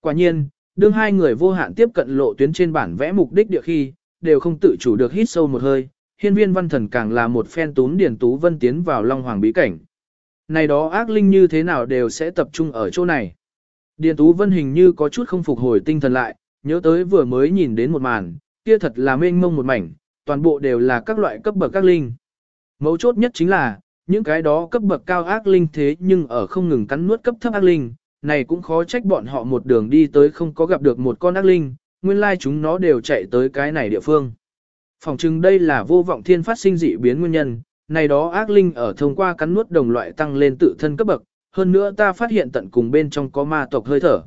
Quả nhiên, đương hai người vô hạn tiếp cận lộ tuyến trên bản vẽ mục đích địa khi, đều không tự chủ được hít sâu một hơi, hiên viên văn thần càng là một phen tún điển tú vân tiến vào Long Hoàng bí cảnh. Này đó ác linh như thế nào đều sẽ tập trung ở chỗ này. Điền Tú Vân hình như có chút không phục hồi tinh thần lại, nhớ tới vừa mới nhìn đến một màn, kia thật là mênh mông một mảnh, toàn bộ đều là các loại cấp bậc các linh. Mấu chốt nhất chính là, những cái đó cấp bậc cao ác linh thế nhưng ở không ngừng cắn nuốt cấp thấp ác linh, này cũng khó trách bọn họ một đường đi tới không có gặp được một con ác linh, nguyên lai chúng nó đều chạy tới cái này địa phương. Phòng chừng đây là vô vọng thiên phát sinh dị biến nguyên nhân, này đó ác linh ở thông qua cắn nuốt đồng loại tăng lên tự thân cấp bậc, hơn nữa ta phát hiện tận cùng bên trong có ma tộc hơi thở.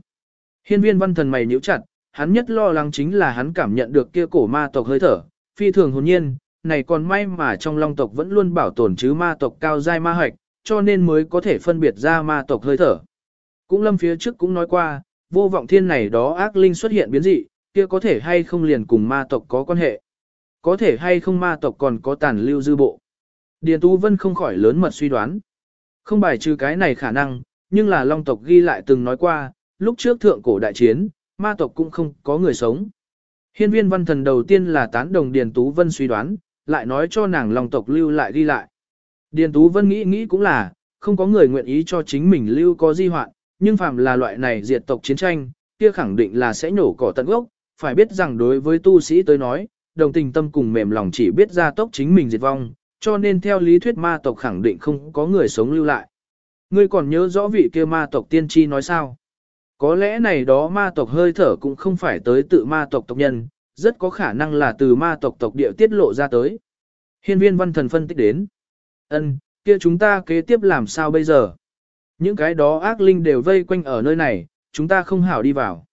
Hiên viên văn thần mày nhíu chặt, hắn nhất lo lắng chính là hắn cảm nhận được kia cổ ma tộc hơi thở, phi thường hồn nhiên, này còn may mà trong long tộc vẫn luôn bảo tồn chứ ma tộc cao giai ma hoạch, cho nên mới có thể phân biệt ra ma tộc hơi thở. Cũng lâm phía trước cũng nói qua, vô vọng thiên này đó ác linh xuất hiện biến dị, kia có thể hay không liền cùng ma tộc có quan hệ. Có thể hay không ma tộc còn có tàn lưu dư bộ. Điền Tú Vân không khỏi lớn mật suy đoán. Không bài trừ cái này khả năng, nhưng là long tộc ghi lại từng nói qua, lúc trước thượng cổ đại chiến, ma tộc cũng không có người sống. Hiên viên văn thần đầu tiên là tán đồng Điền Tú Vân suy đoán, lại nói cho nàng long tộc lưu lại ghi lại. Điền Tú Vân nghĩ nghĩ cũng là, không có người nguyện ý cho chính mình lưu có di hoạn, nhưng phàm là loại này diệt tộc chiến tranh, kia khẳng định là sẽ nổ cỏ tận gốc, phải biết rằng đối với tu sĩ tới nói, đồng tình tâm cùng mềm lòng chỉ biết ra tốc chính mình diệt vong, cho nên theo lý thuyết ma tộc khẳng định không có người sống lưu lại. Ngươi còn nhớ rõ vị kia ma tộc tiên tri nói sao? Có lẽ này đó ma tộc hơi thở cũng không phải tới tự ma tộc tộc nhân, rất có khả năng là từ ma tộc tộc địa tiết lộ ra tới. Hiên viên văn thần phân tích đến. ân kia chúng ta kế tiếp làm sao bây giờ? Những cái đó ác linh đều vây quanh ở nơi này, chúng ta không hảo đi vào.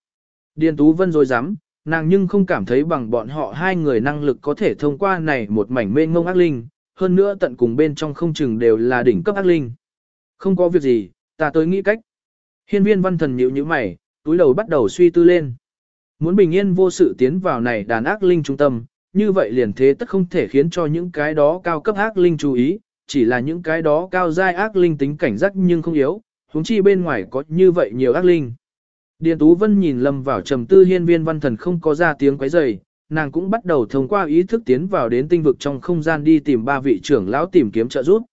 Điền Tú Vân rồi dám, nàng nhưng không cảm thấy bằng bọn họ hai người năng lực có thể thông qua này một mảnh mênh ngông ác linh, hơn nữa tận cùng bên trong không chừng đều là đỉnh cấp ác linh. Không có việc gì, ta tới nghĩ cách. Hiên viên văn thần nhíu như mày, túi đầu bắt đầu suy tư lên. Muốn bình yên vô sự tiến vào này đàn ác linh trung tâm, như vậy liền thế tất không thể khiến cho những cái đó cao cấp ác linh chú ý, chỉ là những cái đó cao giai ác linh tính cảnh giác nhưng không yếu, huống chi bên ngoài có như vậy nhiều ác linh. Điền Tú Vân nhìn lầm vào trầm tư hiên viên văn thần không có ra tiếng quấy rầy, nàng cũng bắt đầu thông qua ý thức tiến vào đến tinh vực trong không gian đi tìm ba vị trưởng lão tìm kiếm trợ giúp.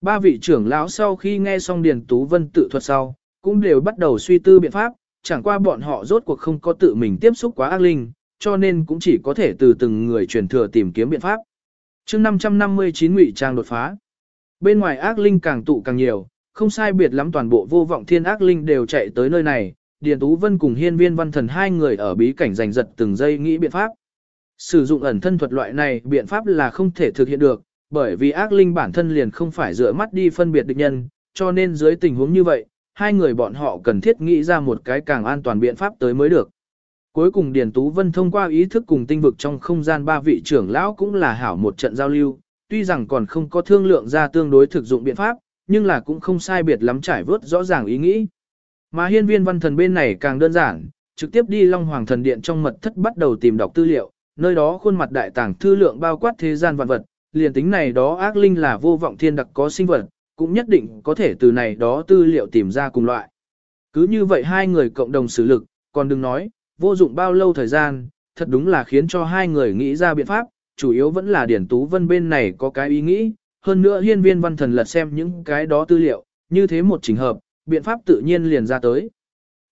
Ba vị trưởng lão sau khi nghe xong Điền Tú Vân tự thuật sau, cũng đều bắt đầu suy tư biện pháp, chẳng qua bọn họ rốt cuộc không có tự mình tiếp xúc quá ác linh, cho nên cũng chỉ có thể từ từng người truyền thừa tìm kiếm biện pháp. chương 559 ngụy trang đột phá. Bên ngoài ác linh càng tụ càng nhiều, không sai biệt lắm toàn bộ vô vọng thiên ác linh đều chạy tới nơi này, Điền Tú Vân cùng hiên viên văn thần hai người ở bí cảnh giành giật từng giây nghĩ biện pháp. Sử dụng ẩn thân thuật loại này biện pháp là không thể thực hiện được, bởi vì ác linh bản thân liền không phải dựa mắt đi phân biệt địch nhân, cho nên dưới tình huống như vậy, hai người bọn họ cần thiết nghĩ ra một cái càng an toàn biện pháp tới mới được. Cuối cùng Điền Tú Vân thông qua ý thức cùng tinh vực trong không gian ba vị trưởng lão cũng là hảo một trận giao lưu, tuy rằng còn không có thương lượng ra tương đối thực dụng biện pháp, nhưng là cũng không sai biệt lắm trải vớt rõ ràng ý nghĩ. Mà hiên viên văn thần bên này càng đơn giản, trực tiếp đi Long Hoàng thần điện trong mật thất bắt đầu tìm đọc tư liệu, nơi đó khuôn mặt đại tàng thư lượng bao quát thế gian vạn vật, liền tính này đó ác linh là vô vọng thiên đặc có sinh vật, cũng nhất định có thể từ này đó tư liệu tìm ra cùng loại. Cứ như vậy hai người cộng đồng xử lực, còn đừng nói, vô dụng bao lâu thời gian, thật đúng là khiến cho hai người nghĩ ra biện pháp, chủ yếu vẫn là Điển Tú Vân bên này có cái ý nghĩ, hơn nữa hiên viên văn thần lật xem những cái đó tư liệu, như thế một trình hợp, biện pháp tự nhiên liền ra tới.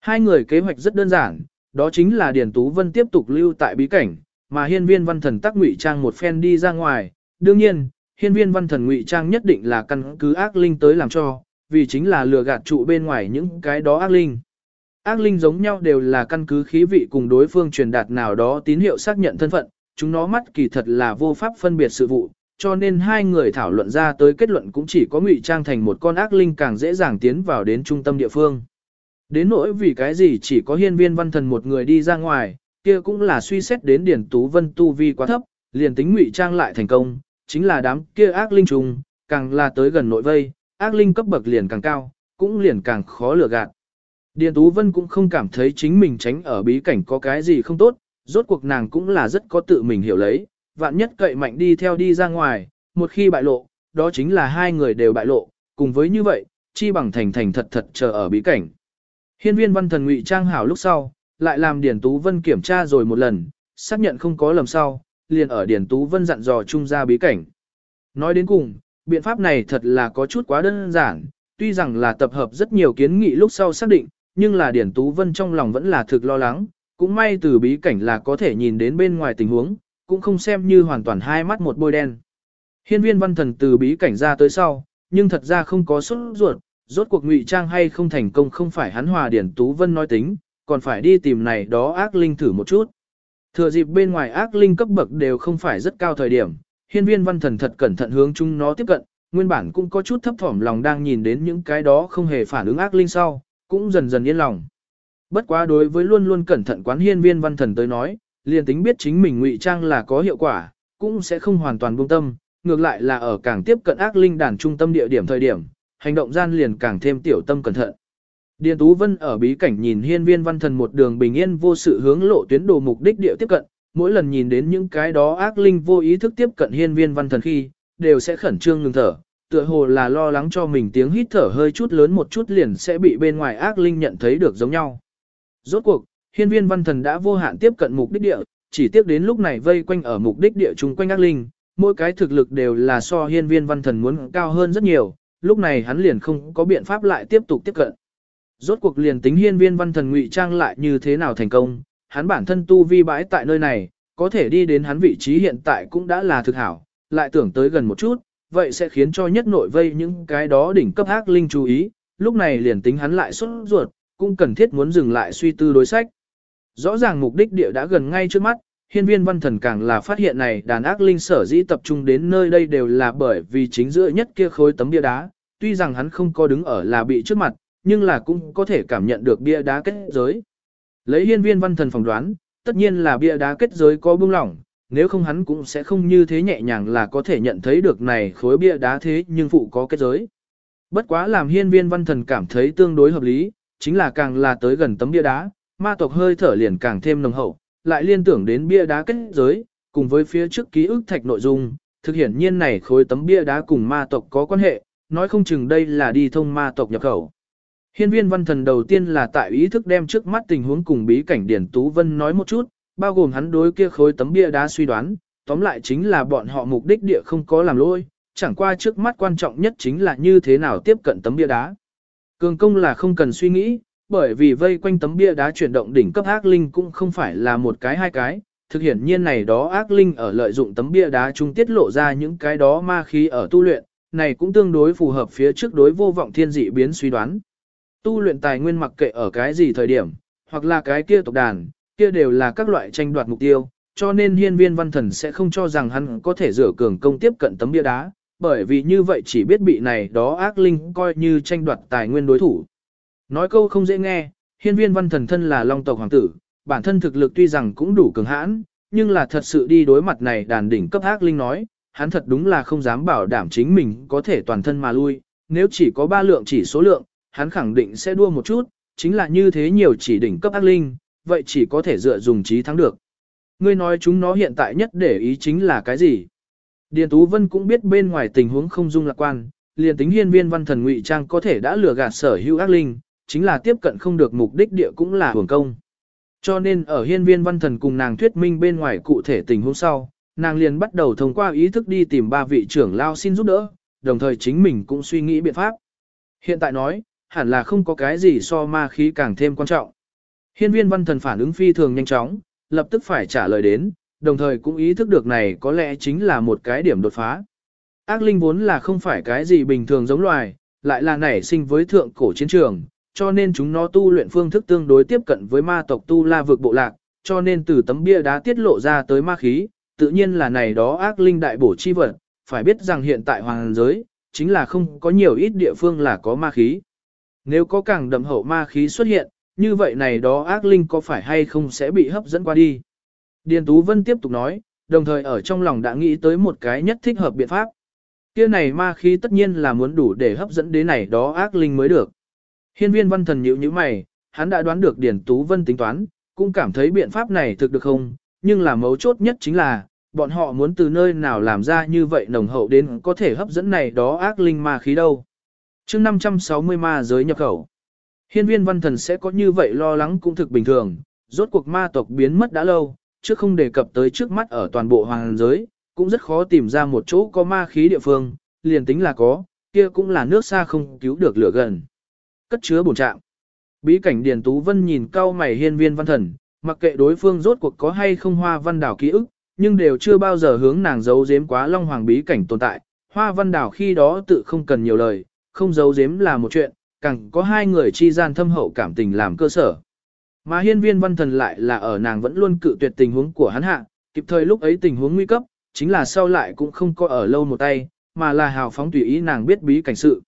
Hai người kế hoạch rất đơn giản, đó chính là Điền Tú Vân tiếp tục lưu tại bí cảnh, mà hiên viên văn thần tác ngụy trang một phen đi ra ngoài. Đương nhiên, hiên viên văn thần ngụy trang nhất định là căn cứ ác linh tới làm cho, vì chính là lừa gạt trụ bên ngoài những cái đó ác linh. Ác linh giống nhau đều là căn cứ khí vị cùng đối phương truyền đạt nào đó tín hiệu xác nhận thân phận, chúng nó mắt kỳ thật là vô pháp phân biệt sự vụ, cho nên hai người thảo luận ra tới kết luận cũng chỉ có ngụy trang thành một con ác linh càng dễ dàng tiến vào đến trung tâm địa phương. Đến nỗi vì cái gì chỉ có hiên viên văn thần một người đi ra ngoài, kia cũng là suy xét đến điển tú vân tu vi quá thấp, liền tính ngụy trang lại thành công, chính là đám kia ác linh trùng, càng là tới gần nội vây, ác linh cấp bậc liền càng cao, cũng liền càng khó lừa gạt. Điền Tú Vân cũng không cảm thấy chính mình tránh ở bí cảnh có cái gì không tốt, rốt cuộc nàng cũng là rất có tự mình hiểu lấy, vạn nhất cậy mạnh đi theo đi ra ngoài, một khi bại lộ, đó chính là hai người đều bại lộ, cùng với như vậy, chi bằng thành thành thật thật chờ ở bí cảnh. Hiên viên văn thần ngụy trang hảo lúc sau, lại làm Điển Tú Vân kiểm tra rồi một lần, xác nhận không có lầm sau, liền ở Điển Tú Vân dặn dò chung ra bí cảnh. Nói đến cùng, biện pháp này thật là có chút quá đơn giản, tuy rằng là tập hợp rất nhiều kiến nghị lúc sau xác định, nhưng là Điển Tú Vân trong lòng vẫn là thực lo lắng, cũng may từ bí cảnh là có thể nhìn đến bên ngoài tình huống, cũng không xem như hoàn toàn hai mắt một bôi đen. Hiên viên văn thần từ bí cảnh ra tới sau, nhưng thật ra không có xuất ruột, rốt cuộc ngụy trang hay không thành công không phải hắn hòa Điển Tú Vân nói tính, còn phải đi tìm này đó ác linh thử một chút. Thừa dịp bên ngoài ác linh cấp bậc đều không phải rất cao thời điểm, hiên viên văn thần thật cẩn thận hướng chúng nó tiếp cận, nguyên bản cũng có chút thấp thỏm lòng đang nhìn đến những cái đó không hề phản ứng ác linh sau, cũng dần dần yên lòng. Bất quá đối với luôn luôn cẩn thận quán hiên viên văn thần tới nói, liền tính biết chính mình ngụy trang là có hiệu quả, cũng sẽ không hoàn toàn buông tâm, ngược lại là ở càng tiếp cận ác linh đàn trung tâm địa điểm thời điểm, hành động gian liền càng thêm tiểu tâm cẩn thận. Điền Tú Vân ở bí cảnh nhìn hiên viên văn thần một đường bình yên vô sự hướng lộ tuyến đồ mục đích địa tiếp cận, mỗi lần nhìn đến những cái đó ác linh vô ý thức tiếp cận hiên viên văn thần khi, đều sẽ khẩn trương ngừng thở, tựa hồ là lo lắng cho mình tiếng hít thở hơi chút lớn một chút liền sẽ bị bên ngoài ác linh nhận thấy được giống nhau. Rốt cuộc, hiên viên văn thần đã vô hạn tiếp cận mục đích địa, chỉ tiếc đến lúc này vây quanh ở mục đích địa chung quanh ác linh, mỗi cái thực lực đều là so hiên viên văn thần muốn cao hơn rất nhiều, lúc này hắn liền không có biện pháp lại tiếp tục tiếp cận. Rốt cuộc liền tính hiên viên văn thần ngụy trang lại như thế nào thành công, hắn bản thân tu vi bãi tại nơi này, có thể đi đến hắn vị trí hiện tại cũng đã là thực hảo, lại tưởng tới gần một chút, vậy sẽ khiến cho nhất nội vây những cái đó đỉnh cấp ác linh chú ý, lúc này liền tính hắn lại xuất ruột, cũng cần thiết muốn dừng lại suy tư đối sách. Rõ ràng mục đích địa đã gần ngay trước mắt, hiên viên văn thần càng là phát hiện này đàn ác linh sở dĩ tập trung đến nơi đây đều là bởi vì chính giữa nhất kia khối tấm bia đá, tuy rằng hắn không có đứng ở là bị trước mặt, nhưng là cũng có thể cảm nhận được bia đá kết giới. Lấy hiên viên văn thần phỏng đoán, tất nhiên là bia đá kết giới có bưng lỏng, nếu không hắn cũng sẽ không như thế nhẹ nhàng là có thể nhận thấy được này khối bia đá thế nhưng phụ có kết giới. Bất quá làm hiên viên văn thần cảm thấy tương đối hợp lý, chính là càng là tới gần tấm bia đá, ma tộc hơi thở liền càng thêm nồng hậu, lại liên tưởng đến bia đá kết giới, cùng với phía trước ký ức thạch nội dung, thực hiện nhiên này khối tấm bia đá cùng ma tộc có quan hệ, nói không chừng đây là đi thông ma tộc nhập khẩu. Hiên viên văn thần đầu tiên là tại ý thức đem trước mắt tình huống cùng bí cảnh Điển Tú Vân nói một chút, bao gồm hắn đối kia khối tấm bia đá suy đoán, tóm lại chính là bọn họ mục đích địa không có làm lỗi, chẳng qua trước mắt quan trọng nhất chính là như thế nào tiếp cận tấm bia đá. Cường công là không cần suy nghĩ, bởi vì vây quanh tấm bia đá chuyển động đỉnh cấp ác linh cũng không phải là một cái hai cái, thực hiện nhiên này đó ác linh ở lợi dụng tấm bia đá chúng tiết lộ ra những cái đó ma khí ở tu luyện, này cũng tương đối phù hợp phía trước đối vô vọng thiên dị biến suy đoán. Tu luyện tài nguyên mặc kệ ở cái gì thời điểm, hoặc là cái kia tộc đàn, kia đều là các loại tranh đoạt mục tiêu, cho nên hiên viên văn thần sẽ không cho rằng hắn có thể rửa cường công tiếp cận tấm bia đá, bởi vì như vậy chỉ biết bị này đó ác linh coi như tranh đoạt tài nguyên đối thủ. Nói câu không dễ nghe, hiên viên văn thần thân là long tộc hoàng tử, bản thân thực lực tuy rằng cũng đủ cường hãn, nhưng là thật sự đi đối mặt này đàn đỉnh cấp ác linh nói, hắn thật đúng là không dám bảo đảm chính mình có thể toàn thân mà lui, nếu chỉ có ba lượng chỉ số lượng, hắn khẳng định sẽ đua một chút, chính là như thế nhiều chỉ đỉnh cấp ác linh, vậy chỉ có thể dựa dùng trí thắng được. Ngươi nói chúng nó hiện tại nhất để ý chính là cái gì? Điền Tú Vân cũng biết bên ngoài tình huống không dung lạc quan, liền tính hiên viên văn thần ngụy trang có thể đã lừa gạt sở hữu ác linh, chính là tiếp cận không được mục đích địa cũng là hưởng công. Cho nên ở hiên viên văn thần cùng nàng thuyết minh bên ngoài cụ thể tình huống sau, nàng liền bắt đầu thông qua ý thức đi tìm ba vị trưởng lao xin giúp đỡ, đồng thời chính mình cũng suy nghĩ biện pháp. Hiện tại nói, hẳn là không có cái gì so ma khí càng thêm quan trọng. Hiên viên văn thần phản ứng phi thường nhanh chóng, lập tức phải trả lời đến, đồng thời cũng ý thức được này có lẽ chính là một cái điểm đột phá. Ác linh vốn là không phải cái gì bình thường giống loài, lại là nảy sinh với thượng cổ chiến trường, cho nên chúng nó tu luyện phương thức tương đối tiếp cận với ma tộc tu la vực bộ lạc, cho nên từ tấm bia đá tiết lộ ra tới ma khí, tự nhiên là này đó ác linh đại bổ chi vật, phải biết rằng hiện tại hoàng giới, chính là không có nhiều ít địa phương là có ma khí. Nếu có càng đậm hậu ma khí xuất hiện, như vậy này đó ác linh có phải hay không sẽ bị hấp dẫn qua đi. Điền Tú Vân tiếp tục nói, đồng thời ở trong lòng đã nghĩ tới một cái nhất thích hợp biện pháp. Kia này ma khí tất nhiên là muốn đủ để hấp dẫn đến này đó ác linh mới được. Hiên viên văn thần nhíu như mày, hắn đã đoán được Điền Tú Vân tính toán, cũng cảm thấy biện pháp này thực được không, nhưng là mấu chốt nhất chính là, bọn họ muốn từ nơi nào làm ra như vậy nồng hậu đến có thể hấp dẫn này đó ác linh ma khí đâu chương 560 ma giới nhập khẩu. Hiên viên văn thần sẽ có như vậy lo lắng cũng thực bình thường, rốt cuộc ma tộc biến mất đã lâu, chứ không đề cập tới trước mắt ở toàn bộ hoàng giới, cũng rất khó tìm ra một chỗ có ma khí địa phương, liền tính là có, kia cũng là nước xa không cứu được lửa gần. Cất chứa bổn trạng. Bí cảnh Điền Tú Vân nhìn cao mày hiên viên văn thần, mặc kệ đối phương rốt cuộc có hay không hoa văn đảo ký ức, nhưng đều chưa bao giờ hướng nàng giấu giếm quá long hoàng bí cảnh tồn tại. Hoa văn đảo khi đó tự không cần nhiều lời, không giấu giếm là một chuyện, càng có hai người chi gian thâm hậu cảm tình làm cơ sở. Mà hiên viên văn thần lại là ở nàng vẫn luôn cự tuyệt tình huống của hắn hạ, kịp thời lúc ấy tình huống nguy cấp, chính là sau lại cũng không có ở lâu một tay, mà là hào phóng tùy ý nàng biết bí cảnh sự.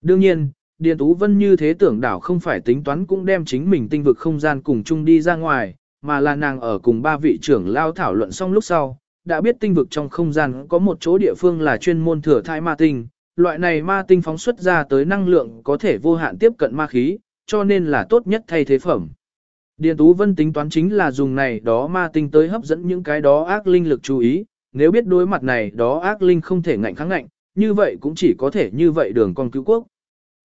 Đương nhiên, Điền Tú Vân như thế tưởng đảo không phải tính toán cũng đem chính mình tinh vực không gian cùng chung đi ra ngoài, mà là nàng ở cùng ba vị trưởng lao thảo luận xong lúc sau, đã biết tinh vực trong không gian có một chỗ địa phương là chuyên môn thừa thai ma tinh, loại này ma tinh phóng xuất ra tới năng lượng có thể vô hạn tiếp cận ma khí, cho nên là tốt nhất thay thế phẩm. Điền Tú Vân tính toán chính là dùng này đó ma tinh tới hấp dẫn những cái đó ác linh lực chú ý, nếu biết đối mặt này đó ác linh không thể ngạnh kháng ngạnh, như vậy cũng chỉ có thể như vậy đường con cứu quốc.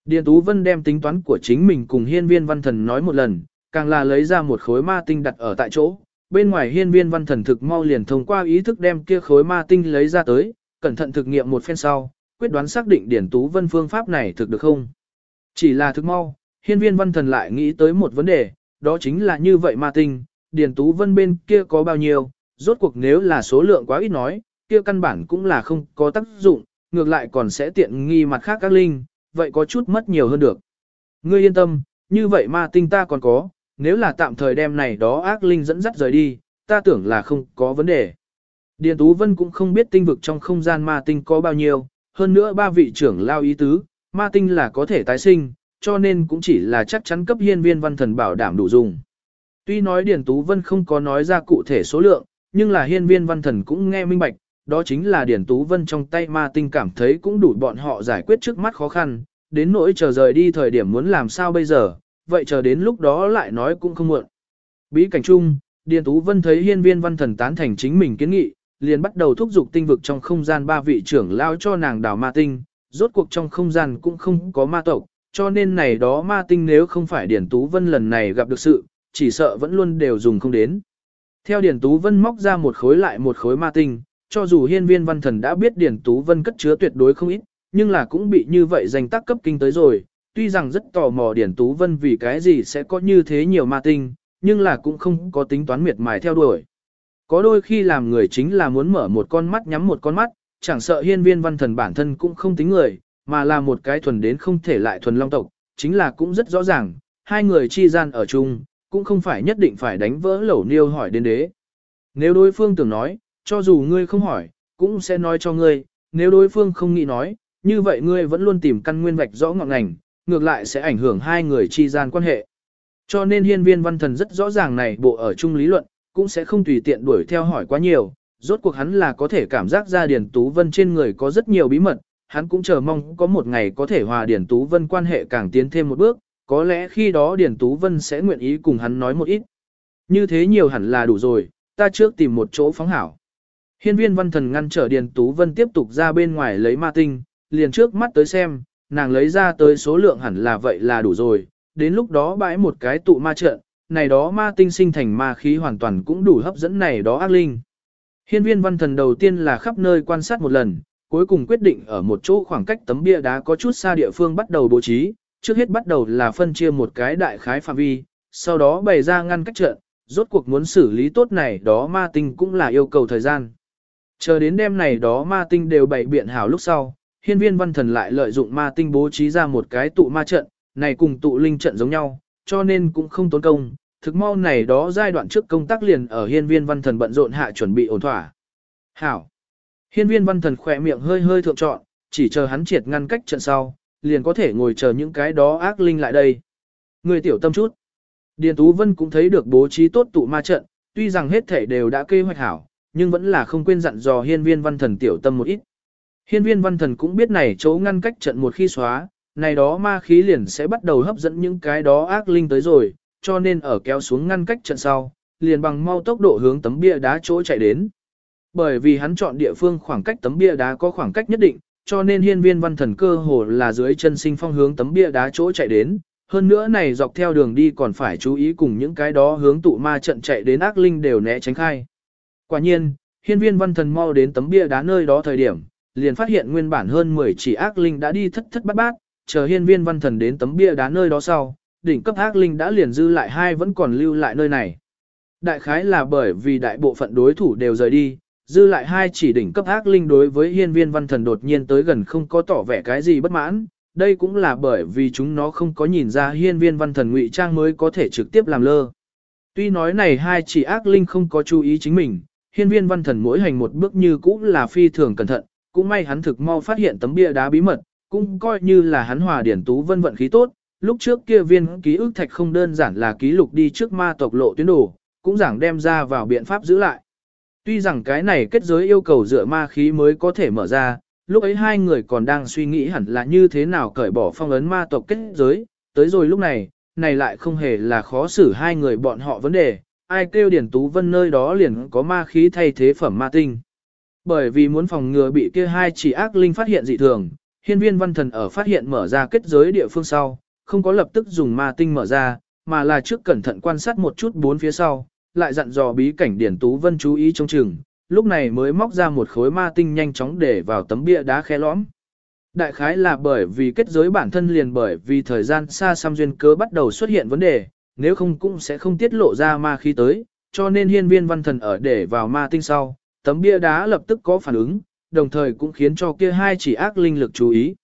Điền Tú Vân đem tính toán của chính mình cùng hiên viên văn thần nói một lần, càng là lấy ra một khối ma tinh đặt ở tại chỗ. Bên ngoài hiên viên văn thần thực mau liền thông qua ý thức đem kia khối ma tinh lấy ra tới, cẩn thận thực nghiệm một phen sau, quyết đoán xác định Điền Tú Vân phương pháp này thực được không. Chỉ là thực mau, hiên viên văn thần lại nghĩ tới một vấn đề, đó chính là như vậy ma tinh, Điền Tú Vân bên kia có bao nhiêu, rốt cuộc nếu là số lượng quá ít nói, kia căn bản cũng là không có tác dụng, ngược lại còn sẽ tiện nghi mặt khác các linh, vậy có chút mất nhiều hơn được. Ngươi yên tâm, như vậy ma tinh ta còn có, nếu là tạm thời đem này đó ác linh dẫn dắt rời đi, ta tưởng là không có vấn đề. Điền Tú Vân cũng không biết tinh vực trong không gian ma tinh có bao nhiêu, hơn nữa ba vị trưởng lao ý tứ, ma tinh là có thể tái sinh, cho nên cũng chỉ là chắc chắn cấp hiên viên văn thần bảo đảm đủ dùng. Tuy nói Điền Tú Vân không có nói ra cụ thể số lượng, nhưng là hiên viên văn thần cũng nghe minh bạch, đó chính là Điền Tú Vân trong tay ma tinh cảm thấy cũng đủ bọn họ giải quyết trước mắt khó khăn, đến nỗi chờ rời đi thời điểm muốn làm sao bây giờ, vậy chờ đến lúc đó lại nói cũng không muộn. Bí cảnh chung, Điền Tú Vân thấy hiên viên văn thần tán thành chính mình kiến nghị, liền bắt đầu thúc giục tinh vực trong không gian ba vị trưởng lao cho nàng đào ma tinh, rốt cuộc trong không gian cũng không có ma tộc, cho nên này đó ma tinh nếu không phải Điền Tú Vân lần này gặp được sự, chỉ sợ vẫn luôn đều dùng không đến. Theo Điền Tú Vân móc ra một khối lại một khối ma tinh, cho dù hiên viên văn thần đã biết Điền Tú Vân cất chứa tuyệt đối không ít, nhưng là cũng bị như vậy danh tác cấp kinh tới rồi, tuy rằng rất tò mò Điền Tú Vân vì cái gì sẽ có như thế nhiều ma tinh, nhưng là cũng không có tính toán miệt mài theo đuổi. Có đôi khi làm người chính là muốn mở một con mắt nhắm một con mắt, chẳng sợ hiên viên văn thần bản thân cũng không tính người, mà là một cái thuần đến không thể lại thuần long tộc, chính là cũng rất rõ ràng, hai người chi gian ở chung, cũng không phải nhất định phải đánh vỡ lẩu niêu hỏi đến đế. Nếu đối phương tưởng nói, cho dù ngươi không hỏi, cũng sẽ nói cho ngươi, nếu đối phương không nghĩ nói, như vậy ngươi vẫn luôn tìm căn nguyên vạch rõ ngọn ngành, ngược lại sẽ ảnh hưởng hai người chi gian quan hệ. Cho nên hiên viên văn thần rất rõ ràng này bộ ở chung lý luận, cũng sẽ không tùy tiện đuổi theo hỏi quá nhiều, rốt cuộc hắn là có thể cảm giác ra Điền Tú Vân trên người có rất nhiều bí mật, hắn cũng chờ mong có một ngày có thể hòa điển Tú Vân quan hệ càng tiến thêm một bước, có lẽ khi đó điển Tú Vân sẽ nguyện ý cùng hắn nói một ít. Như thế nhiều hẳn là đủ rồi, ta trước tìm một chỗ phóng hảo. Hiên viên văn thần ngăn trở Điền Tú Vân tiếp tục ra bên ngoài lấy ma tinh, liền trước mắt tới xem, nàng lấy ra tới số lượng hẳn là vậy là đủ rồi, đến lúc đó bãi một cái tụ ma trận, này đó ma tinh sinh thành ma khí hoàn toàn cũng đủ hấp dẫn này đó ác linh. Hiên viên văn thần đầu tiên là khắp nơi quan sát một lần, cuối cùng quyết định ở một chỗ khoảng cách tấm bia đá có chút xa địa phương bắt đầu bố trí, trước hết bắt đầu là phân chia một cái đại khái phạm vi, sau đó bày ra ngăn cách trận, rốt cuộc muốn xử lý tốt này đó ma tinh cũng là yêu cầu thời gian. Chờ đến đêm này đó ma tinh đều bày biện hảo lúc sau, hiên viên văn thần lại lợi dụng ma tinh bố trí ra một cái tụ ma trận, này cùng tụ linh trận giống nhau, cho nên cũng không tốn công. Thực mau này đó giai đoạn trước công tác liền ở hiên viên văn thần bận rộn hạ chuẩn bị ổn thỏa. Hảo. Hiên viên văn thần khỏe miệng hơi hơi thượng trọn, chỉ chờ hắn triệt ngăn cách trận sau, liền có thể ngồi chờ những cái đó ác linh lại đây. Người tiểu tâm chút. Điền Tú Vân cũng thấy được bố trí tốt tụ ma trận, tuy rằng hết thể đều đã kế hoạch hảo, nhưng vẫn là không quên dặn dò hiên viên văn thần tiểu tâm một ít. Hiên viên văn thần cũng biết này chỗ ngăn cách trận một khi xóa, này đó ma khí liền sẽ bắt đầu hấp dẫn những cái đó ác linh tới rồi, cho nên ở kéo xuống ngăn cách trận sau, liền bằng mau tốc độ hướng tấm bia đá chỗ chạy đến. Bởi vì hắn chọn địa phương khoảng cách tấm bia đá có khoảng cách nhất định, cho nên hiên viên văn thần cơ hồ là dưới chân sinh phong hướng tấm bia đá chỗ chạy đến, Hơn nữa này dọc theo đường đi còn phải chú ý cùng những cái đó hướng tụ ma trận chạy đến ác linh đều né tránh khai. Quả nhiên, hiên viên văn thần mau đến tấm bia đá nơi đó thời điểm, liền phát hiện nguyên bản hơn 10 chỉ ác linh đã đi thất thất bát bát, chờ hiên viên văn thần đến tấm bia đá nơi đó sau, đỉnh cấp ác linh đã liền dư lại hai vẫn còn lưu lại nơi này. Đại khái là bởi vì đại bộ phận đối thủ đều rời đi, dư lại hai chỉ đỉnh cấp ác linh đối với hiên viên văn thần đột nhiên tới gần không có tỏ vẻ cái gì bất mãn, đây cũng là bởi vì chúng nó không có nhìn ra hiên viên văn thần ngụy trang mới có thể trực tiếp làm lơ. Tuy nói này hai chỉ ác linh không có chú ý chính mình, hiên viên văn thần mỗi hành một bước như cũ là phi thường cẩn thận, cũng may hắn thực mau phát hiện tấm bia đá bí mật, cũng coi như là hắn hòa điển tú vân vận khí tốt, lúc trước kia viên ký ức thạch không đơn giản là ký lục đi trước ma tộc lộ tuyến đồ, cũng giảng đem ra vào biện pháp giữ lại. Tuy rằng cái này kết giới yêu cầu dựa ma khí mới có thể mở ra, lúc ấy hai người còn đang suy nghĩ hẳn là như thế nào cởi bỏ phong ấn ma tộc kết giới, tới rồi lúc này, này lại không hề là khó xử hai người bọn họ vấn đề, ai kêu Điển Tú Vân nơi đó liền có ma khí thay thế phẩm ma tinh. Bởi vì muốn phòng ngừa bị kia hai chỉ ác linh phát hiện dị thường, hiên viên văn thần ở phát hiện mở ra kết giới địa phương sau, không có lập tức dùng ma tinh mở ra, mà là trước cẩn thận quan sát một chút bốn phía sau, lại dặn dò bí cảnh Điển Tú Vân chú ý trong chừng, lúc này mới móc ra một khối ma tinh nhanh chóng để vào tấm bia đá khe lõm. Đại khái là bởi vì kết giới bản thân liền bởi vì thời gian xa xăm duyên cớ bắt đầu xuất hiện vấn đề, nếu không cũng sẽ không tiết lộ ra ma khí tới, cho nên hiên viên văn thần ở để vào ma tinh sau, tấm bia đá lập tức có phản ứng, đồng thời cũng khiến cho kia hai chỉ ác linh lực chú ý.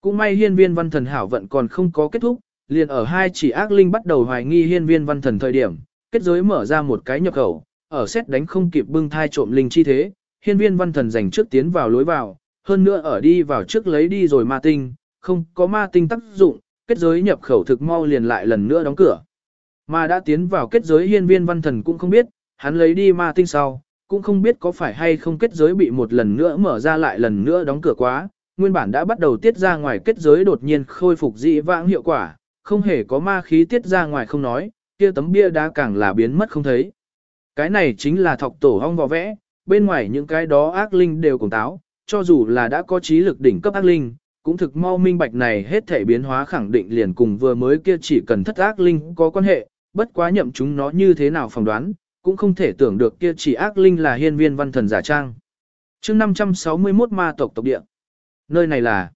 Cũng may hiên viên văn thần hảo vận còn không có kết thúc, liền ở hai chỉ ác linh bắt đầu hoài nghi hiên viên văn thần thời điểm, kết giới mở ra một cái nhập khẩu, ở xét đánh không kịp bưng thai trộm linh chi thế, hiên viên văn thần giành trước tiến vào lối vào, hơn nữa ở đi vào trước lấy đi rồi ma tinh, không có ma tinh tác dụng, kết giới nhập khẩu thực mau liền lại lần nữa đóng cửa. Mà đã tiến vào kết giới hiên viên văn thần cũng không biết, hắn lấy đi ma tinh sau, cũng không biết có phải hay không kết giới bị một lần nữa mở ra lại lần nữa đóng cửa quá, nguyên bản đã bắt đầu tiết ra ngoài kết giới đột nhiên khôi phục dị vãng hiệu quả, không hề có ma khí tiết ra ngoài không nói, kia tấm bia đá càng là biến mất không thấy. Cái này chính là thọc tổ hong vò vẽ, bên ngoài những cái đó ác linh đều cùng táo, cho dù là đã có trí lực đỉnh cấp ác linh, cũng thực mau minh bạch này hết thể biến hóa khẳng định liền cùng vừa mới kia chỉ cần thất ác linh có quan hệ, bất quá nhậm chúng nó như thế nào phỏng đoán, cũng không thể tưởng được kia chỉ ác linh là hiên viên văn thần giả trang. chương 561 ma tộc tộc địa. Nơi này là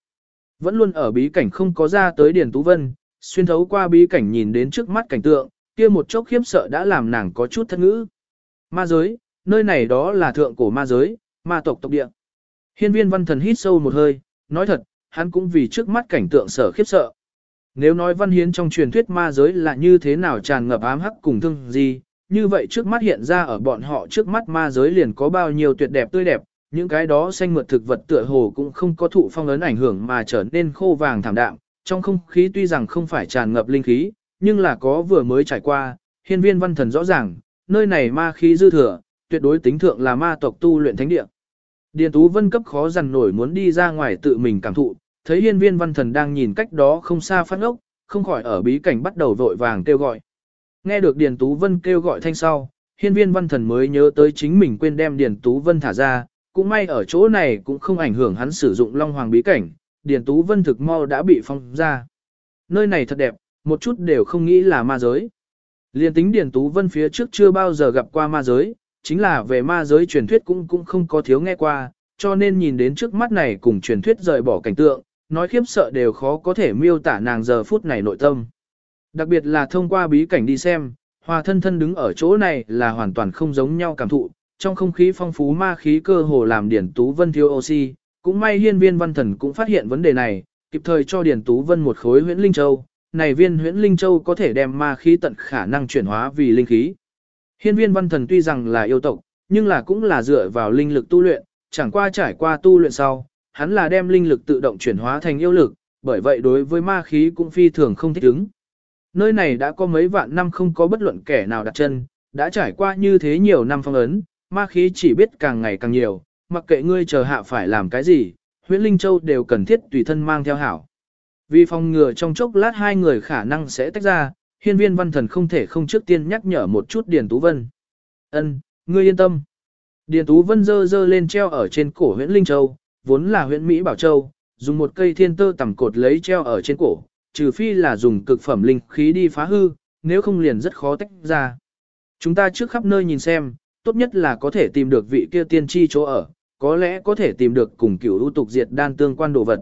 vẫn luôn ở bí cảnh không có ra tới Điền Tú Vân, xuyên thấu qua bí cảnh nhìn đến trước mắt cảnh tượng, kia một chốc khiếp sợ đã làm nàng có chút thất ngữ. Ma giới, nơi này đó là thượng cổ ma giới, ma tộc tộc địa. Hiên viên văn thần hít sâu một hơi, nói thật, hắn cũng vì trước mắt cảnh tượng sở khiếp sợ. Nếu nói văn hiến trong truyền thuyết ma giới là như thế nào tràn ngập ám hắc cùng thương gì, như vậy trước mắt hiện ra ở bọn họ trước mắt ma giới liền có bao nhiêu tuyệt đẹp tươi đẹp, những cái đó xanh mượt thực vật tựa hồ cũng không có thụ phong ấn ảnh hưởng mà trở nên khô vàng thảm đạm, trong không khí tuy rằng không phải tràn ngập linh khí, nhưng là có vừa mới trải qua, hiên viên văn thần rõ ràng, nơi này ma khí dư thừa, tuyệt đối tính thượng là ma tộc tu luyện thánh địa. Điền Tú Vân cấp khó dằn nổi muốn đi ra ngoài tự mình cảm thụ, thấy hiên viên văn thần đang nhìn cách đó không xa phát ốc, không khỏi ở bí cảnh bắt đầu vội vàng kêu gọi. Nghe được Điền Tú Vân kêu gọi thanh sau, hiên viên văn thần mới nhớ tới chính mình quên đem Điền Tú Vân thả ra, cũng may ở chỗ này cũng không ảnh hưởng hắn sử dụng Long Hoàng bí cảnh, Điền Tú Vân thực mau đã bị phong ra. Nơi này thật đẹp, một chút đều không nghĩ là ma giới. Liên tính Điền Tú Vân phía trước chưa bao giờ gặp qua ma giới, chính là về ma giới truyền thuyết cũng cũng không có thiếu nghe qua, cho nên nhìn đến trước mắt này cùng truyền thuyết rời bỏ cảnh tượng, nói khiếp sợ đều khó có thể miêu tả nàng giờ phút này nội tâm. Đặc biệt là thông qua bí cảnh đi xem, hòa thân thân đứng ở chỗ này là hoàn toàn không giống nhau cảm thụ, trong không khí phong phú ma khí cơ hồ làm Điển Tú Vân thiếu oxy, cũng may hiên viên văn thần cũng phát hiện vấn đề này, kịp thời cho Điển Tú Vân một khối huyễn linh châu, này viên huyễn linh châu có thể đem ma khí tận khả năng chuyển hóa vì linh khí. Hiên viên văn thần tuy rằng là yêu tộc, nhưng là cũng là dựa vào linh lực tu luyện, chẳng qua trải qua tu luyện sau, hắn là đem linh lực tự động chuyển hóa thành yêu lực, bởi vậy đối với ma khí cũng phi thường không thích ứng. Nơi này đã có mấy vạn năm không có bất luận kẻ nào đặt chân, đã trải qua như thế nhiều năm phong ấn, ma khí chỉ biết càng ngày càng nhiều, mặc kệ ngươi chờ hạ phải làm cái gì, huyễn linh châu đều cần thiết tùy thân mang theo hảo. Vì phòng ngừa trong chốc lát hai người khả năng sẽ tách ra, hiên viên văn thần không thể không trước tiên nhắc nhở một chút Điền Tú Vân. Ân, ngươi yên tâm. Điền Tú Vân dơ dơ lên treo ở trên cổ Huyện Linh Châu, vốn là Huyện Mỹ Bảo Châu, dùng một cây thiên tơ tầm cột lấy treo ở trên cổ, trừ phi là dùng cực phẩm linh khí đi phá hư, nếu không liền rất khó tách ra. Chúng ta trước khắp nơi nhìn xem, tốt nhất là có thể tìm được vị kia tiên tri chỗ ở, có lẽ có thể tìm được cùng cửu ưu tục diệt đan tương quan đồ vật.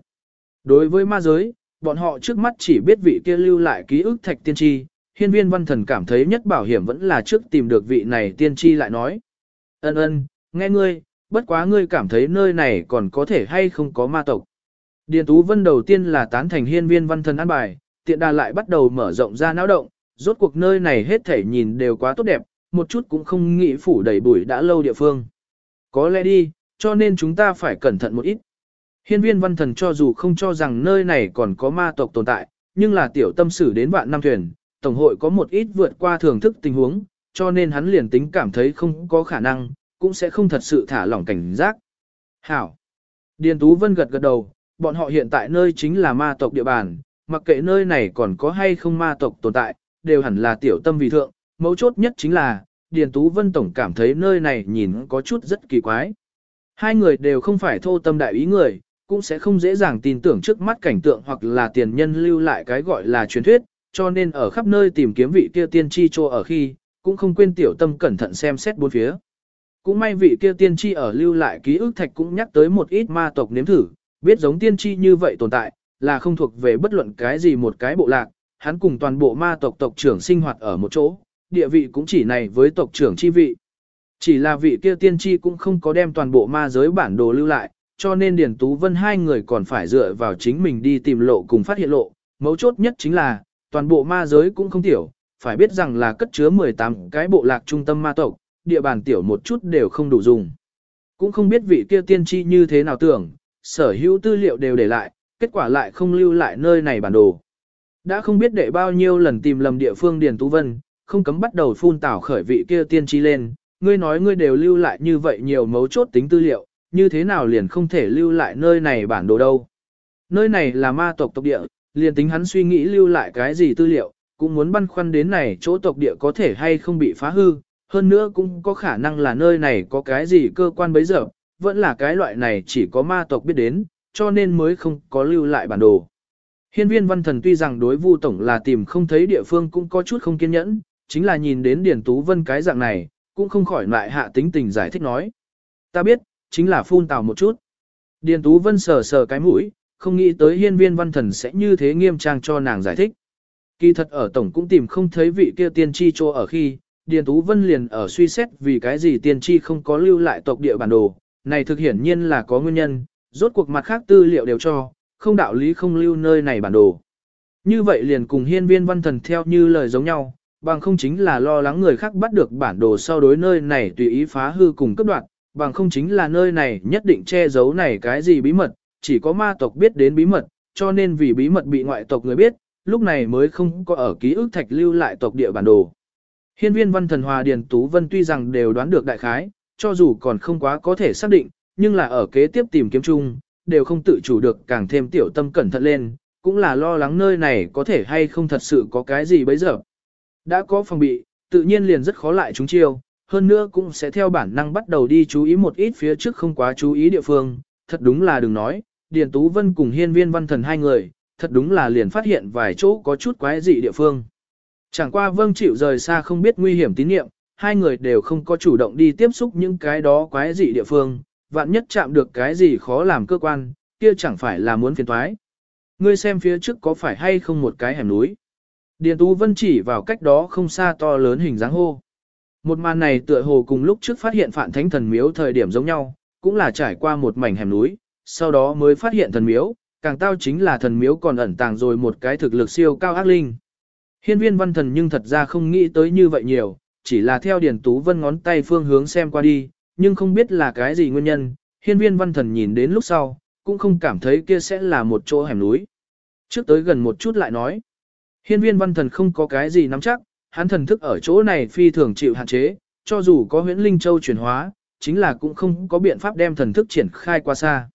Đối với ma giới, bọn họ trước mắt chỉ biết vị kia lưu lại ký ức thạch tiên tri, hiên viên văn thần cảm thấy nhất bảo hiểm vẫn là trước tìm được vị này tiên tri lại nói. Ân ân, nghe ngươi, bất quá ngươi cảm thấy nơi này còn có thể hay không có ma tộc. Điền Tú Vân đầu tiên là tán thành hiên viên văn thần an bài, tiện đà lại bắt đầu mở rộng ra não động, rốt cuộc nơi này hết thể nhìn đều quá tốt đẹp, một chút cũng không nghĩ phủ đầy bụi đã lâu địa phương. Có lẽ đi, cho nên chúng ta phải cẩn thận một ít. Hiên viên văn thần cho dù không cho rằng nơi này còn có ma tộc tồn tại, nhưng là tiểu tâm sử đến vạn năm thuyền, Tổng hội có một ít vượt qua thưởng thức tình huống, cho nên hắn liền tính cảm thấy không có khả năng, cũng sẽ không thật sự thả lỏng cảnh giác. Hảo! Điền Tú Vân gật gật đầu, bọn họ hiện tại nơi chính là ma tộc địa bàn, mặc kệ nơi này còn có hay không ma tộc tồn tại, đều hẳn là tiểu tâm vì thượng, mấu chốt nhất chính là, Điền Tú Vân Tổng cảm thấy nơi này nhìn có chút rất kỳ quái. Hai người đều không phải thô tâm đại ý người, cũng sẽ không dễ dàng tin tưởng trước mắt cảnh tượng hoặc là tiền nhân lưu lại cái gọi là truyền thuyết, cho nên ở khắp nơi tìm kiếm vị kia tiên tri cho ở khi, cũng không quên tiểu tâm cẩn thận xem xét bốn phía. Cũng may vị kia tiên tri ở lưu lại ký ức thạch cũng nhắc tới một ít ma tộc nếm thử, biết giống tiên tri như vậy tồn tại, là không thuộc về bất luận cái gì một cái bộ lạc, hắn cùng toàn bộ ma tộc tộc trưởng sinh hoạt ở một chỗ, địa vị cũng chỉ này với tộc trưởng chi vị. Chỉ là vị kia tiên tri cũng không có đem toàn bộ ma giới bản đồ lưu lại, cho nên Điền Tú Vân hai người còn phải dựa vào chính mình đi tìm lộ cùng phát hiện lộ. Mấu chốt nhất chính là, toàn bộ ma giới cũng không tiểu, phải biết rằng là cất chứa 18 cái bộ lạc trung tâm ma tộc, địa bàn tiểu một chút đều không đủ dùng. Cũng không biết vị kia tiên tri như thế nào tưởng, sở hữu tư liệu đều để lại, kết quả lại không lưu lại nơi này bản đồ. Đã không biết để bao nhiêu lần tìm lầm địa phương Điền Tú Vân, không cấm bắt đầu phun tảo khởi vị kia tiên tri lên, ngươi nói ngươi đều lưu lại như vậy nhiều mấu chốt tính tư liệu, như thế nào liền không thể lưu lại nơi này bản đồ đâu. Nơi này là ma tộc tộc địa, liền tính hắn suy nghĩ lưu lại cái gì tư liệu, cũng muốn băn khoăn đến này chỗ tộc địa có thể hay không bị phá hư, hơn nữa cũng có khả năng là nơi này có cái gì cơ quan bấy giờ, vẫn là cái loại này chỉ có ma tộc biết đến, cho nên mới không có lưu lại bản đồ. Hiên viên văn thần tuy rằng đối vu tổng là tìm không thấy địa phương cũng có chút không kiên nhẫn, chính là nhìn đến Điển Tú Vân cái dạng này, cũng không khỏi lại hạ tính tình giải thích nói. Ta biết, chính là phun tào một chút. Điền Tú Vân sờ sờ cái mũi, không nghĩ tới hiên viên văn thần sẽ như thế nghiêm trang cho nàng giải thích. Kỳ thật ở tổng cũng tìm không thấy vị kia tiên tri cho ở khi, Điền Tú Vân liền ở suy xét vì cái gì tiên tri không có lưu lại tộc địa bản đồ, này thực hiển nhiên là có nguyên nhân, rốt cuộc mặt khác tư liệu đều cho, không đạo lý không lưu nơi này bản đồ. Như vậy liền cùng hiên viên văn thần theo như lời giống nhau, bằng không chính là lo lắng người khác bắt được bản đồ sau đối nơi này tùy ý phá hư cùng cấp đoạn, bằng không chính là nơi này nhất định che giấu này cái gì bí mật, chỉ có ma tộc biết đến bí mật, cho nên vì bí mật bị ngoại tộc người biết, lúc này mới không có ở ký ức thạch lưu lại tộc địa bản đồ. Hiên viên văn thần hòa Điền Tú Vân tuy rằng đều đoán được đại khái, cho dù còn không quá có thể xác định, nhưng là ở kế tiếp tìm kiếm chung, đều không tự chủ được càng thêm tiểu tâm cẩn thận lên, cũng là lo lắng nơi này có thể hay không thật sự có cái gì bây giờ. Đã có phòng bị, tự nhiên liền rất khó lại chúng chiêu, hơn nữa cũng sẽ theo bản năng bắt đầu đi chú ý một ít phía trước không quá chú ý địa phương, thật đúng là đừng nói, Điền Tú Vân cùng hiên viên văn thần hai người, thật đúng là liền phát hiện vài chỗ có chút quái dị địa phương. Chẳng qua vâng chịu rời xa không biết nguy hiểm tín nhiệm, hai người đều không có chủ động đi tiếp xúc những cái đó quái dị địa phương, vạn nhất chạm được cái gì khó làm cơ quan, kia chẳng phải là muốn phiền thoái. Ngươi xem phía trước có phải hay không một cái hẻm núi. Điền Tú Vân chỉ vào cách đó không xa to lớn hình dáng hô. Một màn này tựa hồ cùng lúc trước phát hiện phản thánh thần miếu thời điểm giống nhau, cũng là trải qua một mảnh hẻm núi, sau đó mới phát hiện thần miếu, càng tao chính là thần miếu còn ẩn tàng rồi một cái thực lực siêu cao ác linh. Hiên viên văn thần nhưng thật ra không nghĩ tới như vậy nhiều, chỉ là theo Điền Tú Vân ngón tay phương hướng xem qua đi, nhưng không biết là cái gì nguyên nhân, hiên viên văn thần nhìn đến lúc sau, cũng không cảm thấy kia sẽ là một chỗ hẻm núi. Trước tới gần một chút lại nói, hiên viên văn thần không có cái gì nắm chắc, hắn thần thức ở chỗ này phi thường chịu hạn chế, cho dù có huyễn linh châu chuyển hóa, chính là cũng không có biện pháp đem thần thức triển khai qua xa.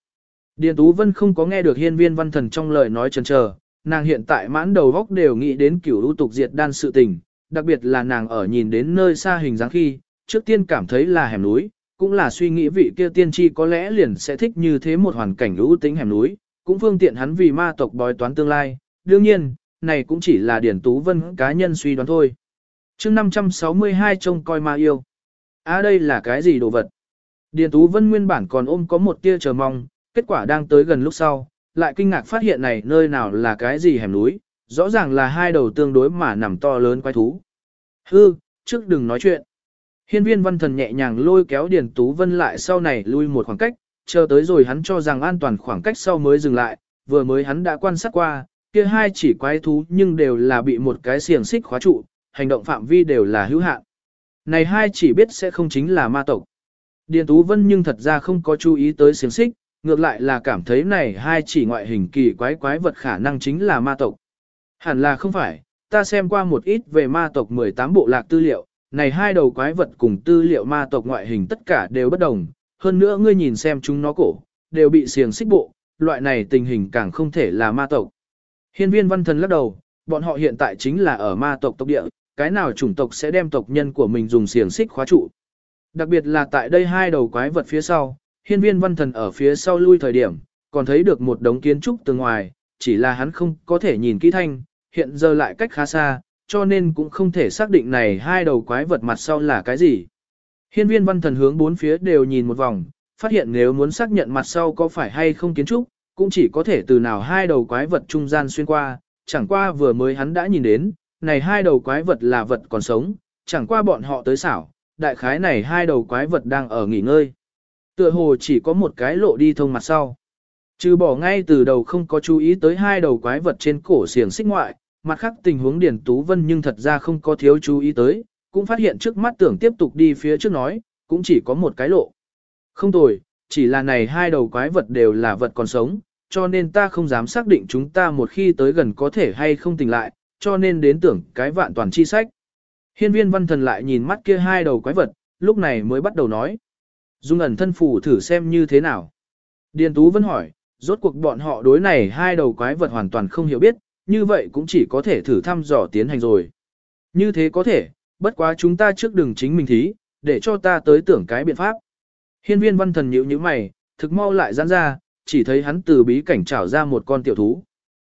Điền Tú Vân không có nghe được hiên viên văn thần trong lời nói chần chờ, nàng hiện tại mãn đầu góc đều nghĩ đến kiểu lưu tục diệt đan sự tình, đặc biệt là nàng ở nhìn đến nơi xa hình dáng khi, trước tiên cảm thấy là hẻm núi, cũng là suy nghĩ vị kia tiên tri có lẽ liền sẽ thích như thế một hoàn cảnh ưu tính hẻm núi, cũng phương tiện hắn vì ma tộc bói toán tương lai. Đương nhiên, này cũng chỉ là Điển Tú Vân cá nhân suy đoán thôi chương 562 trông coi ma yêu. À đây là cái gì đồ vật? Điền Tú Vân nguyên bản còn ôm có một tia chờ mong, kết quả đang tới gần lúc sau, lại kinh ngạc phát hiện này nơi nào là cái gì hẻm núi, rõ ràng là hai đầu tương đối mà nằm to lớn quái thú. Hư, trước đừng nói chuyện. Hiên viên văn thần nhẹ nhàng lôi kéo Điền Tú Vân lại sau này lui một khoảng cách, chờ tới rồi hắn cho rằng an toàn khoảng cách sau mới dừng lại, vừa mới hắn đã quan sát qua, kia hai chỉ quái thú nhưng đều là bị một cái xiềng xích khóa trụ, hành động phạm vi đều là hữu hạn. Này hai chỉ biết sẽ không chính là ma tộc. Điền Tú Vân nhưng thật ra không có chú ý tới xiềng xích, ngược lại là cảm thấy này hai chỉ ngoại hình kỳ quái quái vật khả năng chính là ma tộc. Hẳn là không phải, ta xem qua một ít về ma tộc 18 bộ lạc tư liệu, này hai đầu quái vật cùng tư liệu ma tộc ngoại hình tất cả đều bất đồng, hơn nữa ngươi nhìn xem chúng nó cổ, đều bị xiềng xích bộ, loại này tình hình càng không thể là ma tộc. Hiên viên văn thần lắc đầu, bọn họ hiện tại chính là ở ma tộc tộc địa, cái nào chủng tộc sẽ đem tộc nhân của mình dùng xiềng xích khóa trụ. Đặc biệt là tại đây hai đầu quái vật phía sau, hiên viên văn thần ở phía sau lui thời điểm, còn thấy được một đống kiến trúc từ ngoài, chỉ là hắn không có thể nhìn kỹ thanh, hiện giờ lại cách khá xa, cho nên cũng không thể xác định này hai đầu quái vật mặt sau là cái gì. Hiên viên văn thần hướng bốn phía đều nhìn một vòng, phát hiện nếu muốn xác nhận mặt sau có phải hay không kiến trúc, cũng chỉ có thể từ nào hai đầu quái vật trung gian xuyên qua, chẳng qua vừa mới hắn đã nhìn đến, này hai đầu quái vật là vật còn sống, chẳng qua bọn họ tới xảo, đại khái này hai đầu quái vật đang ở nghỉ ngơi. Tựa hồ chỉ có một cái lộ đi thông mặt sau. Trừ bỏ ngay từ đầu không có chú ý tới hai đầu quái vật trên cổ xiềng xích ngoại, mặt khác tình huống Điển Tú Vân nhưng thật ra không có thiếu chú ý tới, cũng phát hiện trước mắt tưởng tiếp tục đi phía trước nói, cũng chỉ có một cái lộ. Không tồi, chỉ là này hai đầu quái vật đều là vật còn sống, cho nên ta không dám xác định chúng ta một khi tới gần có thể hay không tỉnh lại, cho nên đến tưởng cái vạn toàn chi sách. Hiên viên văn thần lại nhìn mắt kia hai đầu quái vật, lúc này mới bắt đầu nói. Dung ẩn thân phủ thử xem như thế nào. Điền Tú vẫn hỏi, rốt cuộc bọn họ đối này hai đầu quái vật hoàn toàn không hiểu biết, như vậy cũng chỉ có thể thử thăm dò tiến hành rồi. Như thế có thể, bất quá chúng ta trước đừng chính mình thí, để cho ta tới tưởng cái biện pháp. Hiên viên văn thần nhíu như mày, thực mau lại giãn ra, chỉ thấy hắn từ bí cảnh trảo ra một con tiểu thú.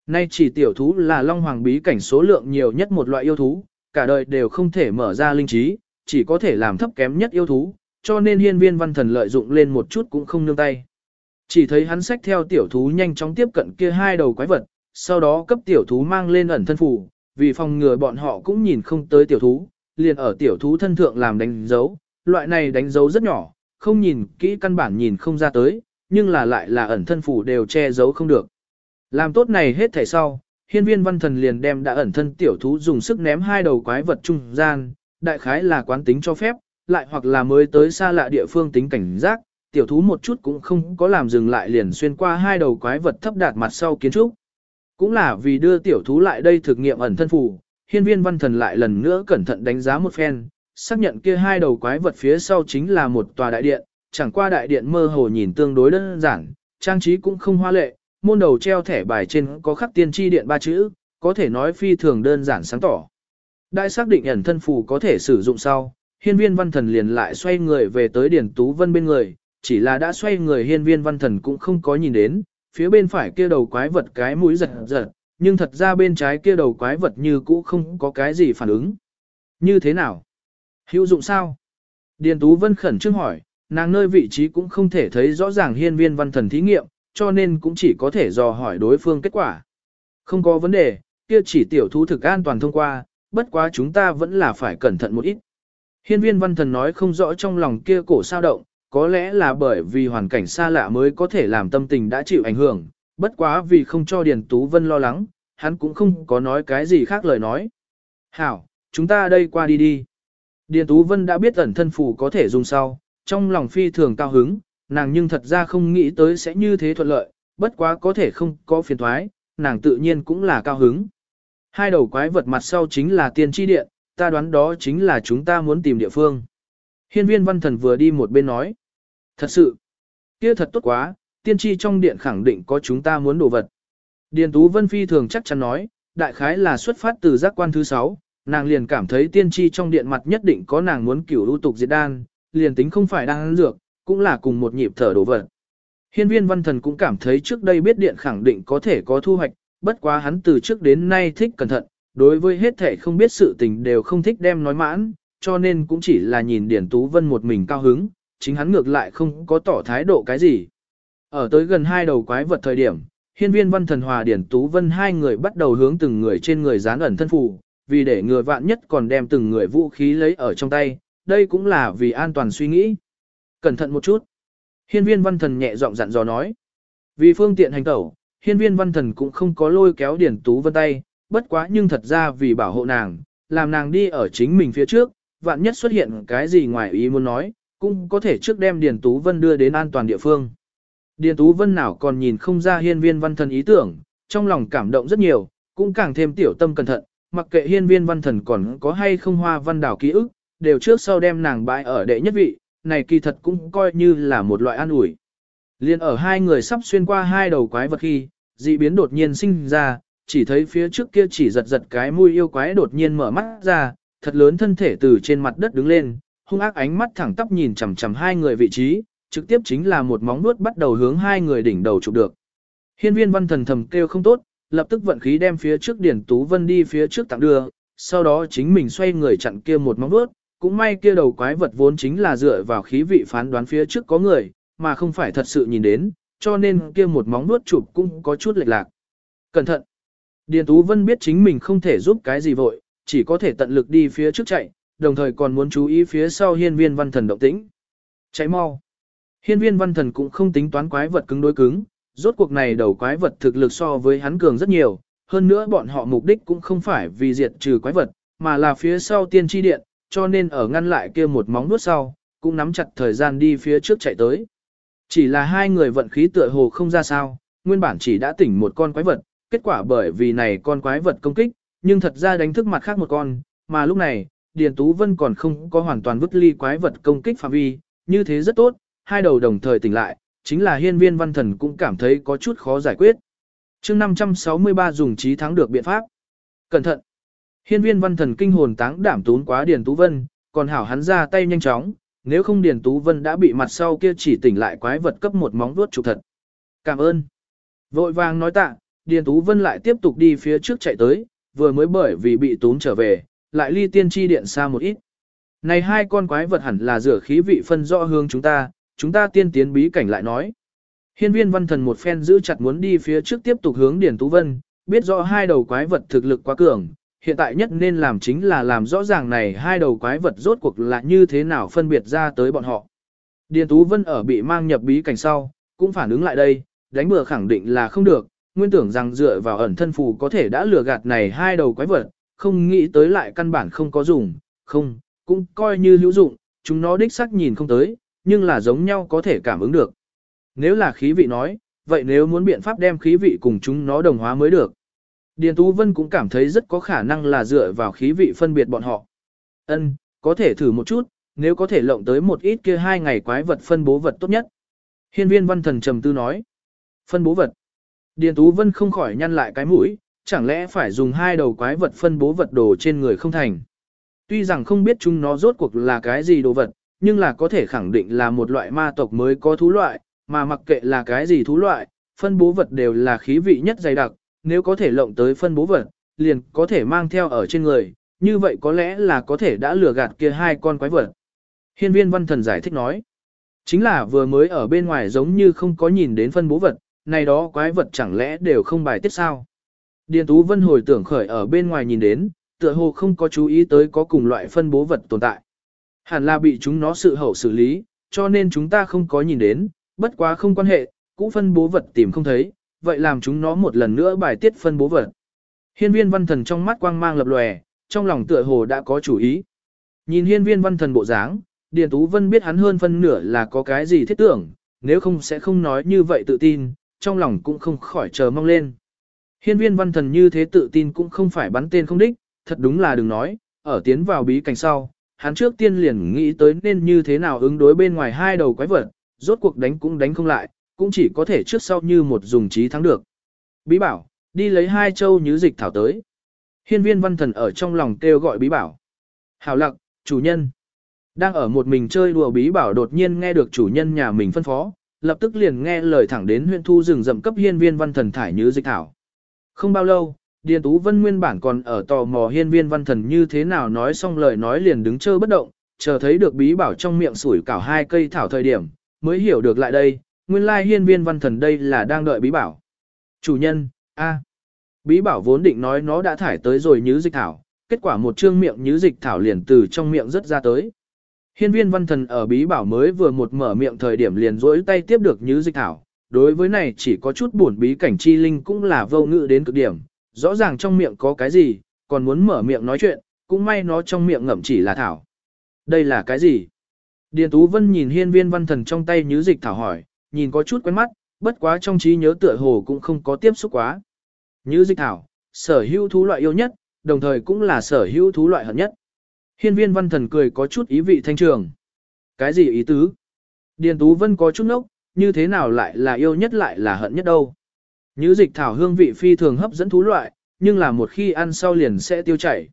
Nay chỉ tiểu thú là long hoàng bí cảnh số lượng nhiều nhất một loại yêu thú, cả đời đều không thể mở ra linh trí, chỉ có thể làm thấp kém nhất yêu thú, cho nên hiên viên văn thần lợi dụng lên một chút cũng không nương tay. Chỉ thấy hắn xách theo tiểu thú nhanh chóng tiếp cận kia hai đầu quái vật, sau đó cấp tiểu thú mang lên ẩn thân phủ, vì phòng ngừa bọn họ cũng nhìn không tới tiểu thú, liền ở tiểu thú thân thượng làm đánh dấu, loại này đánh dấu rất nhỏ, không nhìn kỹ căn bản nhìn không ra tới, nhưng là lại là ẩn thân phủ đều che giấu không được. Làm tốt này hết thảy sau, hiên viên văn thần liền đem đã ẩn thân tiểu thú dùng sức ném hai đầu quái vật trung gian, đại khái là quán tính cho phép, lại hoặc là mới tới xa lạ địa phương tính cảnh giác, tiểu thú một chút cũng không có làm dừng lại liền xuyên qua hai đầu quái vật thấp đạt mặt sau kiến trúc. Cũng là vì đưa tiểu thú lại đây thực nghiệm ẩn thân phù, hiên viên văn thần lại lần nữa cẩn thận đánh giá một phen, xác nhận kia hai đầu quái vật phía sau chính là một tòa đại điện, chẳng qua đại điện mơ hồ nhìn tương đối đơn giản, trang trí cũng không hoa lệ, môn đầu treo thẻ bài trên có khắc tiên tri điện ba chữ, có thể nói phi thường đơn giản sáng tỏ. Đại xác định ẩn thân phù có thể sử dụng sau, hiên viên văn thần liền lại xoay người về tới Điển Tú Vân bên người, chỉ là đã xoay người hiên viên văn thần cũng không có nhìn đến, phía bên phải kia đầu quái vật cái mũi giật giật, nhưng thật ra bên trái kia đầu quái vật như cũ không có cái gì phản ứng. Như thế nào? Hữu dụng sao? Điền Tú Vân khẩn trương hỏi, nàng nơi vị trí cũng không thể thấy rõ ràng hiên viên văn thần thí nghiệm, cho nên cũng chỉ có thể dò hỏi đối phương kết quả. Không có vấn đề, kia chỉ tiểu thú thực an toàn thông qua, bất quá chúng ta vẫn là phải cẩn thận một ít. Hiên viên văn thần nói không rõ trong lòng kia cổ sao động, có lẽ là bởi vì hoàn cảnh xa lạ mới có thể làm tâm tình đã chịu ảnh hưởng, bất quá vì không cho Điền Tú Vân lo lắng, hắn cũng không có nói cái gì khác lời nói. Hảo, chúng ta đây qua đi đi. Điền Tú Vân đã biết ẩn thân phù có thể dùng sau, trong lòng phi thường cao hứng, nàng nhưng thật ra không nghĩ tới sẽ như thế thuận lợi, bất quá có thể không có phiền thoái, nàng tự nhiên cũng là cao hứng. Hai đầu quái vật mặt sau chính là tiên tri điện, ta đoán đó chính là chúng ta muốn tìm địa phương. Hiên viên văn thần vừa đi một bên nói. Thật sự, kia thật tốt quá, tiên tri trong điện khẳng định có chúng ta muốn đồ vật. Điền Tú Vân phi thường chắc chắn nói, đại khái là xuất phát từ giác quan thứ 6, nàng liền cảm thấy tiên tri trong điện mặt nhất định có nàng muốn cửu lưu tục diệt đan, liền tính không phải đang dược, cũng là cùng một nhịp thở đồ vật. Hiên viên văn thần cũng cảm thấy trước đây biết điện khẳng định có thể có thu hoạch, bất quá hắn từ trước đến nay thích cẩn thận, đối với hết thể không biết sự tình đều không thích đem nói mãn, cho nên cũng chỉ là nhìn Điển Tú Vân một mình cao hứng, chính hắn ngược lại không có tỏ thái độ cái gì. Ở tới gần hai đầu quái vật thời điểm, hiên viên văn thần hòa Điển Tú Vân hai người bắt đầu hướng từng người trên người dán ẩn thân phù, vì để người vạn nhất còn đem từng người vũ khí lấy ở trong tay, đây cũng là vì an toàn suy nghĩ. Cẩn thận một chút. Hiên viên văn thần nhẹ giọng dặn dò nói. Vì phương tiện hành tẩu, hiên viên văn thần cũng không có lôi kéo Điển Tú Vân tay, bất quá nhưng thật ra vì bảo hộ nàng, làm nàng đi ở chính mình phía trước, vạn nhất xuất hiện cái gì ngoài ý muốn nói, cũng có thể trước đem Điền Tú Vân đưa đến an toàn địa phương. Điền Tú Vân nào còn nhìn không ra hiên viên văn thần ý tưởng, trong lòng cảm động rất nhiều, cũng càng thêm tiểu tâm cẩn thận, mặc kệ hiên viên văn thần còn có hay không hoa văn đảo ký ức, đều trước sau đem nàng bãi ở đệ nhất vị, này kỳ thật cũng coi như là một loại an ủi. Liên ở hai người sắp xuyên qua hai đầu quái vật khi, dị biến đột nhiên sinh ra, chỉ thấy phía trước kia chỉ giật giật cái mũi yêu quái đột nhiên mở mắt ra, thật lớn thân thể từ trên mặt đất đứng lên, hung ác ánh mắt thẳng tắp nhìn chằm chằm hai người vị trí, trực tiếp chính là một móng nuốt bắt đầu hướng hai người đỉnh đầu chụp được. Hiên viên văn thần thầm kêu không tốt, lập tức vận khí đem phía trước Điển Tú Vân đi phía trước tặng đưa, sau đó chính mình xoay người chặn kia một móng nuốt, cũng may kia đầu quái vật vốn chính là dựa vào khí vị phán đoán phía trước có người, mà không phải thật sự nhìn đến, cho nên kia một móng nuốt chụp cũng có chút lệch lạc. Cẩn thận! Điền Tú Vân biết chính mình không thể giúp cái gì vội, chỉ có thể tận lực đi phía trước chạy, đồng thời còn muốn chú ý phía sau hiên viên văn thần động tĩnh. Chạy mau. Hiên viên văn thần cũng không tính toán quái vật cứng đối cứng, rốt cuộc này đầu quái vật thực lực so với hắn cường rất nhiều, hơn nữa bọn họ mục đích cũng không phải vì diệt trừ quái vật, mà là phía sau tiên tri điện, cho nên ở ngăn lại kia một móng nuốt sau, cũng nắm chặt thời gian đi phía trước chạy tới. Chỉ là hai người vận khí tựa hồ không ra sao, nguyên bản chỉ đã tỉnh một con quái vật, kết quả bởi vì này con quái vật công kích, nhưng thật ra đánh thức mặt khác một con, mà lúc này, Điền Tú Vân còn không có hoàn toàn vứt ly quái vật công kích phạm vi, như thế rất tốt, hai đầu đồng thời tỉnh lại, chính là hiên viên văn thần cũng cảm thấy có chút khó giải quyết. chương 563 dùng trí thắng được biện pháp. Cẩn thận! Hiên viên văn thần kinh hồn táng đảm tún quá Điền Tú Vân, còn hảo hắn ra tay nhanh chóng, nếu không Điền Tú Vân đã bị mặt sau kia chỉ tỉnh lại quái vật cấp một móng vuốt chụp thật. Cảm ơn! Vội vàng nói tạ, Điền Tú Vân lại tiếp tục đi phía trước chạy tới, vừa mới bởi vì bị tún trở về, lại ly tiên tri điện xa một ít. Này hai con quái vật hẳn là rửa khí vị phân rõ hướng chúng ta, chúng ta tiên tiến bí cảnh lại nói. Hiên viên văn thần một phen giữ chặt muốn đi phía trước tiếp tục hướng Điền Tú Vân, biết rõ hai đầu quái vật thực lực quá cường, hiện tại nhất nên làm chính là làm rõ ràng này hai đầu quái vật rốt cuộc là như thế nào phân biệt ra tới bọn họ. Điền Tú Vân ở bị mang nhập bí cảnh sau, cũng phản ứng lại đây, đánh bừa khẳng định là không được, nguyên tưởng rằng dựa vào ẩn thân phù có thể đã lừa gạt này hai đầu quái vật, không nghĩ tới lại căn bản không có dùng, không, cũng coi như hữu dụng, chúng nó đích xác nhìn không tới, nhưng là giống nhau có thể cảm ứng được. Nếu là khí vị nói, vậy nếu muốn biện pháp đem khí vị cùng chúng nó đồng hóa mới được. Điền Tú Vân cũng cảm thấy rất có khả năng là dựa vào khí vị phân biệt bọn họ. Ân, có thể thử một chút, nếu có thể lộng tới một ít kia hai ngày quái vật phân bố vật tốt nhất. Hiên viên văn thần trầm tư nói. Phân bố vật. Điền Tú Vân không khỏi nhăn lại cái mũi, chẳng lẽ phải dùng hai đầu quái vật phân bố vật đồ trên người không thành. Tuy rằng không biết chúng nó rốt cuộc là cái gì đồ vật, nhưng là có thể khẳng định là một loại ma tộc mới có thú loại, mà mặc kệ là cái gì thú loại, phân bố vật đều là khí vị nhất dày đặc, nếu có thể lộng tới phân bố vật, liền có thể mang theo ở trên người, như vậy có lẽ là có thể đã lừa gạt kia hai con quái vật. Hiên viên văn thần giải thích nói, chính là vừa mới ở bên ngoài giống như không có nhìn đến phân bố vật, này đó quái vật chẳng lẽ đều không bài tiết sao. Điền Tú Vân hồi tưởng khởi ở bên ngoài nhìn đến, tựa hồ không có chú ý tới có cùng loại phân bố vật tồn tại. Hẳn là bị chúng nó sự hậu xử lý, cho nên chúng ta không có nhìn đến, bất quá không quan hệ, cũ phân bố vật tìm không thấy, vậy làm chúng nó một lần nữa bài tiết phân bố vật. Hiên viên văn thần trong mắt quang mang lập lòe, trong lòng tựa hồ đã có chủ ý. Nhìn hiên viên văn thần bộ dáng, Điền Tú Vân biết hắn hơn phân nửa là có cái gì thiết tưởng, nếu không sẽ không nói như vậy tự tin, trong lòng cũng không khỏi chờ mong lên. Hiên viên văn thần như thế tự tin cũng không phải bắn tên không đích, thật đúng là đừng nói, ở tiến vào bí cảnh sau, hắn trước tiên liền nghĩ tới nên như thế nào ứng đối bên ngoài hai đầu quái vật, rốt cuộc đánh cũng đánh không lại, cũng chỉ có thể trước sau như một dùng trí thắng được. Bí bảo, đi lấy hai châu như dịch thảo tới. Hiên viên văn thần ở trong lòng kêu gọi bí bảo. Hảo lặc, chủ nhân. Đang ở một mình chơi đùa bí bảo đột nhiên nghe được chủ nhân nhà mình phân phó, lập tức liền nghe lời thẳng đến huyện thu rừng rậm cấp hiên viên văn thần thải như dịch thảo. Không bao lâu, Điền Tú Vân nguyên bản còn ở tò mò hiên viên văn thần như thế nào nói xong lời nói liền đứng chơ bất động, chờ thấy được bí bảo trong miệng sủi cảo hai cây thảo thời điểm, mới hiểu được lại đây, nguyên lai hiên viên văn thần đây là đang đợi bí bảo. Chủ nhân, a, bí bảo vốn định nói nó đã thải tới rồi nhứ dịch thảo, kết quả một trương miệng nhứ dịch thảo liền từ trong miệng rất ra tới. Hiên viên văn thần ở bí bảo mới vừa một mở miệng thời điểm liền rỗi tay tiếp được nhứ dịch thảo, đối với này chỉ có chút buồn bí cảnh chi linh cũng là vô ngữ đến cực điểm, rõ ràng trong miệng có cái gì, còn muốn mở miệng nói chuyện, cũng may nó trong miệng ngậm chỉ là thảo. Đây là cái gì? Điền Tú Vân nhìn hiên viên văn thần trong tay nhứ dịch thảo hỏi, nhìn có chút quen mắt, bất quá trong trí nhớ tựa hồ cũng không có tiếp xúc quá. Như dịch thảo, sở hữu thú loại yêu nhất, đồng thời cũng là sở hữu thú loại hận nhất. Hiên viên văn thần cười có chút ý vị thanh trường. Cái gì ý tứ? Điền Tú Vân có chút nốc, như thế nào lại là yêu nhất lại là hận nhất đâu? Như dịch thảo hương vị phi thường hấp dẫn thú loại, nhưng là một khi ăn sau liền sẽ tiêu chảy.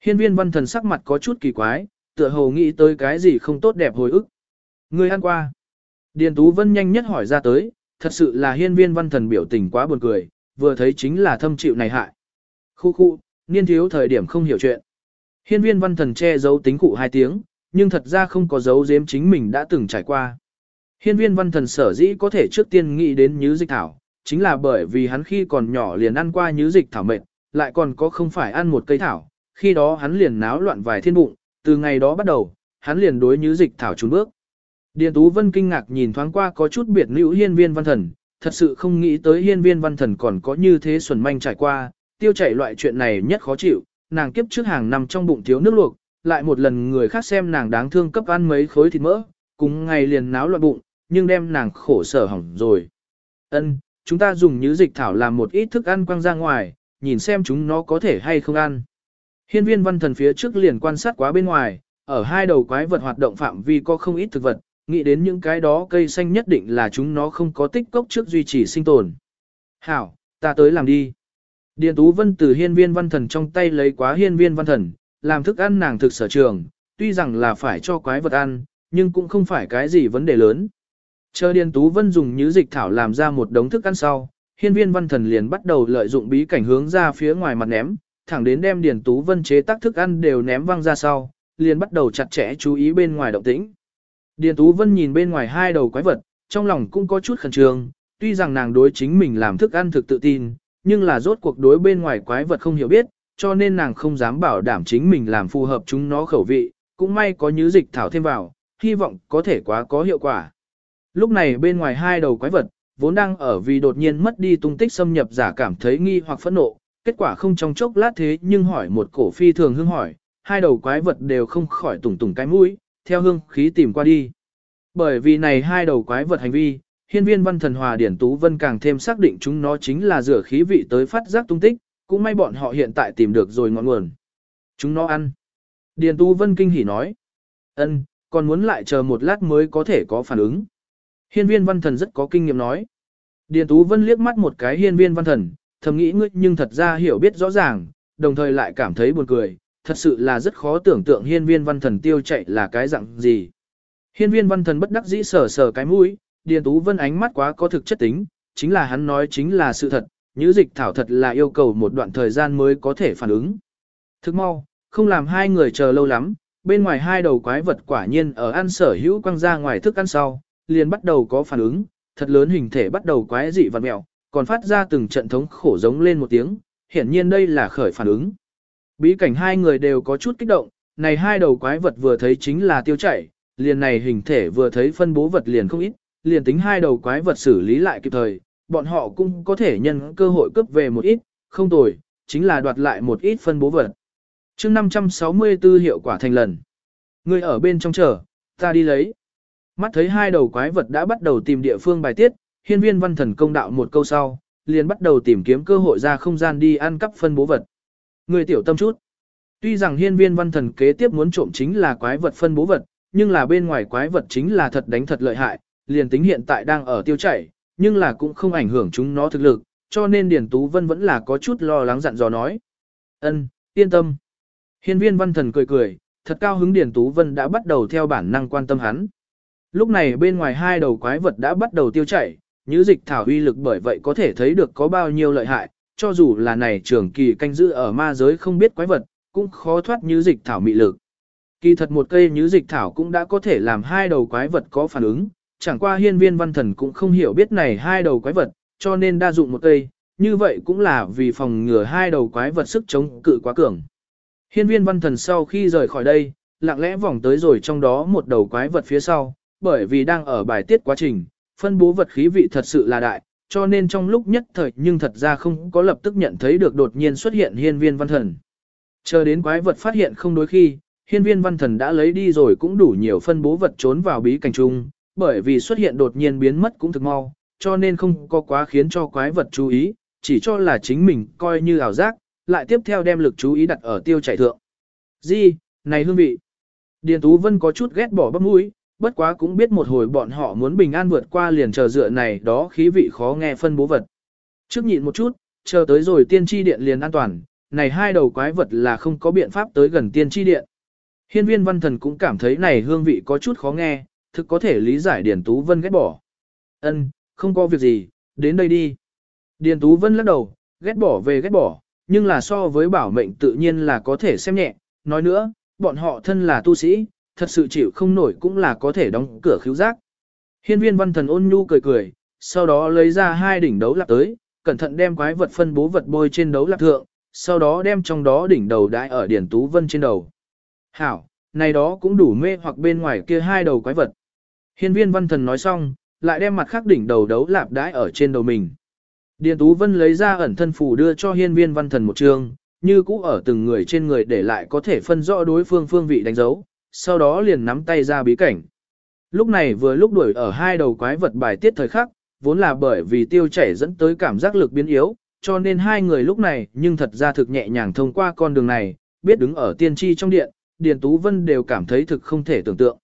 Hiên viên văn thần sắc mặt có chút kỳ quái, tựa hồ nghĩ tới cái gì không tốt đẹp hồi ức. Người ăn qua. Điền Tú Vân nhanh nhất hỏi ra tới, thật sự là hiên viên văn thần biểu tình quá buồn cười, vừa thấy chính là thâm chịu này hại. Khu khu, niên thiếu thời điểm không hiểu chuyện. Hiên viên văn thần che giấu tính cụ hai tiếng, nhưng thật ra không có giấu giếm chính mình đã từng trải qua. Hiên viên văn thần sở dĩ có thể trước tiên nghĩ đến nhứ dịch thảo, chính là bởi vì hắn khi còn nhỏ liền ăn qua nhứ dịch thảo mệt, lại còn có không phải ăn một cây thảo, khi đó hắn liền náo loạn vài thiên bụng, từ ngày đó bắt đầu, hắn liền đối nhứ dịch thảo trốn bước. Điền Tú Vân kinh ngạc nhìn thoáng qua có chút biệt nữ hiên viên văn thần, thật sự không nghĩ tới hiên viên văn thần còn có như thế xuẩn manh trải qua, tiêu chảy loại chuyện này nhất khó chịu, nàng kiếp trước hàng nằm trong bụng thiếu nước luộc, lại một lần người khác xem nàng đáng thương cấp ăn mấy khối thịt mỡ, cùng ngày liền náo loạn bụng, nhưng đem nàng khổ sở hỏng rồi. Ân, chúng ta dùng như dịch thảo làm một ít thức ăn quăng ra ngoài, nhìn xem chúng nó có thể hay không ăn. Hiên viên văn thần phía trước liền quan sát quá bên ngoài, ở hai đầu quái vật hoạt động phạm vi có không ít thực vật, nghĩ đến những cái đó cây xanh nhất định là chúng nó không có tích cốc trước duy trì sinh tồn. Hảo, ta tới làm đi. Điền Tú Vân từ hiên viên văn thần trong tay lấy quá hiên viên văn thần, làm thức ăn nàng thực sở trường, tuy rằng là phải cho quái vật ăn, nhưng cũng không phải cái gì vấn đề lớn. Chờ Điền Tú Vân dùng như dịch thảo làm ra một đống thức ăn sau, hiên viên văn thần liền bắt đầu lợi dụng bí cảnh hướng ra phía ngoài mặt ném, thẳng đến đem Điền Tú Vân chế tác thức ăn đều ném văng ra sau, liền bắt đầu chặt chẽ chú ý bên ngoài động tĩnh. Điền Tú Vân nhìn bên ngoài hai đầu quái vật, trong lòng cũng có chút khẩn trương, tuy rằng nàng đối chính mình làm thức ăn thực tự tin, nhưng là rốt cuộc đối bên ngoài quái vật không hiểu biết, cho nên nàng không dám bảo đảm chính mình làm phù hợp chúng nó khẩu vị, cũng may có nhứ dịch thảo thêm vào, hy vọng có thể quá có hiệu quả. Lúc này bên ngoài hai đầu quái vật, vốn đang ở vì đột nhiên mất đi tung tích xâm nhập giả cảm thấy nghi hoặc phẫn nộ, kết quả không trong chốc lát thế nhưng hỏi một cổ phi thường hương hỏi, hai đầu quái vật đều không khỏi tủng tủng cái mũi, theo hương khí tìm qua đi. Bởi vì này hai đầu quái vật hành vi, hiên viên văn thần hòa điển tú vân càng thêm xác định chúng nó chính là rửa khí vị tới phát giác tung tích, cũng may bọn họ hiện tại tìm được rồi ngọn nguồn. Chúng nó ăn. Điền tú vân kinh hỉ nói. ân, còn muốn lại chờ một lát mới có thể có phản ứng. Hiên viên văn thần rất có kinh nghiệm nói. Điền tú vân liếc mắt một cái hiên viên văn thần, thầm nghĩ ngươi nhưng thật ra hiểu biết rõ ràng, đồng thời lại cảm thấy buồn cười, thật sự là rất khó tưởng tượng hiên viên văn thần tiêu chạy là cái dạng gì. Hiên viên văn thần bất đắc dĩ sờ sờ cái mũi, Điền Tú Vân ánh mắt quá có thực chất tính, chính là hắn nói chính là sự thật, như dịch thảo thật là yêu cầu một đoạn thời gian mới có thể phản ứng. Thức mau, không làm hai người chờ lâu lắm, bên ngoài hai đầu quái vật quả nhiên ở ăn sở hữu quăng ra ngoài thức ăn sau, liền bắt đầu có phản ứng, thật lớn hình thể bắt đầu quái dị vặn mẹo, còn phát ra từng trận thống khổ giống lên một tiếng, hiển nhiên đây là khởi phản ứng. Bí cảnh hai người đều có chút kích động, này hai đầu quái vật vừa thấy chính là tiêu chảy, liền này hình thể vừa thấy phân bố vật liền không ít, liền tính hai đầu quái vật xử lý lại kịp thời, bọn họ cũng có thể nhân cơ hội cướp về một ít, không tồi, chính là đoạt lại một ít phân bố vật. chương 564 hiệu quả thành lần. Người ở bên trong chờ, ta đi lấy. Mắt thấy hai đầu quái vật đã bắt đầu tìm địa phương bài tiết, hiên viên văn thần công đạo một câu sau, liền bắt đầu tìm kiếm cơ hội ra không gian đi ăn cắp phân bố vật. Người tiểu tâm chút. Tuy rằng hiên viên văn thần kế tiếp muốn trộm chính là quái vật phân bố vật, nhưng là bên ngoài quái vật chính là thật đánh thật lợi hại, liền tính hiện tại đang ở tiêu chảy, nhưng là cũng không ảnh hưởng chúng nó thực lực, cho nên Điền Tú Vân vẫn là có chút lo lắng dặn dò nói. ân yên tâm. Hiên viên văn thần cười cười, thật cao hứng Điền Tú Vân đã bắt đầu theo bản năng quan tâm hắn. Lúc này bên ngoài hai đầu quái vật đã bắt đầu tiêu chảy, như dịch thảo uy lực bởi vậy có thể thấy được có bao nhiêu lợi hại, cho dù là này trường kỳ canh giữ ở ma giới không biết quái vật, cũng khó thoát như dịch thảo mị lực. Kỳ thật một cây như dịch thảo cũng đã có thể làm hai đầu quái vật có phản ứng, chẳng qua hiên viên văn thần cũng không hiểu biết này hai đầu quái vật, cho nên đa dụng một cây, như vậy cũng là vì phòng ngừa hai đầu quái vật sức chống cự quá cường. Hiên viên văn thần sau khi rời khỏi đây, lặng lẽ vòng tới rồi trong đó một đầu quái vật phía sau, bởi vì đang ở bài tiết quá trình, phân bố vật khí vị thật sự là đại, cho nên trong lúc nhất thời nhưng thật ra không có lập tức nhận thấy được đột nhiên xuất hiện hiên viên văn thần. Chờ đến quái vật phát hiện không đối khi, hiên viên văn thần đã lấy đi rồi cũng đủ nhiều phân bố vật trốn vào bí cảnh trung, bởi vì xuất hiện đột nhiên biến mất cũng thực mau, cho nên không có quá khiến cho quái vật chú ý, chỉ cho là chính mình coi như ảo giác, lại tiếp theo đem lực chú ý đặt ở tiêu chảy thượng. Di, này hương vị. Điền Tú Vân có chút ghét bỏ bắp mũi, bất quá cũng biết một hồi bọn họ muốn bình an vượt qua liền chờ dựa này đó khí vị khó nghe phân bố vật. Trước nhịn một chút, chờ tới rồi tiên tri điện liền an toàn, này hai đầu quái vật là không có biện pháp tới gần tiên tri điện. Hiên viên văn thần cũng cảm thấy này hương vị có chút khó nghe, thực có thể lý giải Điền Tú Vân ghét bỏ. Ân, không có việc gì, đến đây đi. Điền Tú Vân lắc đầu, ghét bỏ về ghét bỏ, nhưng là so với bảo mệnh tự nhiên là có thể xem nhẹ. Nói nữa, bọn họ thân là tu sĩ, thật sự chịu không nổi cũng là có thể đóng cửa khiếu giác. Hiên viên văn thần ôn nhu cười cười, sau đó lấy ra hai đỉnh đấu lạp tới, cẩn thận đem quái vật phân bố vật bôi trên đấu lạp thượng, sau đó đem trong đó đỉnh đầu đại ở Điền Tú Vân trên đầu. Hảo, này đó cũng đủ mê hoặc bên ngoài kia hai đầu quái vật. Hiên viên văn thần nói xong, lại đem mặt khác đỉnh đầu đấu lạp đãi ở trên đầu mình. Điền Tú Vân lấy ra ẩn thân phù đưa cho hiên viên văn thần một trường, như cũ ở từng người trên người để lại có thể phân rõ đối phương phương vị đánh dấu, sau đó liền nắm tay ra bí cảnh. Lúc này vừa lúc đuổi ở hai đầu quái vật bài tiết thời khắc, vốn là bởi vì tiêu chảy dẫn tới cảm giác lực biến yếu, cho nên hai người lúc này nhưng thật ra thực nhẹ nhàng thông qua con đường này, biết đứng ở tiên tri trong điện, Điền Tú Vân đều cảm thấy thực không thể tưởng tượng.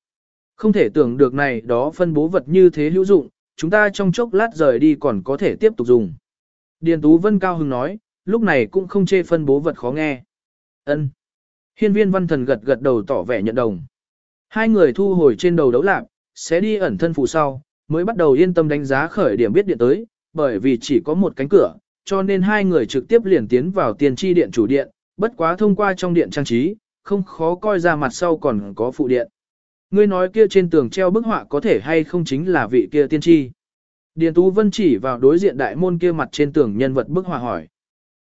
Không thể tưởng được này đó phân bố vật như thế hữu dụng, chúng ta trong chốc lát rời đi còn có thể tiếp tục dùng. Điền Tú Vân cao hứng nói, lúc này cũng không chê phân bố vật khó nghe. Ân. Hiên viên văn thần gật gật đầu tỏ vẻ nhận đồng. Hai người thu hồi trên đầu đấu lạc, sẽ đi ẩn thân phù sau, mới bắt đầu yên tâm đánh giá khởi điểm biết điện tới, bởi vì chỉ có một cánh cửa, cho nên hai người trực tiếp liền tiến vào tiền tri điện chủ điện, bất quá thông qua trong điện trang trí, không khó coi ra mặt sau còn có phụ điện. Ngươi nói kia trên tường treo bức họa có thể hay không chính là vị kia tiên tri. Điền Tú Vân chỉ vào đối diện đại môn kia mặt trên tường nhân vật bức họa hỏi.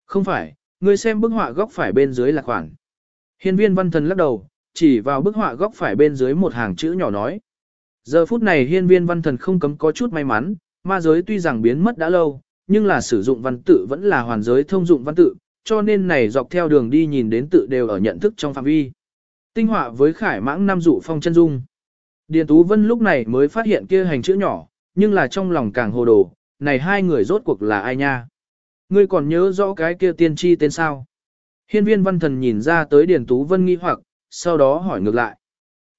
Không phải, ngươi xem bức họa góc phải bên dưới là khoảng. Hiên viên văn thần lắc đầu, chỉ vào bức họa góc phải bên dưới một hàng chữ nhỏ nói. Giờ phút này hiên viên văn thần không cấm có chút may mắn, ma giới tuy rằng biến mất đã lâu, nhưng là sử dụng văn tự vẫn là hoàn giới thông dụng văn tự, cho nên này dọc theo đường đi nhìn đến tự đều ở nhận thức trong phạm vi. Tinh họa với khải mãng nam dụ phong chân dung. Điền Tú Vân lúc này mới phát hiện kia hành chữ nhỏ, nhưng là trong lòng càng hồ đồ, này hai người rốt cuộc là ai nha? Ngươi còn nhớ rõ cái kia tiên tri tên sao? Hiên viên văn thần nhìn ra tới Điền Tú Vân nghi hoặc, sau đó hỏi ngược lại.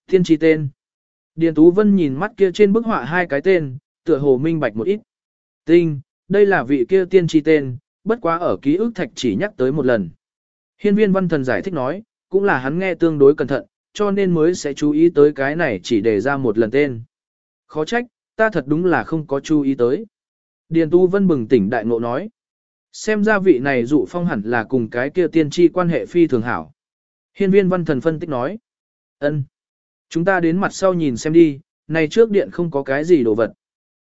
Tiên tri tên. Điền Tú Vân nhìn mắt kia trên bức họa hai cái tên, tựa hồ minh bạch một ít. Tinh, đây là vị kia tiên tri tên, bất quá ở ký ức thạch chỉ nhắc tới một lần. Hiên viên văn thần giải thích nói, cũng là hắn nghe tương đối cẩn thận, cho nên mới sẽ chú ý tới cái này chỉ để ra một lần tên. Khó trách, ta thật đúng là không có chú ý tới. Điền Tú Vân bừng tỉnh đại ngộ nói. Xem ra vị này dụ phong hẳn là cùng cái kia tiên tri quan hệ phi thường hảo. Hiên viên văn thần phân tích nói. ân, Chúng ta đến mặt sau nhìn xem đi, này trước điện không có cái gì đồ vật.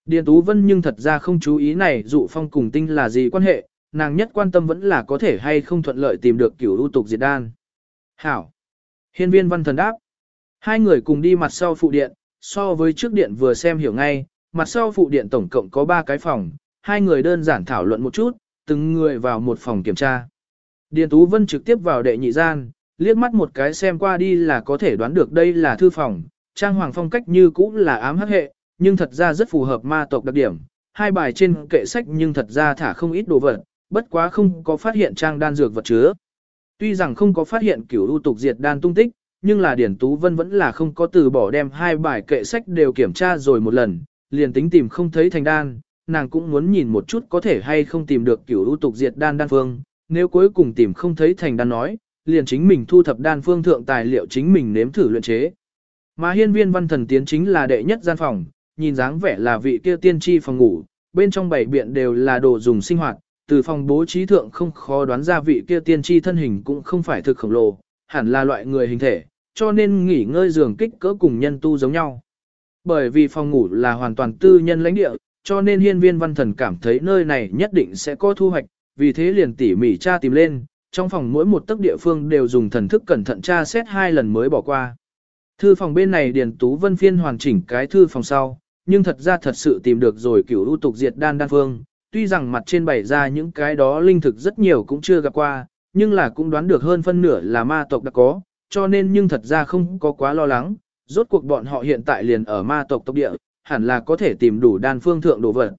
Điền Tú Vân nhưng thật ra không chú ý này dụ phong cùng tinh là gì quan hệ, nàng nhất quan tâm vẫn là có thể hay không thuận lợi tìm được kiểu ưu tục diệt đan. Hảo. Hiên viên văn thần đáp. Hai người cùng đi mặt sau phụ điện, so với trước điện vừa xem hiểu ngay, mặt sau phụ điện tổng cộng có 3 cái phòng, hai người đơn giản thảo luận một chút, từng người vào một phòng kiểm tra. Điền Tú Vân trực tiếp vào đệ nhị gian, liếc mắt một cái xem qua đi là có thể đoán được đây là thư phòng, trang hoàng phong cách như cũ là ám hắc hệ, nhưng thật ra rất phù hợp ma tộc đặc điểm. Hai bài trên kệ sách nhưng thật ra thả không ít đồ vật, bất quá không có phát hiện trang đan dược vật chứa. Tuy rằng không có phát hiện kiểu ưu tục diệt đan tung tích, nhưng là Điển Tú Vân vẫn là không có từ bỏ đem hai bài kệ sách đều kiểm tra rồi một lần, liền tính tìm không thấy thành đan, nàng cũng muốn nhìn một chút có thể hay không tìm được cửu ưu tục diệt đan đan phương, nếu cuối cùng tìm không thấy thành đan nói, liền chính mình thu thập đan phương thượng tài liệu chính mình nếm thử luyện chế. Mà hiên viên văn thần tiến chính là đệ nhất gian phòng, nhìn dáng vẻ là vị kia tiên tri phòng ngủ, bên trong bảy biện đều là đồ dùng sinh hoạt, từ phòng bố trí thượng không khó đoán ra vị kia tiên tri thân hình cũng không phải thực khổng lồ, hẳn là loại người hình thể, cho nên nghỉ ngơi giường kích cỡ cùng nhân tu giống nhau. Bởi vì phòng ngủ là hoàn toàn tư nhân lãnh địa, cho nên hiên viên văn thần cảm thấy nơi này nhất định sẽ có thu hoạch, vì thế liền tỉ mỉ tra tìm lên, trong phòng mỗi một tấc địa phương đều dùng thần thức cẩn thận tra xét hai lần mới bỏ qua. Thư phòng bên này Điền Tú Vân phiên hoàn chỉnh cái thư phòng sau, nhưng thật ra thật sự tìm được rồi cửu ưu tục diệt đan đan phương, tuy rằng mặt trên bày ra những cái đó linh thực rất nhiều cũng chưa gặp qua, nhưng là cũng đoán được hơn phân nửa là ma tộc đã có, cho nên nhưng thật ra không có quá lo lắng, rốt cuộc bọn họ hiện tại liền ở ma tộc tộc địa, hẳn là có thể tìm đủ đan phương thượng đồ vật.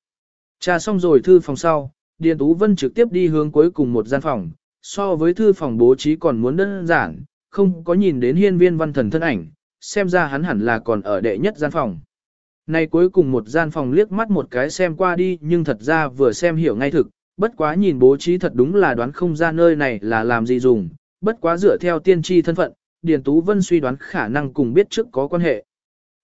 Tra xong rồi thư phòng sau, Điền Tú Vân trực tiếp đi hướng cuối cùng một gian phòng, so với thư phòng bố trí còn muốn đơn giản, không có nhìn đến hiên viên văn thần thân ảnh, xem ra hắn hẳn là còn ở đệ nhất gian phòng. Này cuối cùng một gian phòng liếc mắt một cái xem qua đi nhưng thật ra vừa xem hiểu ngay thực, bất quá nhìn bố trí thật đúng là đoán không ra nơi này là làm gì dùng, bất quá dựa theo tiên tri thân phận, Điền Tú Vân suy đoán khả năng cùng biết trước có quan hệ.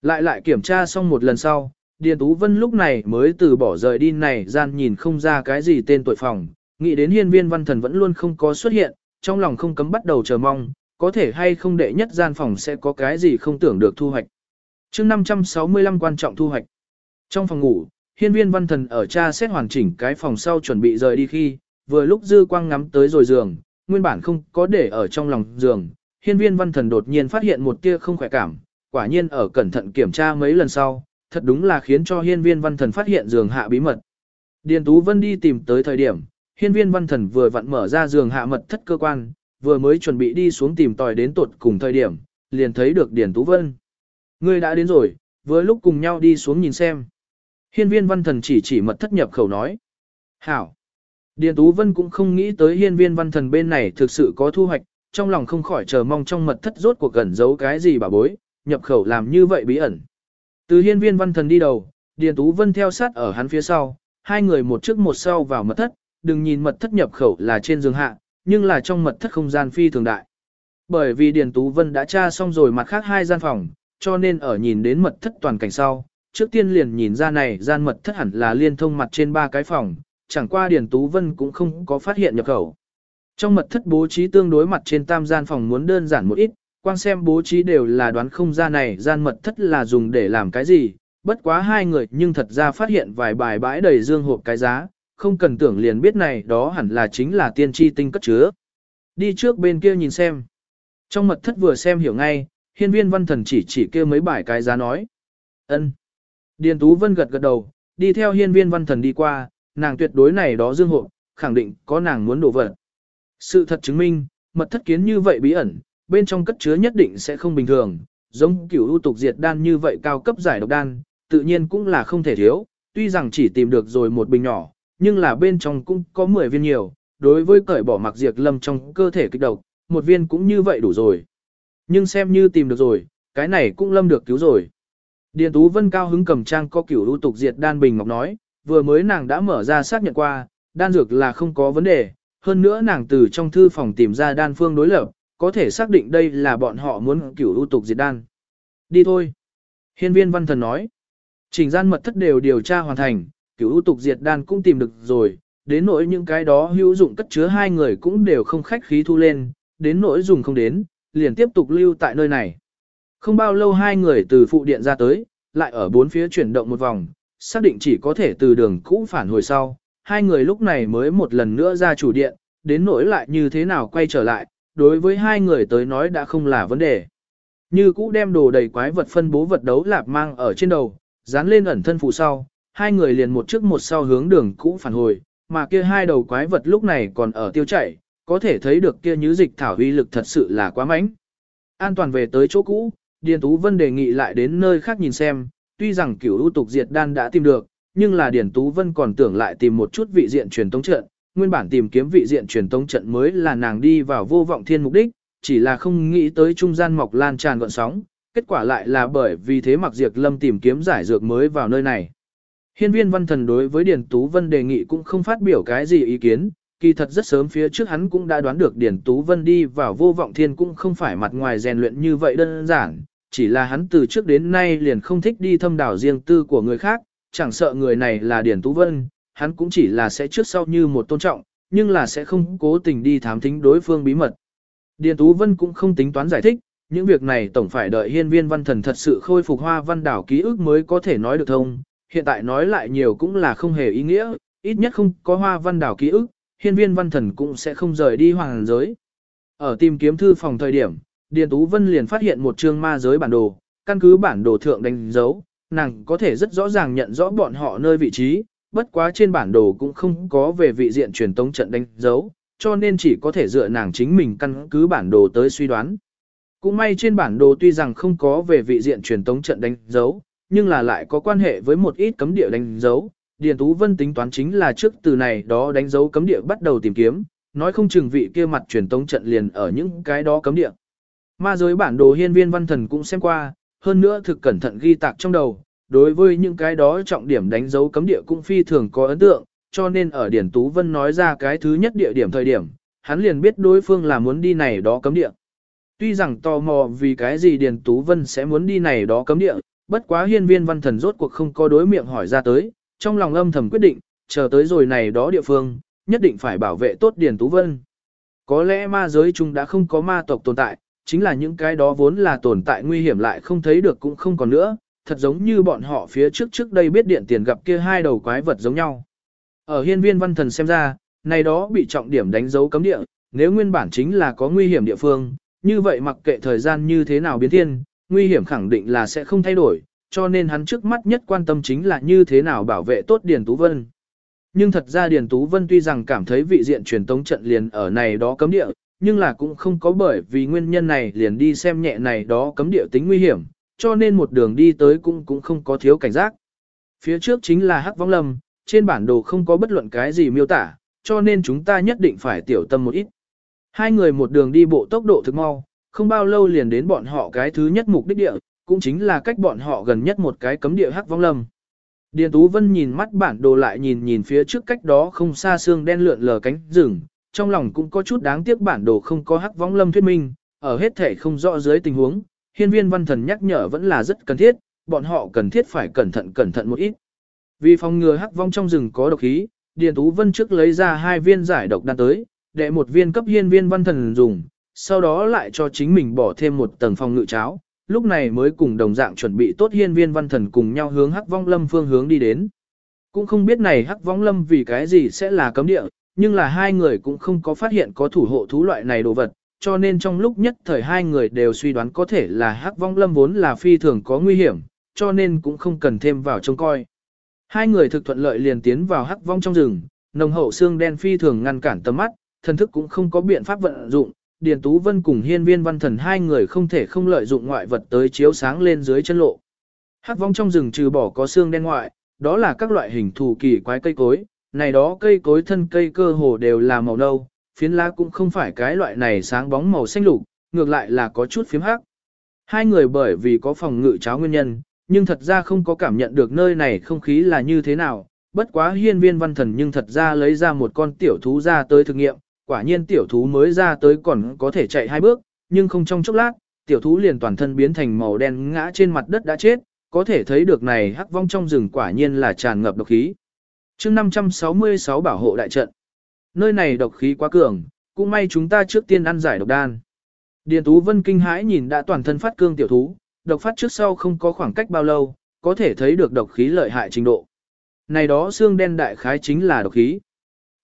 Lại lại kiểm tra xong một lần sau, Điền Tú Vân lúc này mới từ bỏ rời đi này gian nhìn không ra cái gì tên tội phòng, nghĩ đến hiên viên văn thần vẫn luôn không có xuất hiện, trong lòng không cấm bắt đầu chờ mong, có thể hay không đệ nhất gian phòng sẽ có cái gì không tưởng được thu hoạch. chương 565 quan trọng thu hoạch. Trong phòng ngủ, hiên viên văn thần ở cha xét hoàn chỉnh cái phòng sau chuẩn bị rời đi khi, vừa lúc dư quang ngắm tới rồi giường, nguyên bản không có để ở trong lòng giường, hiên viên văn thần đột nhiên phát hiện một tia không khỏe cảm, quả nhiên ở cẩn thận kiểm tra mấy lần sau, thật đúng là khiến cho hiên viên văn thần phát hiện giường hạ bí mật. Điền Tú Vân đi tìm tới thời điểm, hiên viên văn thần vừa vặn mở ra giường hạ mật thất cơ quan, vừa mới chuẩn bị đi xuống tìm tòi đến tột cùng thời điểm, liền thấy được Điền Tú Vân. Ngươi đã đến rồi, vừa lúc cùng nhau đi xuống nhìn xem. Hiên viên văn thần chỉ chỉ mật thất nhập khẩu nói. Hảo. Điền Tú Vân cũng không nghĩ tới hiên viên văn thần bên này thực sự có thu hoạch, trong lòng không khỏi chờ mong trong mật thất rốt cuộc gần giấu cái gì bà bối, nhập khẩu làm như vậy bí ẩn. Từ hiên viên văn thần đi đầu, Điền Tú Vân theo sát ở hắn phía sau, hai người một trước một sau vào mật thất, đừng nhìn mật thất nhập khẩu là trên giường hạ, nhưng là trong mật thất không gian phi thường đại. Bởi vì Điền Tú Vân đã tra xong rồi mặt khác hai gian phòng, cho nên ở nhìn đến mật thất toàn cảnh sau, trước tiên liền nhìn ra này gian mật thất hẳn là liên thông mặt trên ba cái phòng, chẳng qua Điền Tú Vân cũng không có phát hiện nhập khẩu. Trong mật thất bố trí tương đối mặt trên tam gian phòng muốn đơn giản một ít, quan xem bố trí đều là đoán không ra này gian mật thất là dùng để làm cái gì, bất quá hai người nhưng thật ra phát hiện vài bài bãi đầy dương hộp cái giá, không cần tưởng liền biết này đó hẳn là chính là tiên tri tinh cất chứa. Đi trước bên kia nhìn xem. Trong mật thất vừa xem hiểu ngay, hiên viên văn thần chỉ chỉ kêu mấy bài cái giá nói. ân Điền Tú Vân gật gật đầu, đi theo hiên viên văn thần đi qua, nàng tuyệt đối này đó dương hộp, khẳng định có nàng muốn đổ vật. Sự thật chứng minh, mật thất kiến như vậy bí ẩn, bên trong cất chứa nhất định sẽ không bình thường, giống kiểu ưu tục diệt đan như vậy cao cấp giải độc đan, tự nhiên cũng là không thể thiếu, tuy rằng chỉ tìm được rồi một bình nhỏ, nhưng là bên trong cũng có 10 viên nhiều, đối với cởi bỏ mặc diệt lâm trong cơ thể kích độc, một viên cũng như vậy đủ rồi. Nhưng xem như tìm được rồi, cái này cũng lâm được cứu rồi. Điền Tú Vân cao hứng cầm trang có kiểu ưu tục diệt đan bình ngọc nói, vừa mới nàng đã mở ra xác nhận qua, đan dược là không có vấn đề, hơn nữa nàng từ trong thư phòng tìm ra đan phương đối lập, có thể xác định đây là bọn họ muốn cửu ưu tục diệt đan. Đi thôi. Hiên viên văn thần nói. Trình gian mật thất đều điều tra hoàn thành, cửu ưu tục diệt đan cũng tìm được rồi, đến nỗi những cái đó hữu dụng cất chứa hai người cũng đều không khách khí thu lên, đến nỗi dùng không đến, liền tiếp tục lưu tại nơi này. Không bao lâu hai người từ phụ điện ra tới, lại ở bốn phía chuyển động một vòng, xác định chỉ có thể từ đường cũ phản hồi sau, hai người lúc này mới một lần nữa ra chủ điện, đến nỗi lại như thế nào quay trở lại, đối với hai người tới nói đã không là vấn đề. Như cũ đem đồ đầy quái vật phân bố vật đấu lạp mang ở trên đầu, dán lên ẩn thân phụ sau, hai người liền một trước một sau hướng đường cũ phản hồi, mà kia hai đầu quái vật lúc này còn ở tiêu chạy, có thể thấy được kia như dịch thảo uy lực thật sự là quá mãnh. An toàn về tới chỗ cũ, Điền Tú Vân đề nghị lại đến nơi khác nhìn xem, tuy rằng cửu ưu tục diệt đan đã tìm được, nhưng là Điền Tú Vân còn tưởng lại tìm một chút vị diện truyền tống trận, nguyên bản tìm kiếm vị diện truyền tống trận mới là nàng đi vào vô vọng thiên mục đích, chỉ là không nghĩ tới trung gian mọc lan tràn gọn sóng, kết quả lại là bởi vì thế mặc diệt lâm tìm kiếm giải dược mới vào nơi này. Hiên viên văn thần đối với Điền Tú Vân đề nghị cũng không phát biểu cái gì ý kiến, kỳ thật rất sớm phía trước hắn cũng đã đoán được Điền Tú Vân đi vào vô vọng thiên cũng không phải mặt ngoài rèn luyện như vậy đơn giản, chỉ là hắn từ trước đến nay liền không thích đi thâm đảo riêng tư của người khác, chẳng sợ người này là Điền Tú Vân, hắn cũng chỉ là sẽ trước sau như một tôn trọng, nhưng là sẽ không cố tình đi thám thính đối phương bí mật. Điền Tú Vân cũng không tính toán giải thích, những việc này tổng phải đợi hiên viên văn thần thật sự khôi phục hoa văn đảo ký ức mới có thể nói được thông, hiện tại nói lại nhiều cũng là không hề ý nghĩa, ít nhất không có hoa văn đảo ký ức, hiên viên văn thần cũng sẽ không rời đi hoàng giới. Ở tìm kiếm thư phòng thời điểm, Điền Tú Vân liền phát hiện một chương ma giới bản đồ, căn cứ bản đồ thượng đánh dấu, nàng có thể rất rõ ràng nhận rõ bọn họ nơi vị trí, bất quá trên bản đồ cũng không có về vị diện truyền tống trận đánh dấu, cho nên chỉ có thể dựa nàng chính mình căn cứ bản đồ tới suy đoán. Cũng may trên bản đồ tuy rằng không có về vị diện truyền tống trận đánh dấu, nhưng là lại có quan hệ với một ít cấm địa đánh dấu. Điền Tú Vân tính toán chính là trước từ này đó đánh dấu cấm địa bắt đầu tìm kiếm, nói không chừng vị kia mặt truyền tống trận liền ở những cái đó cấm địa. Ma giới bản đồ hiên viên văn thần cũng xem qua, hơn nữa thực cẩn thận ghi tạc trong đầu, đối với những cái đó trọng điểm đánh dấu cấm địa cũng phi thường có ấn tượng, cho nên ở Điển Tú Vân nói ra cái thứ nhất địa điểm thời điểm, hắn liền biết đối phương là muốn đi này đó cấm địa. Tuy rằng tò mò vì cái gì Điền Tú Vân sẽ muốn đi này đó cấm địa, bất quá hiên viên văn thần rốt cuộc không có đối miệng hỏi ra tới, trong lòng âm thầm quyết định, chờ tới rồi này đó địa phương, nhất định phải bảo vệ tốt Điền Tú Vân. Có lẽ ma giới chúng đã không có ma tộc tồn tại, chính là những cái đó vốn là tồn tại nguy hiểm lại không thấy được cũng không còn nữa, thật giống như bọn họ phía trước trước đây biết điện tiền gặp kia hai đầu quái vật giống nhau. Ở hiên viên văn thần xem ra, này đó bị trọng điểm đánh dấu cấm địa, nếu nguyên bản chính là có nguy hiểm địa phương, như vậy mặc kệ thời gian như thế nào biến thiên, nguy hiểm khẳng định là sẽ không thay đổi, cho nên hắn trước mắt nhất quan tâm chính là như thế nào bảo vệ tốt Điền Tú Vân. Nhưng thật ra Điền Tú Vân tuy rằng cảm thấy vị diện truyền tống trận liền ở này đó cấm địa, nhưng là cũng không có bởi vì nguyên nhân này liền đi xem nhẹ này đó cấm địa tính nguy hiểm, cho nên một đường đi tới cũng cũng không có thiếu cảnh giác. Phía trước chính là Hắc Vong Lâm, trên bản đồ không có bất luận cái gì miêu tả, cho nên chúng ta nhất định phải tiểu tâm một ít. Hai người một đường đi bộ tốc độ thực mau, không bao lâu liền đến bọn họ cái thứ nhất mục đích địa, cũng chính là cách bọn họ gần nhất một cái cấm địa Hắc Vong Lâm. Điền Tú Vân nhìn mắt bản đồ lại nhìn nhìn phía trước cách đó không xa xương đen lượn lờ cánh rừng, trong lòng cũng có chút đáng tiếc bản đồ không có Hắc Vong Lâm thuyết minh, ở hết thể không rõ dưới tình huống, hiên viên văn thần nhắc nhở vẫn là rất cần thiết, bọn họ cần thiết phải cẩn thận cẩn thận một ít. Vì phòng ngừa hắc vong trong rừng có độc khí, Điền Tú Vân trước lấy ra hai viên giải độc đan tới, để một viên cấp hiên viên văn thần dùng, sau đó lại cho chính mình bỏ thêm một tầng phòng ngự cháo, lúc này mới cùng đồng dạng chuẩn bị tốt hiên viên văn thần cùng nhau hướng hắc vong lâm phương hướng đi đến. Cũng không biết này hắc vong lâm vì cái gì sẽ là cấm địa, nhưng là hai người cũng không có phát hiện có thủ hộ thú loại này đồ vật, cho nên trong lúc nhất thời hai người đều suy đoán có thể là hắc vong lâm vốn là phi thường có nguy hiểm, cho nên cũng không cần thêm vào trông coi. Hai người thực thuận lợi liền tiến vào hắc vong trong rừng, nồng hậu xương đen phi thường ngăn cản tầm mắt, thần thức cũng không có biện pháp vận dụng, Điền Tú Vân cùng hiên viên văn thần hai người không thể không lợi dụng ngoại vật tới chiếu sáng lên dưới chân lộ. Hắc vong trong rừng trừ bỏ có xương đen ngoại, đó là các loại hình thù kỳ quái cây cối, này đó cây cối thân cây cơ hồ đều là màu nâu, phiến lá cũng không phải cái loại này sáng bóng màu xanh lục, ngược lại là có chút phiếm hắc. Hai người bởi vì có phòng ngự cháo nguyên nhân, nhưng thật ra không có cảm nhận được nơi này không khí là như thế nào, bất quá hiên viên văn thần nhưng thật ra lấy ra một con tiểu thú ra tới thực nghiệm, quả nhiên tiểu thú mới ra tới còn có thể chạy hai bước, nhưng không trong chốc lát, tiểu thú liền toàn thân biến thành màu đen ngã trên mặt đất đã chết, có thể thấy được này hắc vong trong rừng quả nhiên là tràn ngập độc khí. chương 566 bảo hộ đại trận. Nơi này độc khí quá cường, cũng may chúng ta trước tiên ăn giải độc đan. Điền Tú Vân kinh hãi nhìn đã toàn thân phát cương tiểu thú, độc phát trước sau không có khoảng cách bao lâu, có thể thấy được độc khí lợi hại trình độ. Này đó xương đen đại khái chính là độc khí.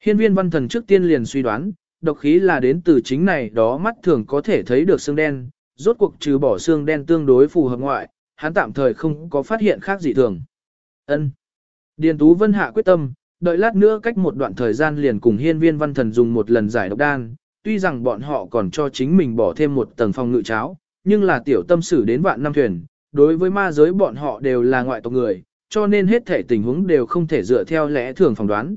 Hiên viên văn thần trước tiên liền suy đoán, độc khí là đến từ chính này đó mắt thường có thể thấy được xương đen, rốt cuộc trừ bỏ xương đen tương đối phù hợp ngoại, hắn tạm thời không có phát hiện khác gì thường. Ân. Điền Tú Vân hạ quyết tâm, đợi lát nữa cách một đoạn thời gian liền cùng hiên viên văn thần dùng một lần giải độc đan, tuy rằng bọn họ còn cho chính mình bỏ thêm một tầng phòng ngự cháo, nhưng là tiểu tâm sử đến vạn năm thuyền, đối với ma giới bọn họ đều là ngoại tộc người, cho nên hết thể tình huống đều không thể dựa theo lẽ thường phỏng đoán.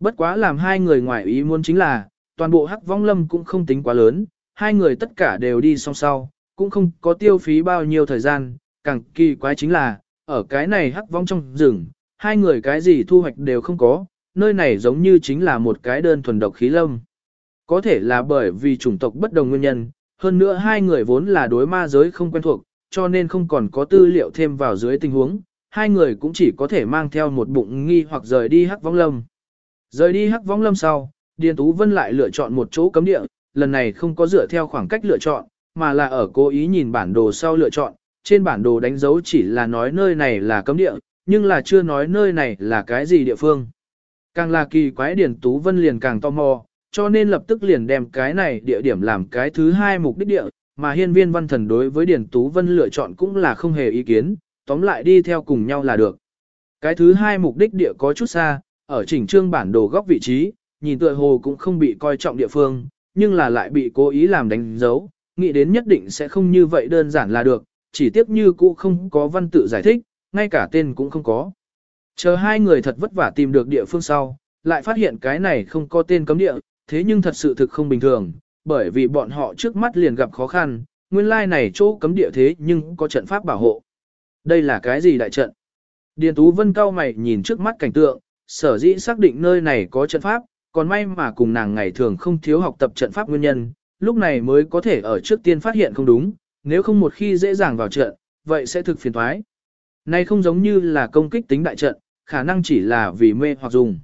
Bất quá làm hai người ngoại ý muốn chính là, toàn bộ hắc vong lâm cũng không tính quá lớn, hai người tất cả đều đi song song cũng không có tiêu phí bao nhiêu thời gian, càng kỳ quái chính là, ở cái này hắc vong trong rừng, hai người cái gì thu hoạch đều không có, nơi này giống như chính là một cái đơn thuần độc khí lâm. Có thể là bởi vì chủng tộc bất đồng nguyên nhân, hơn nữa hai người vốn là đối ma giới không quen thuộc, cho nên không còn có tư liệu thêm vào dưới tình huống, hai người cũng chỉ có thể mang theo một bụng nghi hoặc rời đi hắc vong lâm. Rời đi hắc vong lâm sau, Điền Tú Vân lại lựa chọn một chỗ cấm địa, lần này không có dựa theo khoảng cách lựa chọn, mà là ở cố ý nhìn bản đồ sau lựa chọn, trên bản đồ đánh dấu chỉ là nói nơi này là cấm địa, nhưng là chưa nói nơi này là cái gì địa phương. Càng là kỳ quái Điền Tú Vân liền càng tò mò, cho nên lập tức liền đem cái này địa điểm làm cái thứ hai mục đích địa, mà hiên viên văn thần đối với Điền Tú Vân lựa chọn cũng là không hề ý kiến, tóm lại đi theo cùng nhau là được. Cái thứ hai mục đích địa có chút xa, ở chỉnh trương bản đồ góc vị trí, nhìn tựa hồ cũng không bị coi trọng địa phương, nhưng là lại bị cố ý làm đánh dấu, nghĩ đến nhất định sẽ không như vậy đơn giản là được, chỉ tiếp như cũ không có văn tự giải thích, ngay cả tên cũng không có. Chờ hai người thật vất vả tìm được địa phương sau, lại phát hiện cái này không có tên cấm địa, thế nhưng thật sự thực không bình thường, bởi vì bọn họ trước mắt liền gặp khó khăn, nguyên lai này chỗ cấm địa thế nhưng có trận pháp bảo hộ. Đây là cái gì đại trận? Điền Tú Vân cao mày nhìn trước mắt cảnh tượng, sở dĩ xác định nơi này có trận pháp, còn may mà cùng nàng ngày thường không thiếu học tập trận pháp nguyên nhân, lúc này mới có thể ở trước tiên phát hiện không đúng, nếu không một khi dễ dàng vào trận, vậy sẽ thực phiền thoái. Này không giống như là công kích tính đại trận, khả năng chỉ là vì mê hoặc dùng.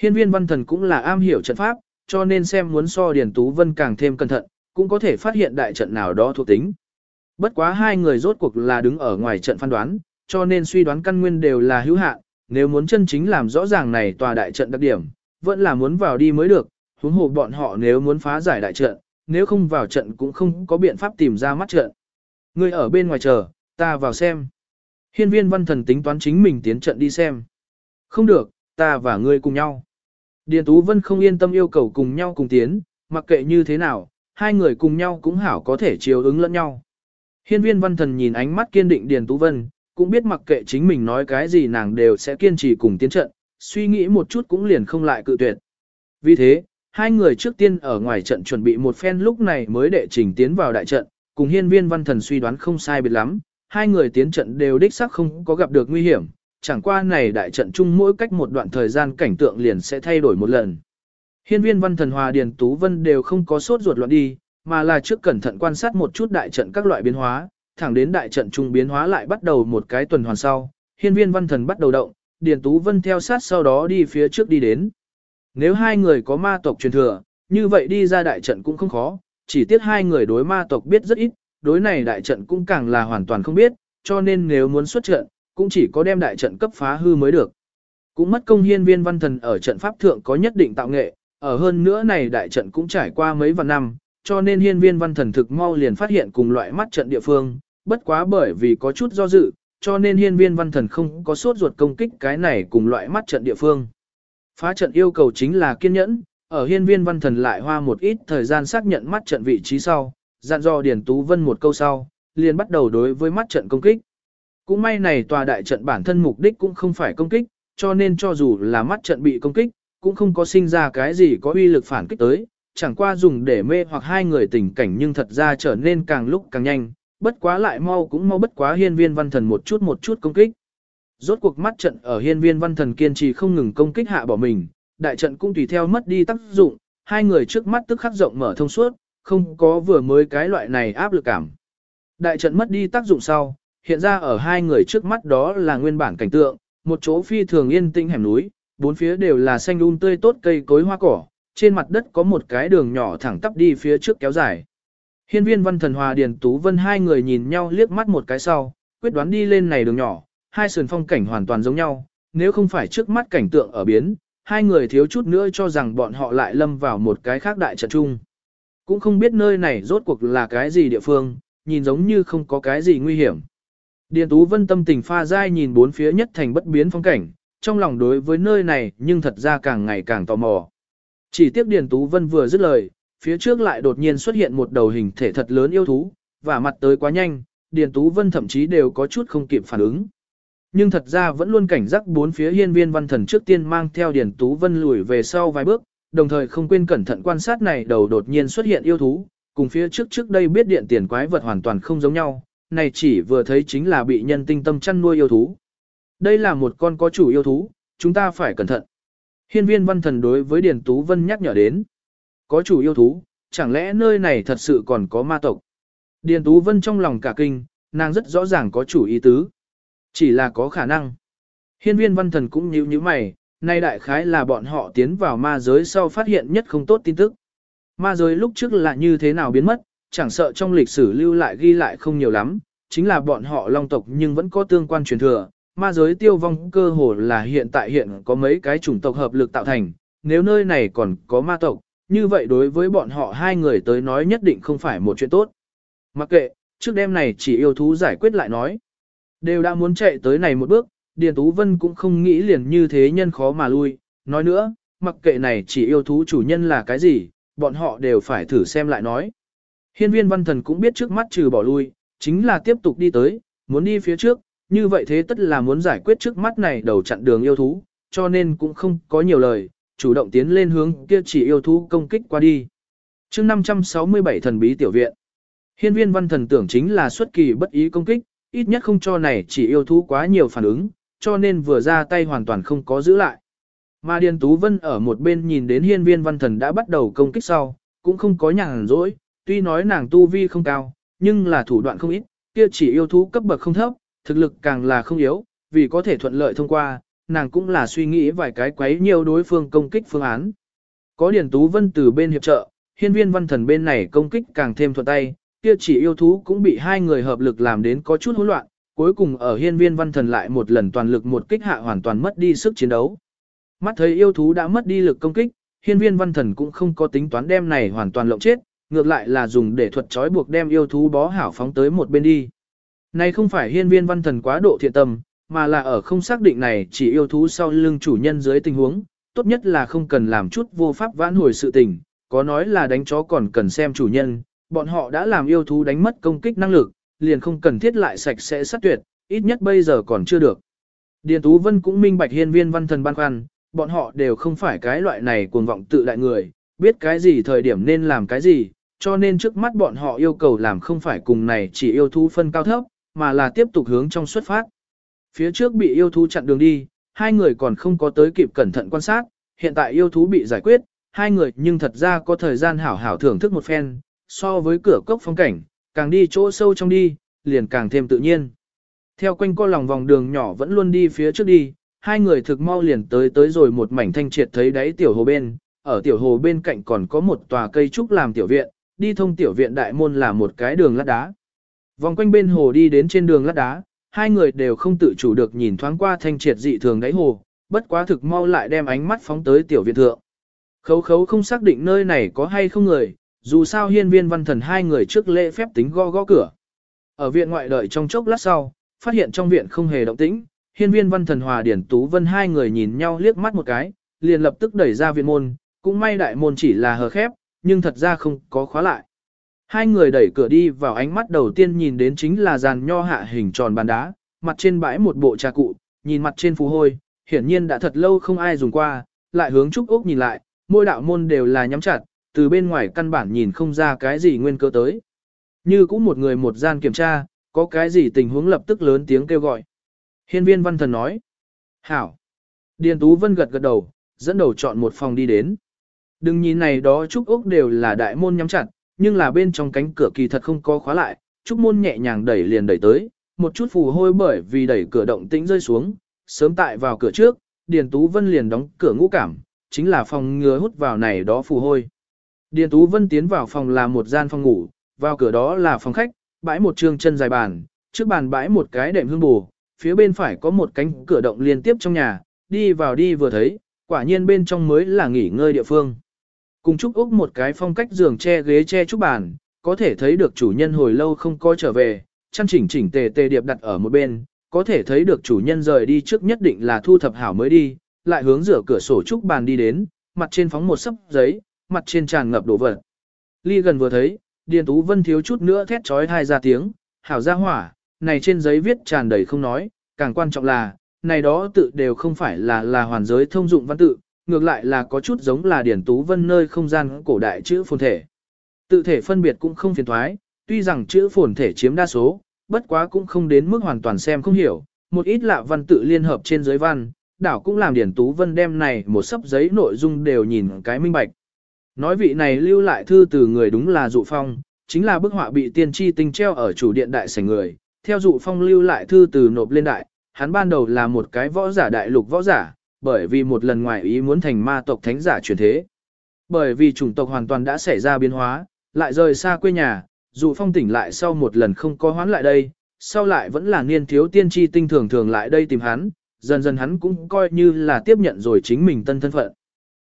Hiên viên văn thần cũng là am hiểu trận pháp, cho nên xem muốn so Điền Tú Vân càng thêm cẩn thận, cũng có thể phát hiện đại trận nào đó thuộc tính. Bất quá hai người rốt cuộc là đứng ở ngoài trận phán đoán, cho nên suy đoán căn nguyên đều là hữu hạn, nếu muốn chân chính làm rõ ràng này tòa đại trận đặc điểm, vẫn là muốn vào đi mới được, huống hồ bọn họ nếu muốn phá giải đại trận, nếu không vào trận cũng không có biện pháp tìm ra mắt trận. Người ở bên ngoài chờ, ta vào xem. Hiên viên văn thần tính toán chính mình tiến trận đi xem. Không được, ta và ngươi cùng nhau. Điền Tú Vân không yên tâm yêu cầu cùng nhau cùng tiến, mặc kệ như thế nào, hai người cùng nhau cũng hảo có thể chiều ứng lẫn nhau. Hiên viên văn thần nhìn ánh mắt kiên định Điền Tú Vân, cũng biết mặc kệ chính mình nói cái gì nàng đều sẽ kiên trì cùng tiến trận, suy nghĩ một chút cũng liền không lại cự tuyệt. Vì thế, hai người trước tiên ở ngoài trận chuẩn bị một phen lúc này mới đệ trình tiến vào đại trận, cùng hiên viên văn thần suy đoán không sai biệt lắm, hai người tiến trận đều đích xác không có gặp được nguy hiểm, chẳng qua này đại trận chung mỗi cách một đoạn thời gian cảnh tượng liền sẽ thay đổi một lần. Hiên viên văn thần hòa điền tú vân đều không có sốt ruột loạn đi, mà là trước cẩn thận quan sát một chút đại trận các loại biến hóa, thẳng đến đại trận trung biến hóa lại bắt đầu một cái tuần hoàn sau, hiên viên văn thần bắt đầu động, điền tú vân theo sát sau đó đi phía trước đi đến. Nếu hai người có ma tộc truyền thừa, như vậy đi ra đại trận cũng không khó, chỉ tiếc hai người đối ma tộc biết rất ít, đối này đại trận cũng càng là hoàn toàn không biết, cho nên nếu muốn xuất trận, cũng chỉ có đem đại trận cấp phá hư mới được. Cũng mất công hiên viên văn thần ở trận pháp thượng có nhất định tạo nghệ, ở hơn nữa này đại trận cũng trải qua mấy vạn năm, cho nên hiên viên văn thần thực mau liền phát hiện cùng loại mắt trận địa phương, bất quá bởi vì có chút do dự, cho nên hiên viên văn thần không có sốt ruột công kích cái này cùng loại mắt trận địa phương. Phá trận yêu cầu chính là kiên nhẫn, ở hiên viên văn thần lại hoa một ít thời gian xác nhận mắt trận vị trí sau, dặn dò Điền Tú Vân một câu sau, liền bắt đầu đối với mắt trận công kích. Cũng may này tòa đại trận bản thân mục đích cũng không phải công kích, cho nên cho dù là mắt trận bị công kích, cũng không có sinh ra cái gì có uy lực phản kích tới, chẳng qua dùng để mê hoặc hai người tình cảnh nhưng thật ra trở nên càng lúc càng nhanh, bất quá lại mau cũng mau bất quá hiên viên văn thần một chút một chút công kích. Rốt cuộc mắt trận ở hiên viên văn thần kiên trì không ngừng công kích hạ bỏ mình, đại trận cũng tùy theo mất đi tác dụng, hai người trước mắt tức khắc rộng mở thông suốt, không có vừa mới cái loại này áp lực cảm. Đại trận mất đi tác dụng sau, hiện ra ở hai người trước mắt đó là nguyên bản cảnh tượng, một chỗ phi thường yên tĩnh hẻm núi, bốn phía đều là xanh um tươi tốt cây cối hoa cỏ, trên mặt đất có một cái đường nhỏ thẳng tắp đi phía trước kéo dài. Hiên viên văn thần hòa điền tú vân hai người nhìn nhau liếc mắt một cái sau, quyết đoán đi lên này đường nhỏ, hai sườn phong cảnh hoàn toàn giống nhau, nếu không phải trước mắt cảnh tượng ở biến, hai người thiếu chút nữa cho rằng bọn họ lại lâm vào một cái khác đại trận chung. Cũng không biết nơi này rốt cuộc là cái gì địa phương, nhìn giống như không có cái gì nguy hiểm. Điền Tú Vân tâm tình pha dai nhìn bốn phía nhất thành bất biến phong cảnh, trong lòng đối với nơi này nhưng thật ra càng ngày càng tò mò. Chỉ tiếc Điền Tú Vân vừa dứt lời, phía trước lại đột nhiên xuất hiện một đầu hình thể thật lớn yêu thú, và mặt tới quá nhanh, Điền Tú Vân thậm chí đều có chút không kịp phản ứng. Nhưng thật ra vẫn luôn cảnh giác bốn phía hiên viên văn thần trước tiên mang theo Điền Tú Vân lùi về sau vài bước, đồng thời không quên cẩn thận quan sát này đầu đột nhiên xuất hiện yêu thú, cùng phía trước trước đây biết điện tiền quái vật hoàn toàn không giống nhau, này chỉ vừa thấy chính là bị nhân tinh tâm chăn nuôi yêu thú. Đây là một con có chủ yêu thú, chúng ta phải cẩn thận. Hiên viên văn thần đối với Điền Tú Vân nhắc nhở đến. Có chủ yêu thú, chẳng lẽ nơi này thật sự còn có ma tộc? Điền Tú Vân trong lòng cả kinh, nàng rất rõ ràng có chủ ý tứ. Chỉ là có khả năng. Hiên viên văn thần cũng nhíu nhíu mày, nay đại khái là bọn họ tiến vào ma giới sau phát hiện nhất không tốt tin tức. Ma giới lúc trước là như thế nào biến mất, chẳng sợ trong lịch sử lưu lại ghi lại không nhiều lắm, chính là bọn họ long tộc nhưng vẫn có tương quan truyền thừa. Ma giới tiêu vong cơ hồ là hiện tại hiện có mấy cái chủng tộc hợp lực tạo thành, nếu nơi này còn có ma tộc, như vậy đối với bọn họ hai người tới nói nhất định không phải một chuyện tốt. Mặc kệ, trước đêm này chỉ yêu thú giải quyết lại nói. Đều đã muốn chạy tới này một bước, Điền Tú Vân cũng không nghĩ liền như thế nhân khó mà lui. Nói nữa, mặc kệ này chỉ yêu thú chủ nhân là cái gì, bọn họ đều phải thử xem lại nói. Hiên viên văn thần cũng biết trước mắt trừ bỏ lui, chính là tiếp tục đi tới, muốn đi phía trước, như vậy thế tất là muốn giải quyết trước mắt này đầu chặn đường yêu thú, cho nên cũng không có nhiều lời, chủ động tiến lên hướng kia chỉ yêu thú công kích qua đi. chương 567 thần bí tiểu viện. Hiên viên văn thần tưởng chính là xuất kỳ bất ý công kích, ít nhất không cho này chỉ yêu thú quá nhiều phản ứng, cho nên vừa ra tay hoàn toàn không có giữ lại. Mà Điền Tú Vân ở một bên nhìn đến hiên viên văn thần đã bắt đầu công kích sau, cũng không có nhàn rỗi, tuy nói nàng tu vi không cao, nhưng là thủ đoạn không ít, kia chỉ yêu thú cấp bậc không thấp, thực lực càng là không yếu, vì có thể thuận lợi thông qua, nàng cũng là suy nghĩ vài cái quấy nhiều đối phương công kích phương án. Có Điền Tú Vân từ bên hiệp trợ, hiên viên văn thần bên này công kích càng thêm thuận tay, kia chỉ yêu thú cũng bị hai người hợp lực làm đến có chút hỗn loạn, cuối cùng ở hiên viên văn thần lại một lần toàn lực một kích hạ hoàn toàn mất đi sức chiến đấu. Mắt thấy yêu thú đã mất đi lực công kích, hiên viên văn thần cũng không có tính toán đem này hoàn toàn lộng chết, ngược lại là dùng để thuật trói buộc đem yêu thú bó hảo phóng tới một bên đi. Này không phải hiên viên văn thần quá độ thiện tâm, mà là ở không xác định này chỉ yêu thú sau lưng chủ nhân dưới tình huống, tốt nhất là không cần làm chút vô pháp vãn hồi sự tình, có nói là đánh chó còn cần xem chủ nhân, bọn họ đã làm yêu thú đánh mất công kích năng lực, liền không cần thiết lại sạch sẽ sát tuyệt, ít nhất bây giờ còn chưa được. Điền Tú Vân cũng minh bạch hiên viên văn thần ban khoăn, bọn họ đều không phải cái loại này cuồng vọng tự đại người, biết cái gì thời điểm nên làm cái gì, cho nên trước mắt bọn họ yêu cầu làm không phải cùng này chỉ yêu thú phân cao thấp, mà là tiếp tục hướng trong xuất phát. Phía trước bị yêu thú chặn đường đi, hai người còn không có tới kịp cẩn thận quan sát, hiện tại yêu thú bị giải quyết, hai người nhưng thật ra có thời gian hảo hảo thưởng thức một phen, so với cửa cốc phong cảnh, càng đi chỗ sâu trong đi, liền càng thêm tự nhiên. Theo quanh co lòng vòng đường nhỏ vẫn luôn đi phía trước đi, hai người thực mau liền tới tới rồi một mảnh thanh triệt thấy đáy tiểu hồ bên, ở tiểu hồ bên cạnh còn có một tòa cây trúc làm tiểu viện, đi thông tiểu viện đại môn là một cái đường lát đá. Vòng quanh bên hồ đi đến trên đường lát đá, hai người đều không tự chủ được nhìn thoáng qua thanh triệt dị thường đáy hồ, bất quá thực mau lại đem ánh mắt phóng tới tiểu viện thượng. Khấu khấu không xác định nơi này có hay không người, dù sao hiên viên văn thần hai người trước lễ phép tính go gõ cửa. Ở viện ngoại đợi trong chốc lát sau, phát hiện trong viện không hề động tĩnh, hiên viên văn thần hòa điển tú vân hai người nhìn nhau liếc mắt một cái, liền lập tức đẩy ra viện môn, cũng may đại môn chỉ là hờ khép, nhưng thật ra không có khóa lại. Hai người đẩy cửa đi vào ánh mắt đầu tiên nhìn đến chính là giàn nho hạ hình tròn bàn đá, mặt trên bãi một bộ trà cụ, nhìn mặt trên phù hôi, hiển nhiên đã thật lâu không ai dùng qua, lại hướng Trúc Úc nhìn lại, môi đạo môn đều là nhắm chặt, từ bên ngoài căn bản nhìn không ra cái gì nguyên cơ tới. Như cũng một người một gian kiểm tra, có cái gì tình huống lập tức lớn tiếng kêu gọi. Hiên viên văn thần nói. Hảo. Điền Tú Vân gật gật đầu, dẫn đầu chọn một phòng đi đến. Đừng nhìn này đó Trúc Úc đều là đại môn nhắm chặt, nhưng là bên trong cánh cửa kỳ thật không có khóa lại, Trúc môn nhẹ nhàng đẩy liền đẩy tới, một chút phù hôi bởi vì đẩy cửa động tĩnh rơi xuống, sớm tại vào cửa trước, Điền Tú Vân liền đóng cửa ngũ cảm, chính là phòng ngừa hút vào này đó phù hôi. Điền Tú Vân tiến vào phòng là một gian phòng ngủ, vào cửa đó là phòng khách, bãi một trường chân dài bàn, trước bàn bãi một cái đệm hương bù, phía bên phải có một cánh cửa động liên tiếp trong nhà, đi vào đi vừa thấy, quả nhiên bên trong mới là nghỉ ngơi địa phương. Cùng Trúc Úc một cái phong cách giường che ghế che trúc bàn, có thể thấy được chủ nhân hồi lâu không có trở về, chăn chỉnh chỉnh tề tề điệp đặt ở một bên, có thể thấy được chủ nhân rời đi trước nhất định là thu thập hảo mới đi, lại hướng rửa cửa sổ trúc bàn đi đến, mặt trên phóng một sấp giấy, mặt trên tràn ngập đồ vật. Ly gần vừa thấy, Điền Tú Vân thiếu chút nữa thét trói thai ra tiếng, hảo ra hỏa, này trên giấy viết tràn đầy không nói, càng quan trọng là, này đó tự đều không phải là là hoàn giới thông dụng văn tự, ngược lại là có chút giống là Điền Tú Vân nơi không gian cổ đại chữ phồn thể. Tự thể phân biệt cũng không phiền thoái, tuy rằng chữ phồn thể chiếm đa số, bất quá cũng không đến mức hoàn toàn xem không hiểu, một ít lạ văn tự liên hợp trên giới văn, đảo cũng làm Điền Tú Vân đem này một sấp giấy nội dung đều nhìn cái minh bạch. Nói vị này lưu lại thư từ người đúng là dụ phong, chính là bức họa bị tiên tri tinh treo ở chủ điện đại sảnh người, theo dụ phong lưu lại thư từ nộp lên đại, hắn ban đầu là một cái võ giả đại lục võ giả, bởi vì một lần ngoài ý muốn thành ma tộc thánh giả chuyển thế. Bởi vì chủng tộc hoàn toàn đã xảy ra biến hóa, lại rời xa quê nhà, Dụ phong tỉnh lại sau một lần không có hoán lại đây, sau lại vẫn là niên thiếu tiên tri tinh thường thường lại đây tìm hắn, dần dần hắn cũng coi như là tiếp nhận rồi chính mình tân thân phận.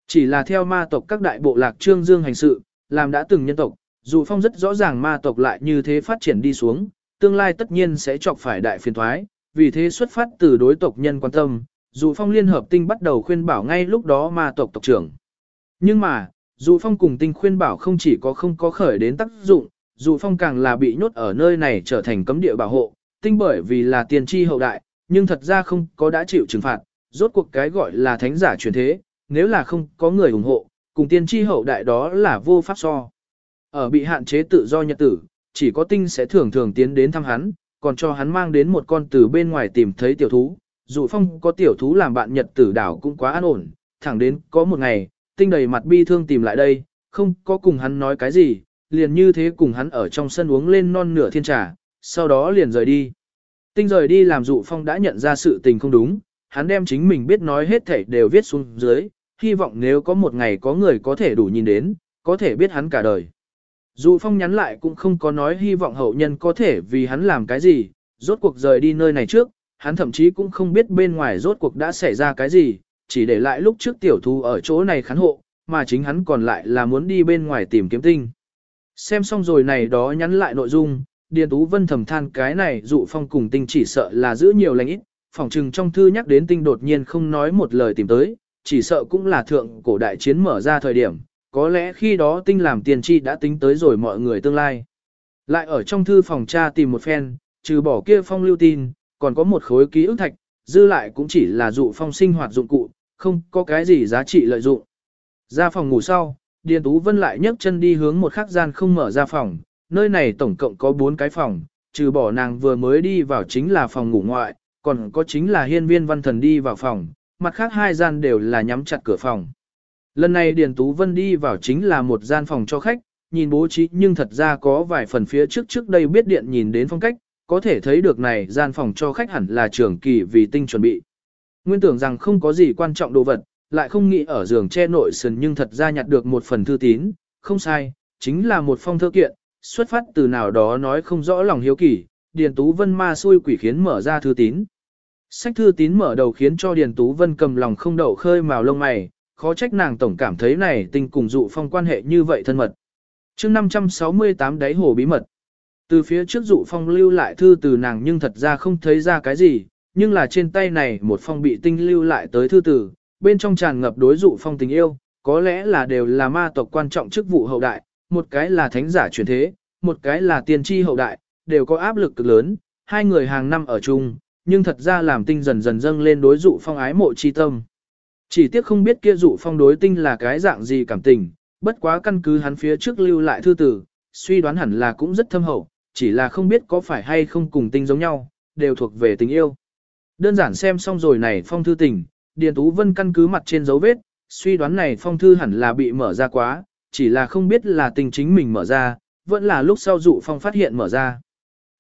Chỉ là theo ma tộc các đại bộ lạc trương dương hành sự, làm đã từng nhân tộc, dù phong rất rõ ràng ma tộc lại như thế phát triển đi xuống, tương lai tất nhiên sẽ chọc phải đại phiền thoái, vì thế xuất phát từ đối tộc nhân quan tâm, dù phong liên hợp tinh bắt đầu khuyên bảo ngay lúc đó ma tộc tộc trưởng. Nhưng mà, dù phong cùng tinh khuyên bảo không chỉ có không có khởi đến tác dụng, dù phong càng là bị nhốt ở nơi này trở thành cấm địa bảo hộ, tinh bởi vì là tiền tri hậu đại, nhưng thật ra không có đã chịu trừng phạt, rốt cuộc cái gọi là thánh giả truyền thế, nếu là không có người ủng hộ, cùng tiên tri hậu đại đó là vô pháp so. Ở bị hạn chế tự do nhật tử, chỉ có tinh sẽ thường thường tiến đến thăm hắn, còn cho hắn mang đến một con từ bên ngoài tìm thấy tiểu thú. Dù phong có tiểu thú làm bạn nhật tử đảo cũng quá an ổn, thẳng đến có một ngày, tinh đầy mặt bi thương tìm lại đây, không có cùng hắn nói cái gì, liền như thế cùng hắn ở trong sân uống lên non nửa thiên trà, sau đó liền rời đi. Tinh rời đi làm dụ phong đã nhận ra sự tình không đúng, hắn đem chính mình biết nói hết thảy đều viết xuống dưới, hy vọng nếu có một ngày có người có thể đủ nhìn đến, có thể biết hắn cả đời. Dụ phong nhắn lại cũng không có nói hy vọng hậu nhân có thể vì hắn làm cái gì, rốt cuộc rời đi nơi này trước, hắn thậm chí cũng không biết bên ngoài rốt cuộc đã xảy ra cái gì, chỉ để lại lúc trước tiểu thu ở chỗ này khán hộ, mà chính hắn còn lại là muốn đi bên ngoài tìm kiếm tinh. Xem xong rồi này đó nhắn lại nội dung, Điền Tú Vân thầm than cái này dụ phong cùng tinh chỉ sợ là giữ nhiều lành ít, phỏng trừng trong thư nhắc đến tinh đột nhiên không nói một lời tìm tới, chỉ sợ cũng là thượng cổ đại chiến mở ra thời điểm, có lẽ khi đó tinh làm tiền tri đã tính tới rồi mọi người tương lai. Lại ở trong thư phòng cha tìm một phen, trừ bỏ kia phong lưu tin, còn có một khối ký ức thạch, dư lại cũng chỉ là dụ phong sinh hoạt dụng cụ, không có cái gì giá trị lợi dụng. Ra phòng ngủ sau, Điền Tú Vân lại nhấc chân đi hướng một khắc gian không mở ra phòng, nơi này tổng cộng có 4 cái phòng, trừ bỏ nàng vừa mới đi vào chính là phòng ngủ ngoại, còn có chính là hiên viên văn thần đi vào phòng, mặt khác hai gian đều là nhắm chặt cửa phòng. Lần này Điền Tú Vân đi vào chính là một gian phòng cho khách, nhìn bố trí nhưng thật ra có vài phần phía trước trước đây biết điện nhìn đến phong cách, có thể thấy được này gian phòng cho khách hẳn là trường kỳ vì tinh chuẩn bị. Nguyên tưởng rằng không có gì quan trọng đồ vật, lại không nghĩ ở giường che nội sườn nhưng thật ra nhặt được một phần thư tín, không sai, chính là một phong thơ kiện, xuất phát từ nào đó nói không rõ lòng hiếu kỳ, Điền Tú Vân ma xui quỷ khiến mở ra thư tín. Sách thư tín mở đầu khiến cho Điền Tú Vân cầm lòng không đậu khơi màu lông mày, khó trách nàng tổng cảm thấy này tình cùng dụ phong quan hệ như vậy thân mật. chương 568 đáy hồ bí mật. Từ phía trước dụ phong lưu lại thư từ nàng nhưng thật ra không thấy ra cái gì, nhưng là trên tay này một phong bị tinh lưu lại tới thư từ, bên trong tràn ngập đối dụ phong tình yêu, có lẽ là đều là ma tộc quan trọng chức vụ hậu đại, một cái là thánh giả truyền thế, một cái là tiên tri hậu đại, đều có áp lực cực lớn, hai người hàng năm ở chung, nhưng thật ra làm tinh dần dần dâng lên đối dụ phong ái mộ chi tâm. Chỉ tiếc không biết kia dụ phong đối tinh là cái dạng gì cảm tình, bất quá căn cứ hắn phía trước lưu lại thư tử, suy đoán hẳn là cũng rất thâm hậu, chỉ là không biết có phải hay không cùng tinh giống nhau, đều thuộc về tình yêu. Đơn giản xem xong rồi này phong thư tình, Điền Tú Vân căn cứ mặt trên dấu vết, suy đoán này phong thư hẳn là bị mở ra quá, chỉ là không biết là tình chính mình mở ra, vẫn là lúc sau dụ phong phát hiện mở ra.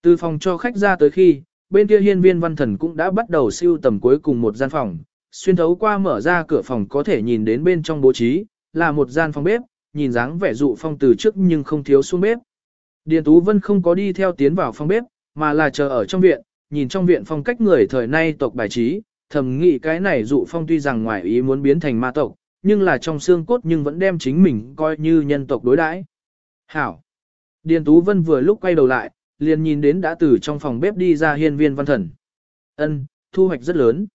Từ phòng cho khách ra tới khi, bên kia hiên viên văn thần cũng đã bắt đầu siêu tầm cuối cùng một gian phòng, xuyên thấu qua mở ra cửa phòng có thể nhìn đến bên trong bố trí, là một gian phòng bếp, nhìn dáng vẻ dụ phong từ trước nhưng không thiếu xuống bếp. Điền Tú Vân không có đi theo tiến vào phòng bếp, mà là chờ ở trong viện, nhìn trong viện phong cách người thời nay tộc bài trí, thầm nghĩ cái này dụ phong tuy rằng ngoài ý muốn biến thành ma tộc, nhưng là trong xương cốt nhưng vẫn đem chính mình coi như nhân tộc đối đãi. Hảo! Điền Tú Vân vừa lúc quay đầu lại, liền nhìn đến đã từ trong phòng bếp đi ra hiên viên văn thần. Ân, thu hoạch rất lớn.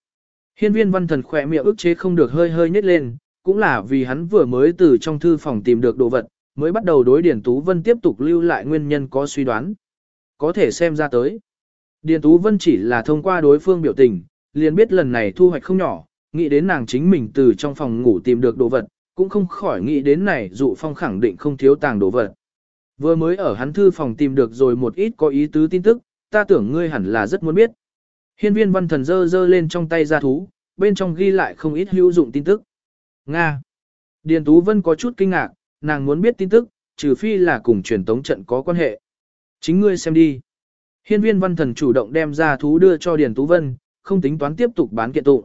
Hiên viên văn thần khỏe miệng ức chế không được hơi hơi nhếch lên, cũng là vì hắn vừa mới từ trong thư phòng tìm được đồ vật, mới bắt đầu đối Điền Tú Vân tiếp tục lưu lại nguyên nhân có suy đoán. Có thể xem ra tới. Điền Tú Vân chỉ là thông qua đối phương biểu tình, liền biết lần này thu hoạch không nhỏ, nghĩ đến nàng chính mình từ trong phòng ngủ tìm được đồ vật, cũng không khỏi nghĩ đến này dụ phong khẳng định không thiếu tàng đồ vật. Vừa mới ở hắn thư phòng tìm được rồi một ít có ý tứ tin tức, ta tưởng ngươi hẳn là rất muốn biết. Hiên viên văn thần dơ dơ lên trong tay ra thú, bên trong ghi lại không ít hữu dụng tin tức. Nga. Điền Tú Vân có chút kinh ngạc, nàng muốn biết tin tức, trừ phi là cùng truyền tống trận có quan hệ. Chính ngươi xem đi. Hiên viên văn thần chủ động đem ra thú đưa cho Điền Tú Vân, không tính toán tiếp tục bán kiện tụ.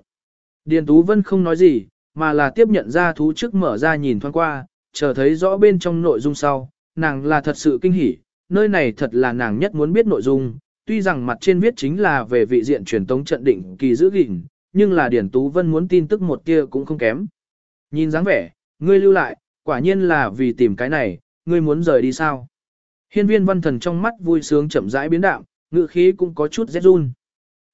Điền Tú Vân không nói gì, mà là tiếp nhận ra thú trước mở ra nhìn thoáng qua, chờ thấy rõ bên trong nội dung sau, nàng là thật sự kinh hỉ, nơi này thật là nàng nhất muốn biết nội dung, tuy rằng mặt trên viết chính là về vị diện truyền tống trận định kỳ giữ gìn, nhưng là điển Tú Vân muốn tin tức một tia cũng không kém. Nhìn dáng vẻ, ngươi lưu lại, quả nhiên là vì tìm cái này, ngươi muốn rời đi sao? Hiên viên văn thần trong mắt vui sướng chậm rãi biến đạo, ngự khí cũng có chút rét run.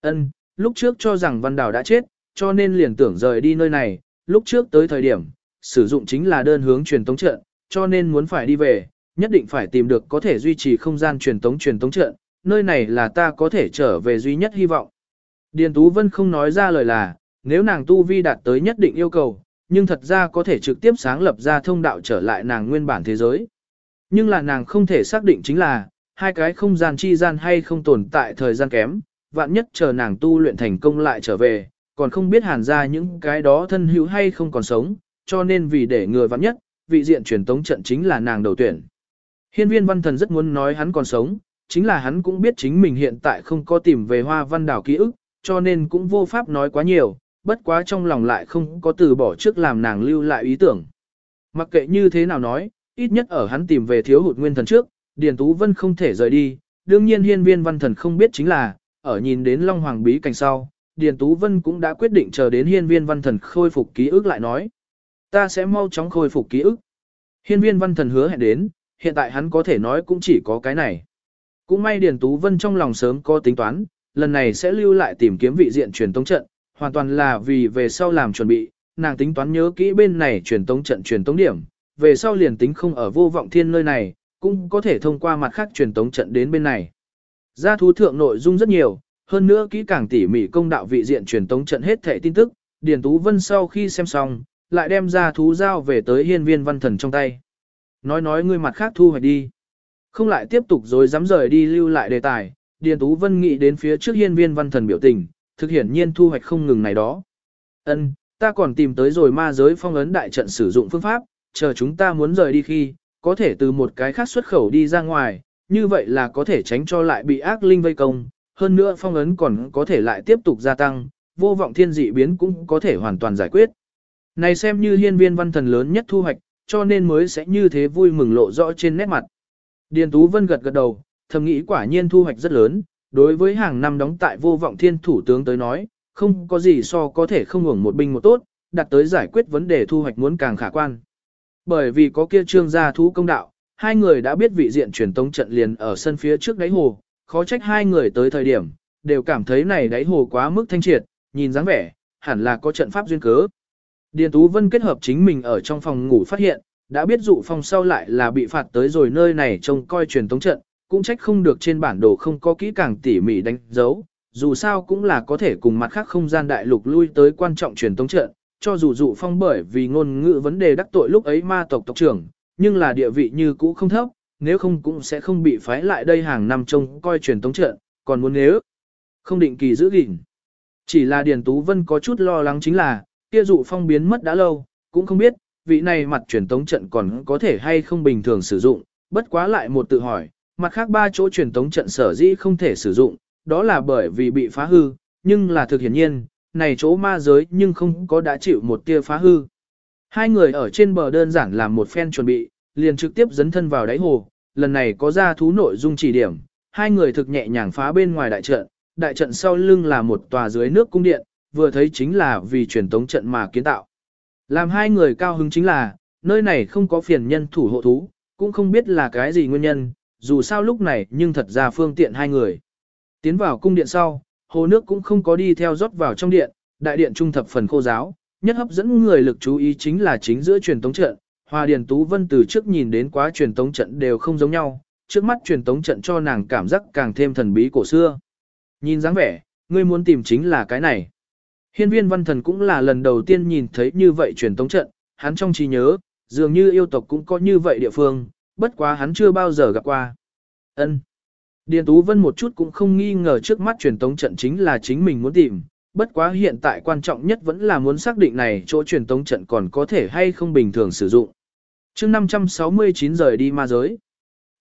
Ân, lúc trước cho rằng văn đảo đã chết, cho nên liền tưởng rời đi nơi này, lúc trước tới thời điểm, sử dụng chính là đơn hướng truyền tống trận, cho nên muốn phải đi về, nhất định phải tìm được có thể duy trì không gian truyền tống truyền tống trận, nơi này là ta có thể trở về duy nhất hy vọng. Điền Tú Vân không nói ra lời là, nếu nàng tu vi đạt tới nhất định yêu cầu, nhưng thật ra có thể trực tiếp sáng lập ra thông đạo trở lại nàng nguyên bản thế giới. Nhưng là nàng không thể xác định chính là, hai cái không gian chi gian hay không tồn tại thời gian kém, vạn nhất chờ nàng tu luyện thành công lại trở về, còn không biết hàn ra những cái đó thân hữu hay không còn sống, cho nên vì để người vạn nhất, vị diện truyền tống trận chính là nàng đầu tuyển. Hiên viên văn thần rất muốn nói hắn còn sống, chính là hắn cũng biết chính mình hiện tại không có tìm về hoa văn đảo ký ức, cho nên cũng vô pháp nói quá nhiều, bất quá trong lòng lại không có từ bỏ trước làm nàng lưu lại ý tưởng. Mặc kệ như thế nào nói, ít nhất ở hắn tìm về thiếu hụt nguyên thần trước, Điền Tú Vân không thể rời đi, đương nhiên hiên viên văn thần không biết chính là, ở nhìn đến Long Hoàng bí cảnh sau, Điền Tú Vân cũng đã quyết định chờ đến hiên viên văn thần khôi phục ký ức lại nói. Ta sẽ mau chóng khôi phục ký ức. Hiên viên văn thần hứa hẹn đến, hiện tại hắn có thể nói cũng chỉ có cái này. Cũng may Điền Tú Vân trong lòng sớm có tính toán, lần này sẽ lưu lại tìm kiếm vị diện truyền tống trận, hoàn toàn là vì về sau làm chuẩn bị, nàng tính toán nhớ kỹ bên này truyền tống trận truyền tống điểm, về sau liền tính không ở vô vọng thiên nơi này, cũng có thể thông qua mặt khác truyền tống trận đến bên này. Gia thú thượng nội dung rất nhiều, hơn nữa kỹ càng tỉ mỉ công đạo vị diện truyền tống trận hết thể tin tức, Điền Tú Vân sau khi xem xong, lại đem ra thú giao về tới hiên viên văn thần trong tay. Nói nói ngươi mặt khác thu hoạch đi. Không lại tiếp tục rồi dám rời đi lưu lại đề tài, Điền Tú Vân nghĩ đến phía trước hiên viên văn thần biểu tình, thực hiển nhiên thu hoạch không ngừng này đó. Ân, ta còn tìm tới rồi ma giới phong ấn đại trận sử dụng phương pháp, chờ chúng ta muốn rời đi khi, có thể từ một cái khác xuất khẩu đi ra ngoài, như vậy là có thể tránh cho lại bị ác linh vây công, hơn nữa phong ấn còn có thể lại tiếp tục gia tăng, vô vọng thiên dị biến cũng có thể hoàn toàn giải quyết. Này xem như hiên viên văn thần lớn nhất thu hoạch, cho nên mới sẽ như thế vui mừng lộ rõ trên nét mặt. Điền Tú Vân gật gật đầu, thầm nghĩ quả nhiên thu hoạch rất lớn, đối với hàng năm đóng tại vô vọng thiên thủ tướng tới nói, không có gì so có thể không hưởng một binh một tốt, đặt tới giải quyết vấn đề thu hoạch muốn càng khả quan. Bởi vì có kia trương gia thú công đạo, hai người đã biết vị diện truyền tống trận liền ở sân phía trước đáy hồ, khó trách hai người tới thời điểm, đều cảm thấy này đáy hồ quá mức thanh triệt, nhìn dáng vẻ, hẳn là có trận pháp duyên cớ. Điền Tú Vân kết hợp chính mình ở trong phòng ngủ phát hiện, đã biết dụ phong sau lại là bị phạt tới rồi nơi này trông coi truyền tống trận, cũng trách không được trên bản đồ không có kỹ càng tỉ mỉ đánh dấu, dù sao cũng là có thể cùng mặt khác không gian đại lục lui tới quan trọng truyền tống trận, cho dù dụ phong bởi vì ngôn ngữ vấn đề đắc tội lúc ấy ma tộc tộc trưởng, nhưng là địa vị như cũ không thấp, nếu không cũng sẽ không bị phái lại đây hàng năm trông coi truyền tống trận, còn muốn nếu không định kỳ giữ gìn. Chỉ là Điền Tú Vân có chút lo lắng chính là, kia dụ phong biến mất đã lâu, cũng không biết, vị này mặt truyền tống trận còn có thể hay không bình thường sử dụng, bất quá lại một tự hỏi, mặt khác ba chỗ truyền tống trận sở dĩ không thể sử dụng, đó là bởi vì bị phá hư, nhưng là thực hiển nhiên, này chỗ ma giới nhưng không có đã chịu một tia phá hư. Hai người ở trên bờ đơn giản làm một phen chuẩn bị, liền trực tiếp dấn thân vào đáy hồ, lần này có ra thú nội dung chỉ điểm, hai người thực nhẹ nhàng phá bên ngoài đại trận, đại trận sau lưng là một tòa dưới nước cung điện, vừa thấy chính là vì truyền tống trận mà kiến tạo. Làm hai người cao hứng chính là, nơi này không có phiền nhân thủ hộ thú, cũng không biết là cái gì nguyên nhân, dù sao lúc này nhưng thật ra phương tiện hai người. Tiến vào cung điện sau, hồ nước cũng không có đi theo rót vào trong điện, đại điện trung thập phần khô giáo, nhất hấp dẫn người lực chú ý chính là chính giữa truyền tống trận. Hoa Điền Tú Vân từ trước nhìn đến quá truyền tống trận đều không giống nhau, trước mắt truyền tống trận cho nàng cảm giác càng thêm thần bí cổ xưa. Nhìn dáng vẻ, ngươi muốn tìm chính là cái này. Hiên viên văn thần cũng là lần đầu tiên nhìn thấy như vậy truyền tống trận, hắn trong trí nhớ, dường như yêu tộc cũng có như vậy địa phương, bất quá hắn chưa bao giờ gặp qua. Ân. Điền Tú Vân một chút cũng không nghi ngờ trước mắt truyền tống trận chính là chính mình muốn tìm, bất quá hiện tại quan trọng nhất vẫn là muốn xác định này chỗ truyền tống trận còn có thể hay không bình thường sử dụng. chương 569 rời đi ma giới.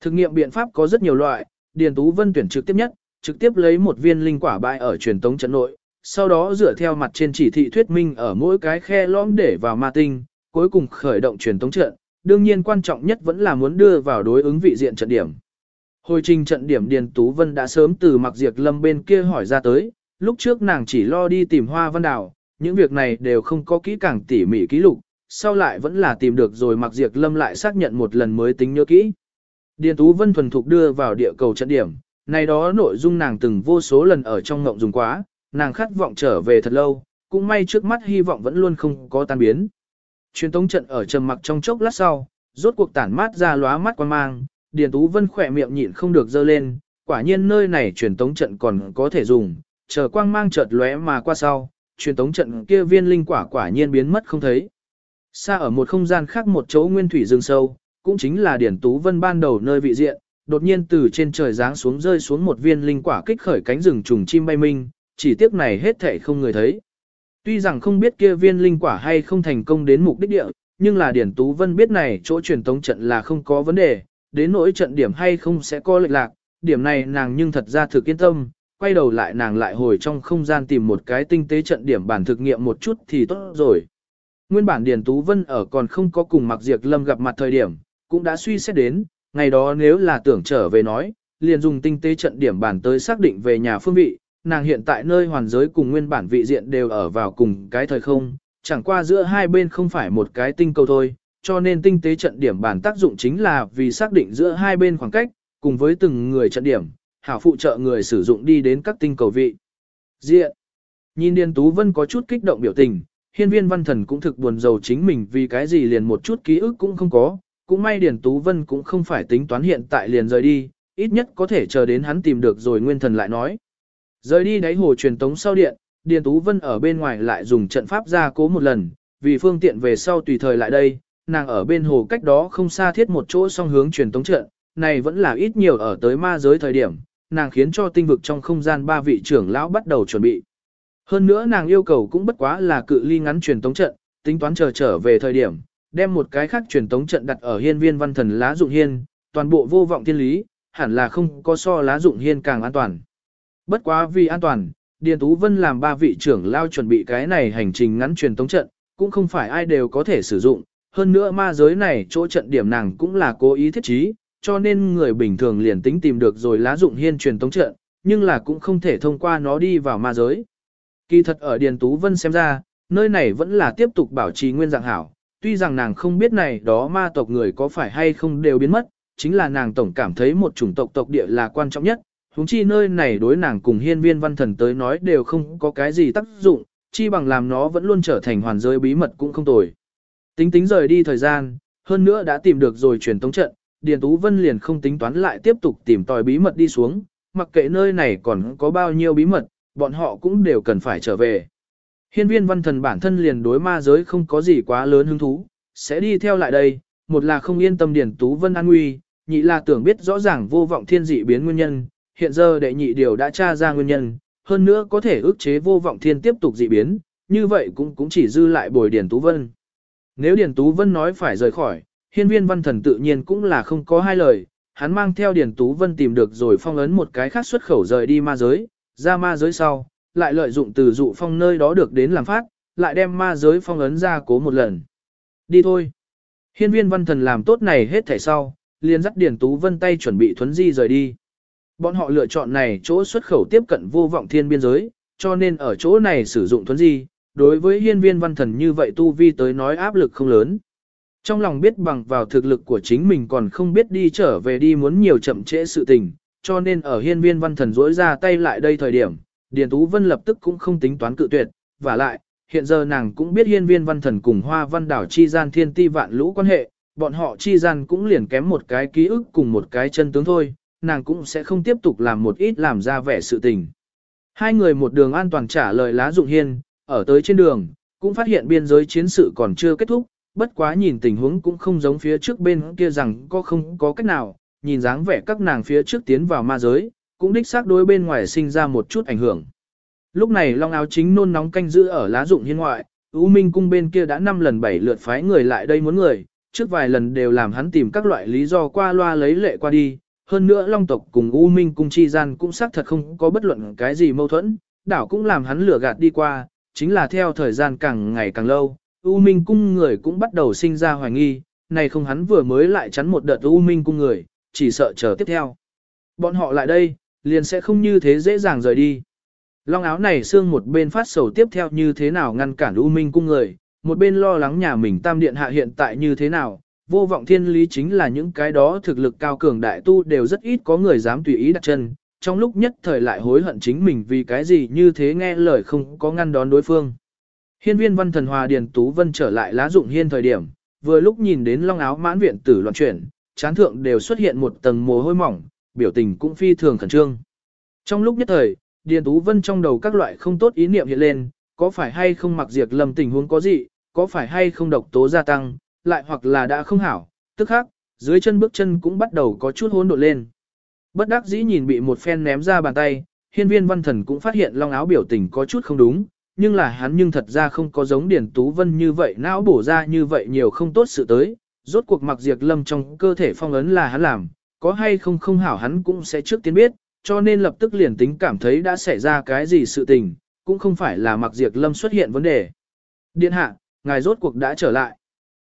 Thực nghiệm biện pháp có rất nhiều loại, Điền Tú Vân tuyển trực tiếp nhất, trực tiếp lấy một viên linh quả bại ở truyền tống trận nội, sau đó dựa theo mặt trên chỉ thị thuyết minh ở mỗi cái khe lõm để vào ma tinh, cuối cùng khởi động truyền tống trận, đương nhiên quan trọng nhất vẫn là muốn đưa vào đối ứng vị diện trận điểm. Hồi trình trận điểm Điền Tú Vân đã sớm từ mặc diệt lâm bên kia hỏi ra tới, lúc trước nàng chỉ lo đi tìm hoa văn đảo, những việc này đều không có kỹ càng tỉ mỉ ký lục, sau lại vẫn là tìm được rồi mặc diệt lâm lại xác nhận một lần mới tính nhớ kỹ. Điền Tú Vân thuần thục đưa vào địa cầu trận điểm, này đó nội dung nàng từng vô số lần ở trong ngộng dùng quá, nàng khát vọng trở về thật lâu, cũng may trước mắt hy vọng vẫn luôn không có tan biến. Truyền tống trận ở trầm mặc trong chốc lát sau, rốt cuộc tản mát ra lóa mắt quan mang, Điền Tú Vân khỏe miệng nhịn không được dơ lên, quả nhiên nơi này truyền tống trận còn có thể dùng, chờ quang mang chợt lóe mà qua sau, truyền tống trận kia viên linh quả quả nhiên biến mất không thấy. Xa ở một không gian khác một chỗ nguyên thủy rừng sâu, cũng chính là Điển Tú Vân ban đầu nơi vị diện, đột nhiên từ trên trời giáng xuống rơi xuống một viên linh quả kích khởi cánh rừng trùng chim bay minh, chỉ tiếc này hết thể không người thấy. Tuy rằng không biết kia viên linh quả hay không thành công đến mục đích địa, nhưng là Điển Tú Vân biết này chỗ truyền tống trận là không có vấn đề, đến nỗi trận điểm hay không sẽ có lệch lạc, điểm này nàng nhưng thật ra thực yên tâm, quay đầu lại nàng lại hồi trong không gian tìm một cái tinh tế trận điểm bản thực nghiệm một chút thì tốt rồi. Nguyên bản Điền Tú Vân ở còn không có cùng Mạc Diệp Lâm gặp mặt thời điểm, cũng đã suy xét đến, ngày đó nếu là tưởng trở về nói, liền dùng tinh tế trận điểm bản tới xác định về nhà phương vị, nàng hiện tại nơi hoàn giới cùng nguyên bản vị diện đều ở vào cùng cái thời không, chẳng qua giữa hai bên không phải một cái tinh cầu thôi, cho nên tinh tế trận điểm bản tác dụng chính là vì xác định giữa hai bên khoảng cách, cùng với từng người trận điểm, hảo phụ trợ người sử dụng đi đến các tinh cầu vị. Diện. Nhìn Điền Tú Vân có chút kích động biểu tình, hiên viên văn thần cũng thực buồn rầu chính mình vì cái gì liền một chút ký ức cũng không có, cũng may Điền Tú Vân cũng không phải tính toán hiện tại liền rời đi, ít nhất có thể chờ đến hắn tìm được rồi nguyên thần lại nói. Rời đi đáy hồ truyền tống sau điện, Điền Tú Vân ở bên ngoài lại dùng trận pháp ra cố một lần, vì phương tiện về sau tùy thời lại đây, nàng ở bên hồ cách đó không xa thiết một chỗ song hướng truyền tống trận, này vẫn là ít nhiều ở tới ma giới thời điểm, nàng khiến cho tinh vực trong không gian ba vị trưởng lão bắt đầu chuẩn bị. Hơn nữa nàng yêu cầu cũng bất quá là cự ly ngắn truyền tống trận, tính toán chờ trở về thời điểm, đem một cái khác truyền tống trận đặt ở hiên viên văn thần lá dụng hiên, toàn bộ vô vọng thiên lý, hẳn là không có so lá dụng hiên càng an toàn. Bất quá vì an toàn, Điền Tú Vân làm ba vị trưởng lao chuẩn bị cái này hành trình ngắn truyền tống trận, cũng không phải ai đều có thể sử dụng, hơn nữa ma giới này chỗ trận điểm nàng cũng là cố ý thiết trí, cho nên người bình thường liền tính tìm được rồi lá dụng hiên truyền tống trận, nhưng là cũng không thể thông qua nó đi vào ma giới. Kỳ thật ở Điền Tú Vân xem ra, nơi này vẫn là tiếp tục bảo trì nguyên dạng hảo, tuy rằng nàng không biết này đó ma tộc người có phải hay không đều biến mất, chính là nàng tổng cảm thấy một chủng tộc tộc địa là quan trọng nhất, huống chi nơi này đối nàng cùng hiên viên văn thần tới nói đều không có cái gì tác dụng, chi bằng làm nó vẫn luôn trở thành hoàn giới bí mật cũng không tồi. Tính tính rời đi thời gian, hơn nữa đã tìm được rồi truyền tống trận, Điền Tú Vân liền không tính toán lại tiếp tục tìm tòi bí mật đi xuống, mặc kệ nơi này còn có bao nhiêu bí mật, bọn họ cũng đều cần phải trở về. Hiên viên văn thần bản thân liền đối ma giới không có gì quá lớn hứng thú, sẽ đi theo lại đây, một là không yên tâm Điền Tú Vân an nguy, nhị là tưởng biết rõ ràng vô vọng thiên dị biến nguyên nhân, hiện giờ đệ nhị điều đã tra ra nguyên nhân, hơn nữa có thể ức chế vô vọng thiên tiếp tục dị biến, như vậy cũng cũng chỉ dư lại bồi Điền Tú Vân. Nếu Điền Tú Vân nói phải rời khỏi, hiên viên văn thần tự nhiên cũng là không có hai lời, hắn mang theo Điền Tú Vân tìm được rồi phong ấn một cái khác xuất khẩu rời đi ma giới, ra ma giới sau, lại lợi dụng từ dụ phong nơi đó được đến làm phát, lại đem ma giới phong ấn ra cố một lần. Đi thôi. Hiên viên văn thần làm tốt này hết thảy sau, liền dắt Điền Tú Vân tay chuẩn bị thuấn di rời đi. Bọn họ lựa chọn này chỗ xuất khẩu tiếp cận vô vọng thiên biên giới, cho nên ở chỗ này sử dụng thuấn di, đối với hiên viên văn thần như vậy tu vi tới nói áp lực không lớn. Trong lòng biết bằng vào thực lực của chính mình còn không biết đi trở về đi muốn nhiều chậm trễ sự tình, cho nên ở hiên viên văn thần rỗi ra tay lại đây thời điểm, Điền Tú Vân lập tức cũng không tính toán cự tuyệt, và lại, hiện giờ nàng cũng biết hiên viên văn thần cùng hoa văn đảo chi gian thiên ti vạn lũ quan hệ, bọn họ chi gian cũng liền kém một cái ký ức cùng một cái chân tướng thôi, nàng cũng sẽ không tiếp tục làm một ít làm ra vẻ sự tình. Hai người một đường an toàn trả lời lá dụng hiên, ở tới trên đường, cũng phát hiện biên giới chiến sự còn chưa kết thúc, bất quá nhìn tình huống cũng không giống phía trước bên kia rằng có không có cách nào, nhìn dáng vẻ các nàng phía trước tiến vào ma giới, cũng đích xác đối bên ngoài sinh ra một chút ảnh hưởng. Lúc này Long áo chính nôn nóng canh giữ ở lá dụng hiên ngoại, U Minh cung bên kia đã năm lần bảy lượt phái người lại đây muốn người, trước vài lần đều làm hắn tìm các loại lý do qua loa lấy lệ qua đi, hơn nữa Long tộc cùng U Minh cung chi gian cũng xác thật không có bất luận cái gì mâu thuẫn, đảo cũng làm hắn lửa gạt đi qua, chính là theo thời gian càng ngày càng lâu, U Minh cung người cũng bắt đầu sinh ra hoài nghi, này không hắn vừa mới lại chắn một đợt U Minh cung người, chỉ sợ chờ tiếp theo. Bọn họ lại đây, liền sẽ không như thế dễ dàng rời đi. Long áo này xương một bên phát sầu tiếp theo như thế nào ngăn cản U Minh cung người, một bên lo lắng nhà mình tam điện hạ hiện tại như thế nào, vô vọng thiên lý chính là những cái đó thực lực cao cường đại tu đều rất ít có người dám tùy ý đặt chân, trong lúc nhất thời lại hối hận chính mình vì cái gì như thế nghe lời không có ngăn đón đối phương. Hiên viên văn thần hòa điền tú vân trở lại lá dụng hiên thời điểm, vừa lúc nhìn đến long áo mãn viện tử loạn chuyển, chán thượng đều xuất hiện một tầng mồ hôi mỏng, biểu tình cũng phi thường khẩn trương. Trong lúc nhất thời, điền tú vân trong đầu các loại không tốt ý niệm hiện lên, có phải hay không mặc diệt lầm tình huống có gì, có phải hay không độc tố gia tăng, lại hoặc là đã không hảo, tức khác, dưới chân bước chân cũng bắt đầu có chút hỗn độn lên. Bất đắc dĩ nhìn bị một phen ném ra bàn tay, hiên viên văn thần cũng phát hiện long áo biểu tình có chút không đúng, nhưng là hắn nhưng thật ra không có giống Điền Tú Vân như vậy não bổ ra như vậy nhiều không tốt sự tới, rốt cuộc mặc diệt lâm trong cơ thể phong ấn là hắn làm, có hay không không hảo hắn cũng sẽ trước tiên biết, cho nên lập tức liền tính cảm thấy đã xảy ra cái gì sự tình, cũng không phải là mặc diệt lâm xuất hiện vấn đề. Điện hạ, ngài rốt cuộc đã trở lại.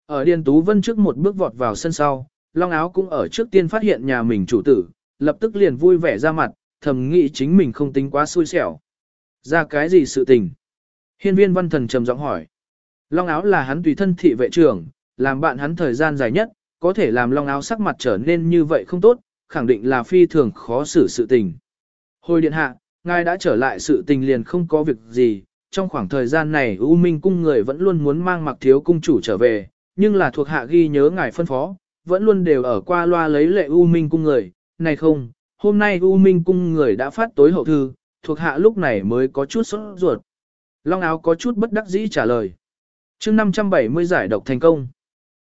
Ở Điền Tú Vân trước một bước vọt vào sân sau, Long Áo cũng ở trước tiên phát hiện nhà mình chủ tử, lập tức liền vui vẻ ra mặt, thầm nghĩ chính mình không tính quá xui xẻo. Ra cái gì sự tình? Hiên viên văn thần trầm giọng hỏi. Long áo là hắn tùy thân thị vệ trưởng, làm bạn hắn thời gian dài nhất, có thể làm long áo sắc mặt trở nên như vậy không tốt, khẳng định là phi thường khó xử sự tình. Hồi điện hạ, ngài đã trở lại sự tình liền không có việc gì, trong khoảng thời gian này U Minh cung người vẫn luôn muốn mang mặc thiếu cung chủ trở về, nhưng là thuộc hạ ghi nhớ ngài phân phó, vẫn luôn đều ở qua loa lấy lệ U Minh cung người, này không, hôm nay U Minh cung người đã phát tối hậu thư, thuộc hạ lúc này mới có chút sốt ruột. Long áo có chút bất đắc dĩ trả lời. chương 570 giải độc thành công.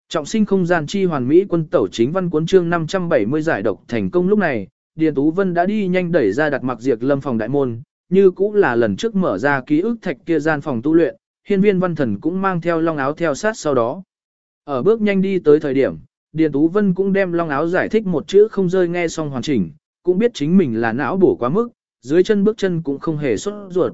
Trọng sinh không gian chi hoàn mỹ quân tẩu chính văn cuốn chương 570 giải độc thành công lúc này, Điền Tú Vân đã đi nhanh đẩy ra đặt mặc diệt lâm phòng đại môn, như cũng là lần trước mở ra ký ức thạch kia gian phòng tu luyện, hiên viên văn thần cũng mang theo long áo theo sát sau đó. Ở bước nhanh đi tới thời điểm, Điền Tú Vân cũng đem long áo giải thích một chữ không rơi nghe xong hoàn chỉnh, cũng biết chính mình là não bổ quá mức, dưới chân bước chân cũng không hề xuất ruột.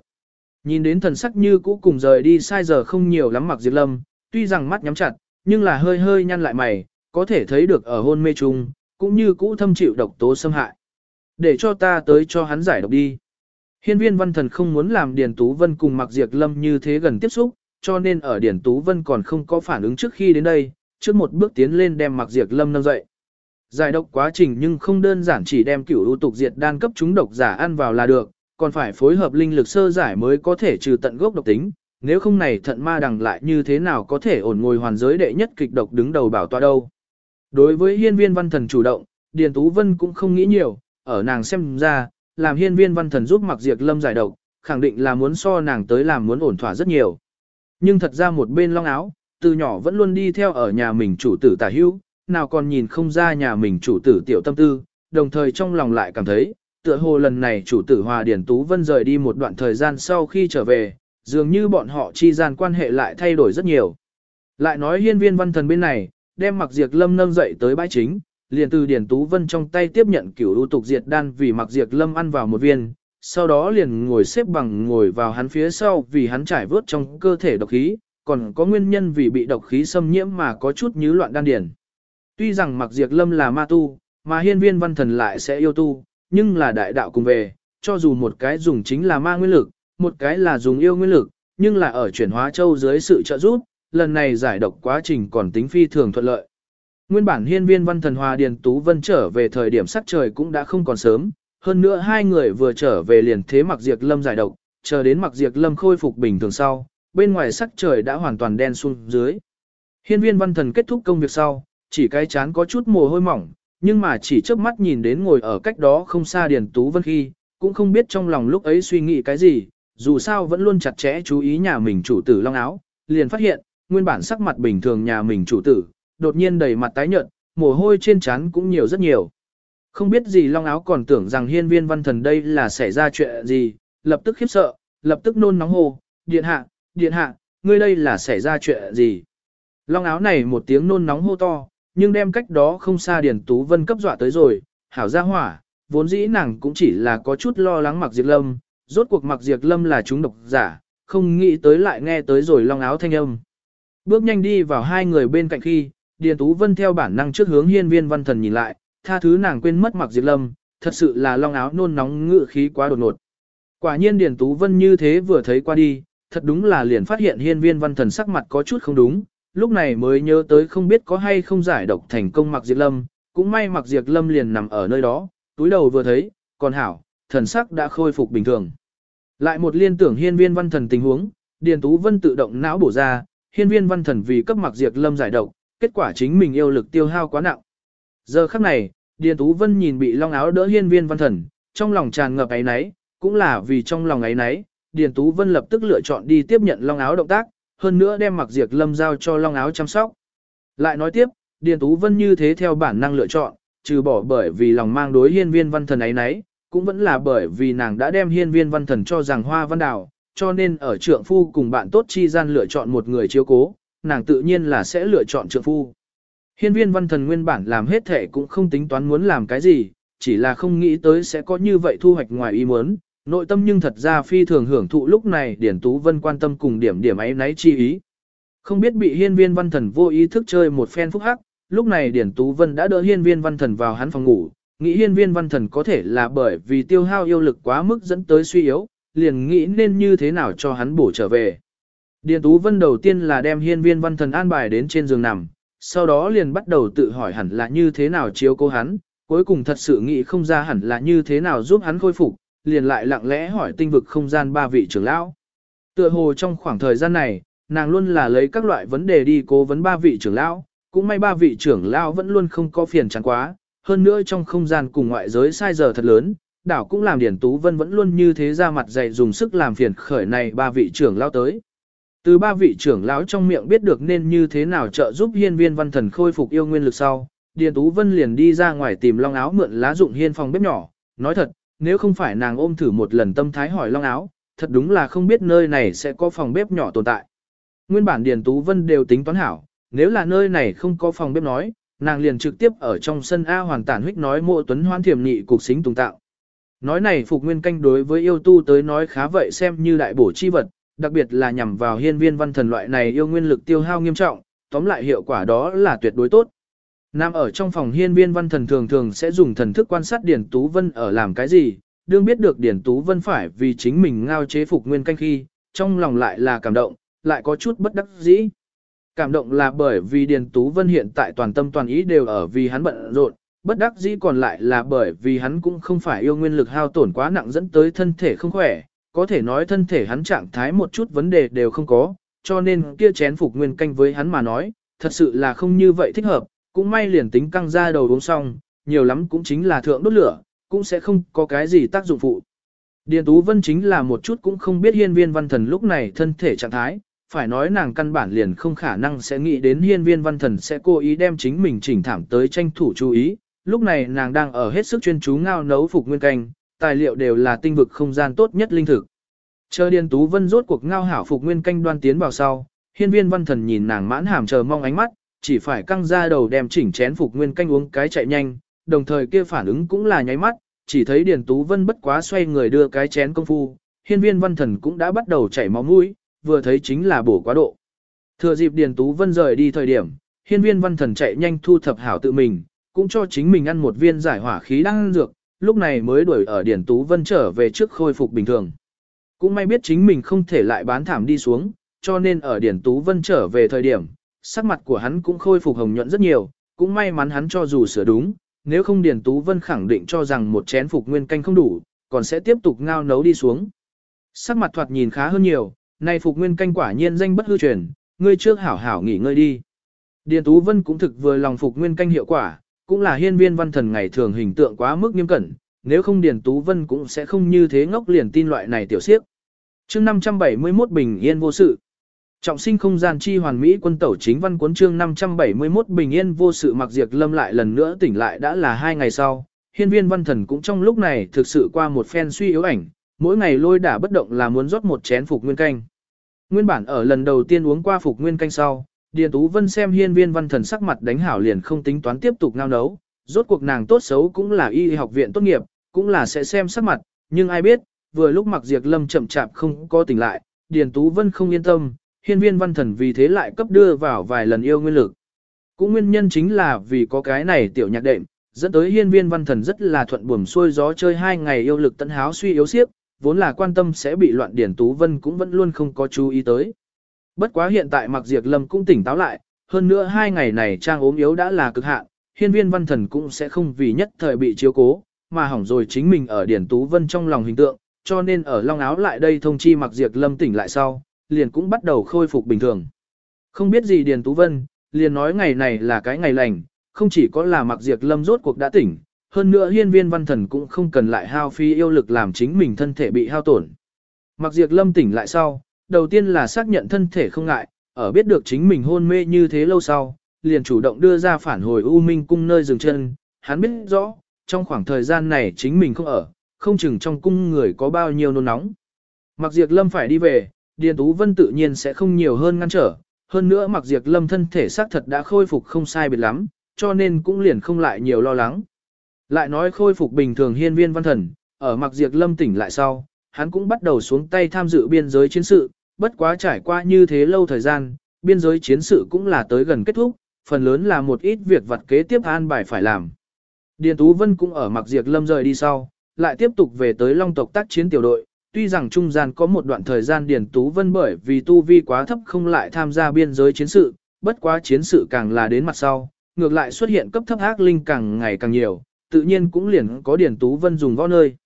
Nhìn đến thần sắc như cũ cùng rời đi sai giờ không nhiều lắm mặc diệt lâm, tuy rằng mắt nhắm chặt, nhưng là hơi hơi nhăn lại mày, có thể thấy được ở hôn mê chung, cũng như cũ thâm chịu độc tố xâm hại. Để cho ta tới cho hắn giải độc đi. Hiên viên văn thần không muốn làm Điền Tú Vân cùng mặc diệt lâm như thế gần tiếp xúc, cho nên ở Điền Tú Vân còn không có phản ứng trước khi đến đây, trước một bước tiến lên đem mặc diệt lâm nâng dậy. Giải độc quá trình nhưng không đơn giản chỉ đem cửu lưu tục diệt đan cấp chúng độc giả ăn vào là được, còn phải phối hợp linh lực sơ giải mới có thể trừ tận gốc độc tính, nếu không này thận ma đằng lại như thế nào có thể ổn ngồi hoàn giới đệ nhất kịch độc đứng đầu bảo tọa đâu. Đối với hiên viên văn thần chủ động, Điền Tú Vân cũng không nghĩ nhiều, ở nàng xem ra, làm hiên viên văn thần giúp mặc diệt lâm giải độc, khẳng định là muốn so nàng tới làm muốn ổn thỏa rất nhiều. Nhưng thật ra một bên long áo, từ nhỏ vẫn luôn đi theo ở nhà mình chủ tử tả hữu, nào còn nhìn không ra nhà mình chủ tử tiểu tâm tư, đồng thời trong lòng lại cảm thấy, tựa hồ lần này chủ tử Hòa Điển Tú Vân rời đi một đoạn thời gian sau khi trở về, dường như bọn họ chi gian quan hệ lại thay đổi rất nhiều. Lại nói hiên viên văn thần bên này, đem mặc diệt lâm nâng dậy tới bãi chính, liền từ Điển Tú Vân trong tay tiếp nhận cửu ưu tục diệt đan vì mặc diệt lâm ăn vào một viên, sau đó liền ngồi xếp bằng ngồi vào hắn phía sau vì hắn trải vớt trong cơ thể độc khí, còn có nguyên nhân vì bị độc khí xâm nhiễm mà có chút như loạn đan điển. Tuy rằng mặc diệt lâm là ma tu, mà hiên viên văn thần lại sẽ yêu tu, nhưng là đại đạo cùng về, cho dù một cái dùng chính là ma nguyên lực, một cái là dùng yêu nguyên lực, nhưng là ở chuyển hóa châu dưới sự trợ giúp, lần này giải độc quá trình còn tính phi thường thuận lợi. Nguyên bản hiên viên văn thần hòa điền tú vân trở về thời điểm sắc trời cũng đã không còn sớm, hơn nữa hai người vừa trở về liền thế mặc diệt lâm giải độc, chờ đến mặc diệt lâm khôi phục bình thường sau, bên ngoài sắc trời đã hoàn toàn đen xuống dưới. Hiên viên văn thần kết thúc công việc sau, chỉ cái chán có chút mồ hôi mỏng, nhưng mà chỉ trước mắt nhìn đến ngồi ở cách đó không xa Điền Tú Vân khi, cũng không biết trong lòng lúc ấy suy nghĩ cái gì, dù sao vẫn luôn chặt chẽ chú ý nhà mình chủ tử long áo, liền phát hiện, nguyên bản sắc mặt bình thường nhà mình chủ tử, đột nhiên đầy mặt tái nhợt, mồ hôi trên trán cũng nhiều rất nhiều. Không biết gì long áo còn tưởng rằng hiên viên văn thần đây là xảy ra chuyện gì, lập tức khiếp sợ, lập tức nôn nóng hồ, điện hạ, điện hạ, ngươi đây là xảy ra chuyện gì. Long áo này một tiếng nôn nóng hô to, nhưng đem cách đó không xa Điền Tú Vân cấp dọa tới rồi, hảo ra hỏa, vốn dĩ nàng cũng chỉ là có chút lo lắng mặc diệt lâm, Rốt cuộc mặc diệt lâm là chúng độc giả, không nghĩ tới lại nghe tới rồi long áo thanh âm. Bước nhanh đi vào hai người bên cạnh khi, Điền Tú Vân theo bản năng trước hướng hiên viên văn thần nhìn lại, tha thứ nàng quên mất mặc diệt lâm, thật sự là long áo nôn nóng ngự khí quá đột ngột. Quả nhiên Điền Tú Vân như thế vừa thấy qua đi, thật đúng là liền phát hiện hiên viên văn thần sắc mặt có chút không đúng, lúc này mới nhớ tới không biết có hay không giải độc thành công mặc diệt lâm, cũng may mặc diệt lâm liền nằm ở nơi đó, túi đầu vừa thấy, còn hảo, thần sắc đã khôi phục bình thường. Lại một liên tưởng hiên viên văn thần tình huống, Điền Tú Vân tự động não bổ ra, hiên viên văn thần vì cấp mặc diệt lâm giải độc, kết quả chính mình yêu lực tiêu hao quá nặng. Giờ khắc này, Điền Tú Vân nhìn bị long áo đỡ hiên viên văn thần, trong lòng tràn ngập ấy náy, cũng là vì trong lòng ấy náy, Điền Tú Vân lập tức lựa chọn đi tiếp nhận long áo động tác, hơn nữa đem mặc diệt lâm giao cho long áo chăm sóc. Lại nói tiếp, Điền Tú Vân như thế theo bản năng lựa chọn, trừ bỏ bởi vì lòng mang đối hiên viên văn thần ấy nấy, cũng vẫn là bởi vì nàng đã đem hiên viên văn thần cho rằng hoa văn đào, cho nên ở trượng phu cùng bạn tốt chi gian lựa chọn một người chiếu cố, nàng tự nhiên là sẽ lựa chọn trượng phu. Hiên viên văn thần nguyên bản làm hết thể cũng không tính toán muốn làm cái gì, chỉ là không nghĩ tới sẽ có như vậy thu hoạch ngoài ý muốn, nội tâm nhưng thật ra phi thường hưởng thụ lúc này Điển Tú Vân quan tâm cùng điểm điểm ấy náy chi ý. Không biết bị hiên viên văn thần vô ý thức chơi một phen phúc hắc, lúc này Điển Tú Vân đã đỡ hiên viên văn thần vào hắn phòng ngủ, nghĩ hiên viên văn thần có thể là bởi vì tiêu hao yêu lực quá mức dẫn tới suy yếu, liền nghĩ nên như thế nào cho hắn bổ trở về. Điền Tú Vân đầu tiên là đem hiên viên văn thần an bài đến trên giường nằm, sau đó liền bắt đầu tự hỏi hẳn là như thế nào chiếu cố hắn, cuối cùng thật sự nghĩ không ra hẳn là như thế nào giúp hắn khôi phục, liền lại lặng lẽ hỏi tinh vực không gian ba vị trưởng lão. Tựa hồ trong khoảng thời gian này, nàng luôn là lấy các loại vấn đề đi cố vấn ba vị trưởng lão, cũng may ba vị trưởng lão vẫn luôn không có phiền chán quá, hơn nữa trong không gian cùng ngoại giới sai giờ thật lớn, đảo cũng làm Điển Tú Vân vẫn luôn như thế ra mặt dày dùng sức làm phiền khởi này ba vị trưởng lão tới. Từ ba vị trưởng lão trong miệng biết được nên như thế nào trợ giúp hiên viên văn thần khôi phục yêu nguyên lực sau, Điền Tú Vân liền đi ra ngoài tìm long áo mượn lá dụng hiên phòng bếp nhỏ, nói thật, nếu không phải nàng ôm thử một lần tâm thái hỏi long áo, thật đúng là không biết nơi này sẽ có phòng bếp nhỏ tồn tại. Nguyên bản Điền Tú Vân đều tính toán hảo, nếu là nơi này không có phòng bếp nói, nàng liền trực tiếp ở trong sân A hoàn tản huyết nói mộ tuấn hoan thiểm nhị cục xính tùng tạo. Nói này phục nguyên canh đối với yêu tu tới nói khá vậy xem như đại bổ chi vật, đặc biệt là nhằm vào hiên viên văn thần loại này yêu nguyên lực tiêu hao nghiêm trọng, tóm lại hiệu quả đó là tuyệt đối tốt. Nam ở trong phòng hiên viên văn thần thường thường sẽ dùng thần thức quan sát Điển Tú Vân ở làm cái gì, đương biết được Điển Tú Vân phải vì chính mình ngao chế phục nguyên canh khi, trong lòng lại là cảm động, lại có chút bất đắc dĩ. Cảm động là bởi vì Điền Tú Vân hiện tại toàn tâm toàn ý đều ở vì hắn bận rộn, bất đắc dĩ còn lại là bởi vì hắn cũng không phải yêu nguyên lực hao tổn quá nặng dẫn tới thân thể không khỏe, có thể nói thân thể hắn trạng thái một chút vấn đề đều không có, cho nên kia chén phục nguyên canh với hắn mà nói, thật sự là không như vậy thích hợp, cũng may liền tính căng ra đầu uống xong, nhiều lắm cũng chính là thượng đốt lửa, cũng sẽ không có cái gì tác dụng phụ. Điền Tú Vân chính là một chút cũng không biết hiên viên văn thần lúc này thân thể trạng thái, phải nói nàng căn bản liền không khả năng sẽ nghĩ đến hiên viên văn thần sẽ cố ý đem chính mình chỉnh thảm tới tranh thủ chú ý. Lúc này nàng đang ở hết sức chuyên chú ngao nấu phục nguyên canh, tài liệu đều là tinh vực không gian tốt nhất linh thực. Chờ Điền Tú Vân rốt cuộc ngao hảo phục nguyên canh đoan tiến vào sau, hiên viên văn thần nhìn nàng mãn hàm chờ mong ánh mắt, chỉ phải căng ra đầu đem chỉnh chén phục nguyên canh uống cái chạy nhanh, đồng thời kia phản ứng cũng là nháy mắt, chỉ thấy Điền Tú Vân bất quá xoay người đưa cái chén công phu, hiên viên văn thần cũng đã bắt đầu chảy máu mũi, vừa thấy chính là bổ quá độ. Thừa dịp Điền Tú Vân rời đi thời điểm, hiên viên văn thần chạy nhanh thu thập hảo tự mình, cũng cho chính mình ăn một viên giải hỏa khí đang dược, lúc này mới đuổi ở Điền Tú Vân trở về trước khôi phục bình thường. Cũng may biết chính mình không thể lại bán thảm đi xuống, cho nên ở Điền Tú Vân trở về thời điểm, sắc mặt của hắn cũng khôi phục hồng nhuận rất nhiều, cũng may mắn hắn cho dù sửa đúng, nếu không Điền Tú Vân khẳng định cho rằng một chén phục nguyên canh không đủ, còn sẽ tiếp tục ngao nấu đi xuống. Sắc mặt thoạt nhìn khá hơn nhiều, này phục nguyên canh quả nhiên danh bất hư truyền, ngươi trước hảo hảo nghỉ ngơi đi. Điền Tú Vân cũng thực vừa lòng phục nguyên canh hiệu quả, cũng là hiên viên văn thần ngày thường hình tượng quá mức nghiêm cẩn, nếu không Điền Tú Vân cũng sẽ không như thế ngốc liền tin loại này tiểu siếp. chương 571 bình yên vô sự. Trọng sinh không gian chi hoàn mỹ quân tẩu chính văn cuốn chương 571 bình yên vô sự mặc diệt lâm lại lần nữa tỉnh lại đã là hai ngày sau. Hiên viên văn thần cũng trong lúc này thực sự qua một phen suy yếu ảnh, mỗi ngày lôi đả bất động là muốn rót một chén phục nguyên canh. Nguyên bản ở lần đầu tiên uống qua phục nguyên canh sau, Điền Tú Vân xem hiên viên văn thần sắc mặt đánh hảo liền không tính toán tiếp tục ngao nấu, rốt cuộc nàng tốt xấu cũng là y học viện tốt nghiệp, cũng là sẽ xem sắc mặt, nhưng ai biết, vừa lúc mặc diệt lâm chậm chạp không có tỉnh lại, Điền Tú Vân không yên tâm, hiên viên văn thần vì thế lại cấp đưa vào vài lần yêu nguyên lực. Cũng nguyên nhân chính là vì có cái này tiểu nhạc đệm, dẫn tới hiên viên văn thần rất là thuận buồm xuôi gió chơi hai ngày yêu lực tận háo suy yếu xiếc, vốn là quan tâm sẽ bị loạn Điền Tú Vân cũng vẫn luôn không có chú ý tới. Bất quá hiện tại mặc diệt lâm cũng tỉnh táo lại, hơn nữa hai ngày này trang ốm yếu đã là cực hạn, hiên viên văn thần cũng sẽ không vì nhất thời bị chiếu cố, mà hỏng rồi chính mình ở Điển Tú Vân trong lòng hình tượng, cho nên ở Long Áo lại đây thông chi mặc diệt lâm tỉnh lại sau, liền cũng bắt đầu khôi phục bình thường. Không biết gì Điền Tú Vân, liền nói ngày này là cái ngày lành, không chỉ có là mặc diệt lâm rốt cuộc đã tỉnh, hơn nữa hiên viên văn thần cũng không cần lại hao phi yêu lực làm chính mình thân thể bị hao tổn. Mặc diệt lâm tỉnh lại sau, đầu tiên là xác nhận thân thể không ngại, ở biết được chính mình hôn mê như thế lâu sau, liền chủ động đưa ra phản hồi U Minh cung nơi dừng chân, hắn biết rõ, trong khoảng thời gian này chính mình không ở, không chừng trong cung người có bao nhiêu nôn nóng. Mặc diệt lâm phải đi về, Điền Tú Vân tự nhiên sẽ không nhiều hơn ngăn trở, hơn nữa mặc diệt lâm thân thể xác thật đã khôi phục không sai biệt lắm, cho nên cũng liền không lại nhiều lo lắng. Lại nói khôi phục bình thường hiên viên văn thần, ở mặc diệt lâm tỉnh lại sau, hắn cũng bắt đầu xuống tay tham dự biên giới chiến sự, bất quá trải qua như thế lâu thời gian, biên giới chiến sự cũng là tới gần kết thúc, phần lớn là một ít việc vặt kế tiếp an bài phải làm. Điền Tú Vân cũng ở mặc diệt lâm rời đi sau, lại tiếp tục về tới long tộc tác chiến tiểu đội, tuy rằng trung gian có một đoạn thời gian Điền Tú Vân bởi vì tu vi quá thấp không lại tham gia biên giới chiến sự, bất quá chiến sự càng là đến mặt sau, ngược lại xuất hiện cấp thấp ác linh càng ngày càng nhiều, tự nhiên cũng liền có Điền Tú Vân dùng võ nơi.